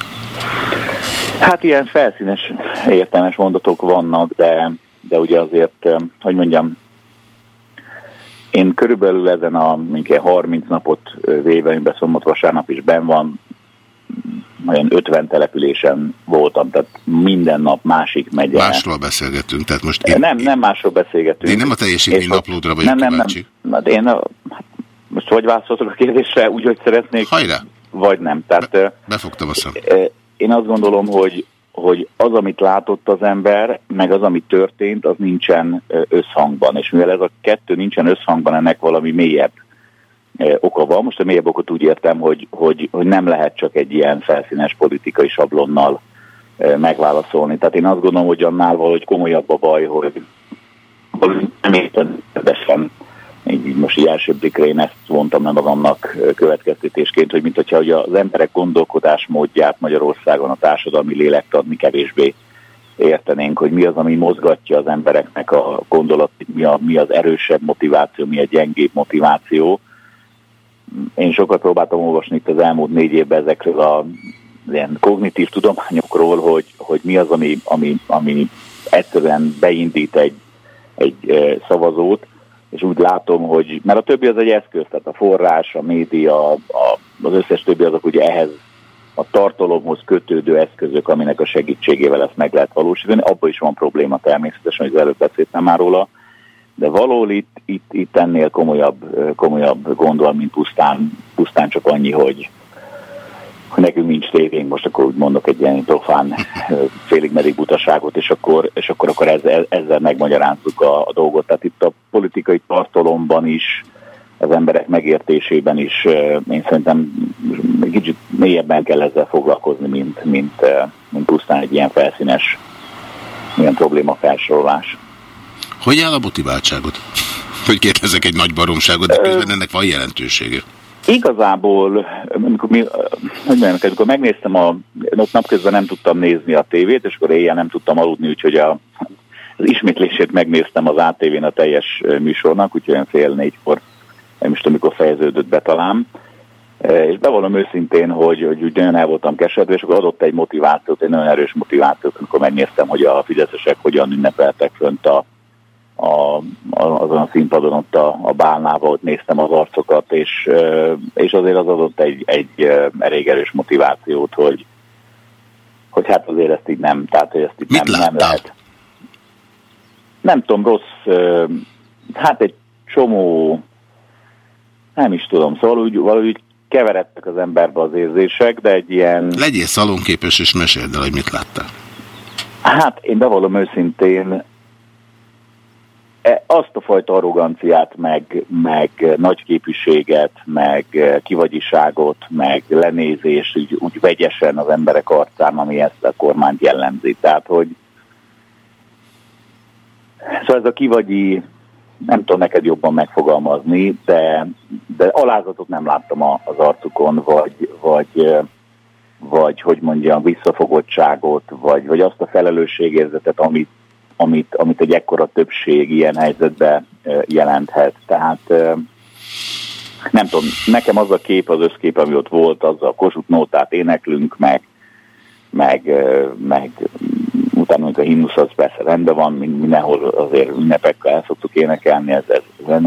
Hát ilyen felszínes értelmes mondatok vannak, de, de ugye azért, hogy mondjam, én körülbelül ezen a minket 30 napot véve, amiben szombat vasárnap is ben van, olyan 50 településen voltam, tehát minden nap másik megye. Másról beszélgetünk, tehát most én... Nem, nem másról beszélgetünk. Én nem a teljesítmény naplódra vagyok nem, nem, kíváncsi. Nem, nem. Én a, hát most vagy válaszoltok a kérdésre úgy, hogy szeretnék, Hajrá. vagy nem. Tehát, Be, befogtam a szem. Én azt gondolom, hogy hogy az, amit látott az ember, meg az, ami történt, az nincsen összhangban. És mivel ez a kettő nincsen összhangban, ennek valami mélyebb oka van. Most a mélyebb okot úgy értem, hogy, hogy, hogy nem lehet csak egy ilyen felszínes politikai sablonnal megválaszolni. Tehát én azt gondolom, hogy annál valahogy komolyabb a baj, hogy nem értendesen így, most így első blikre én ezt vontam le magamnak következtetésként, hogy mint hogyha hogy az emberek gondolkodásmódját Magyarországon a társadalmi lélektan mi kevésbé értenénk, hogy mi az, ami mozgatja az embereknek a gondolat, mi, a, mi az erősebb motiváció, mi a gyengébb motiváció. Én sokat próbáltam olvasni itt az elmúlt négy évben ezekről a ilyen kognitív tudományokról, hogy, hogy mi az, ami, ami, ami egyszerűen beindít egy, egy szavazót, és úgy látom, hogy, mert a többi az egy eszköz, tehát a forrás, a média, a, az összes többi azok ugye ehhez a tartalomhoz kötődő eszközök, aminek a segítségével ezt meg lehet valósítani. Abban is van probléma természetesen, hogy az előbb beszéltem már róla, de valahol itt, itt, itt ennél komolyabb, komolyabb gondol, mint pusztán, pusztán csak annyi, hogy, hogy nekünk nincs tévénk, most akkor úgy mondok egy ilyen profán félig meddig butaságot, és akkor, és akkor, akkor ezzel, ezzel megmagyarázzuk a, a dolgot. Tehát itt a politikai tartalomban is, az emberek megértésében is én szerintem kicsit mélyebben kell ezzel foglalkozni, mint, mint, mint pusztán egy ilyen felszínes ilyen probléma felsorolás. Hogy áll a motiváltságot? Hogy kérdezek egy nagy baromságot, de közben ennek van jelentősége. Igazából, amikor, mi, hogy mondjam, amikor megnéztem, a, napközben nem tudtam nézni a tévét, és akkor éjjel nem tudtam aludni, úgyhogy a, az ismétlését megnéztem az ATV-n a teljes műsornak, úgyhogy olyan fél négykor, nem is tudom, mikor fejeződött be talán. És bevallom őszintén, hogy, hogy úgy nagyon el voltam keserve, és akkor adott egy motivációt, egy nagyon erős motivációt, amikor megnéztem, hogy a fideszesek hogyan ünnepeltek fönt a, a, azon a színpadon ott a, a bálnával, ott néztem az arcokat, és, és azért az adott egy, egy elég erős motivációt, hogy, hogy hát azért ezt így nem, tehát hogy ezt így Mit nem, nem lehet. Nem tudom, rossz, hát egy csomó, nem is tudom, szóval úgy, valahogy keveredtek az emberbe az érzések, de egy ilyen... Legyél szalonképes és meséld el, hogy mit láttál. Hát én bevallom őszintén, azt a fajta arroganciát, meg, meg nagyképűséget, meg kivagyiságot, meg lenézés úgy, úgy vegyesen az emberek arcán, ami ezt a kormányt jellemzi. Tehát, hogy szóval ez a kivagyi, nem tudom neked jobban megfogalmazni, de, de alázatot nem láttam az arcukon, vagy, vagy, vagy hogy mondjam, visszafogottságot, vagy, vagy azt a felelősségérzetet, amit amit, amit egy ekkora többség ilyen helyzetben jelenthet. Tehát nem tudom, nekem az a kép, az összkép, ami ott volt, az a Kossuth nótát éneklünk, meg, meg, meg utána, hogy a himnusz az persze rendben van, mindenhol azért ünnepekkel el szoktuk énekelni, ez, ez,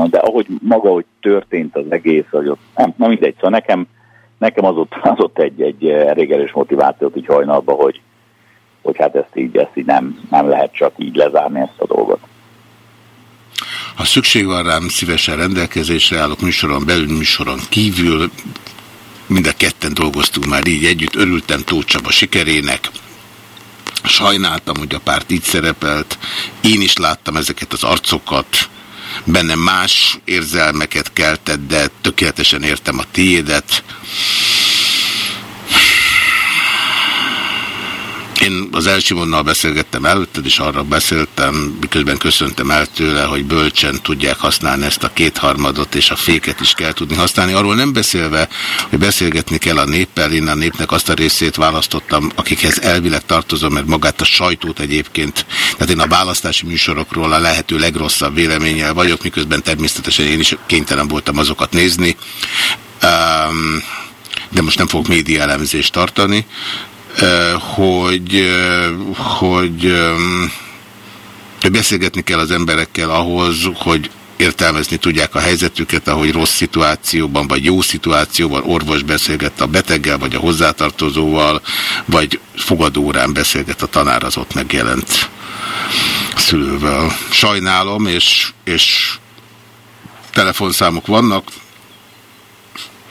de ahogy maga, hogy történt az egész, hogy ott, nem, na mindegy, szóval nekem, nekem az ott, az ott egy, egy elég erős motivációt így hajnalba, hogy, hogy hát ezt így, ezt így nem, nem lehet csak így lezárni ezt a dolgot. Ha szükség van rám, szívesen rendelkezésre állok műsoron belül, műsoron kívül. Mind a ketten dolgoztunk már így együtt, örültem Tóth Csaba sikerének. Sajnáltam, hogy a párt így szerepelt. Én is láttam ezeket az arcokat. Bennem más érzelmeket keltett, de tökéletesen értem a tiédet. Én az Elsimonnal beszélgettem előtted, és arra beszéltem, miközben köszöntem el tőle, hogy bölcsen tudják használni ezt a kétharmadot, és a féket is kell tudni használni. Arról nem beszélve, hogy beszélgetni kell a néppel, én a népnek azt a részét választottam, akikhez elvileg tartozom, mert magát a sajtót egyébként, tehát én a választási műsorokról a lehető legrosszabb véleménnyel vagyok, miközben természetesen én is kénytelen voltam azokat nézni. Um, de most nem fogok média elemzést tartani hogy, hogy, beszélgetni kell az emberekkel ahhoz, hogy értelmezni tudják a helyzetüket, ahogy rossz szituációban, vagy jó szituációban orvos beszélget a beteggel, vagy a hozzátartozóval, vagy fogadórán beszélget a tanár az ott megjelent szülővel. Sajnálom, és, és telefonszámok vannak,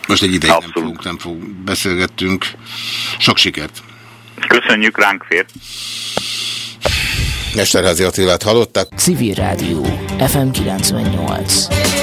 most egy ideig nem fogunk, nem fogunk, beszélgettünk. Sok sikert! Köszönjük, ránk fér. Mesterházi Attilát hallották. Civil Rádió, FM 98.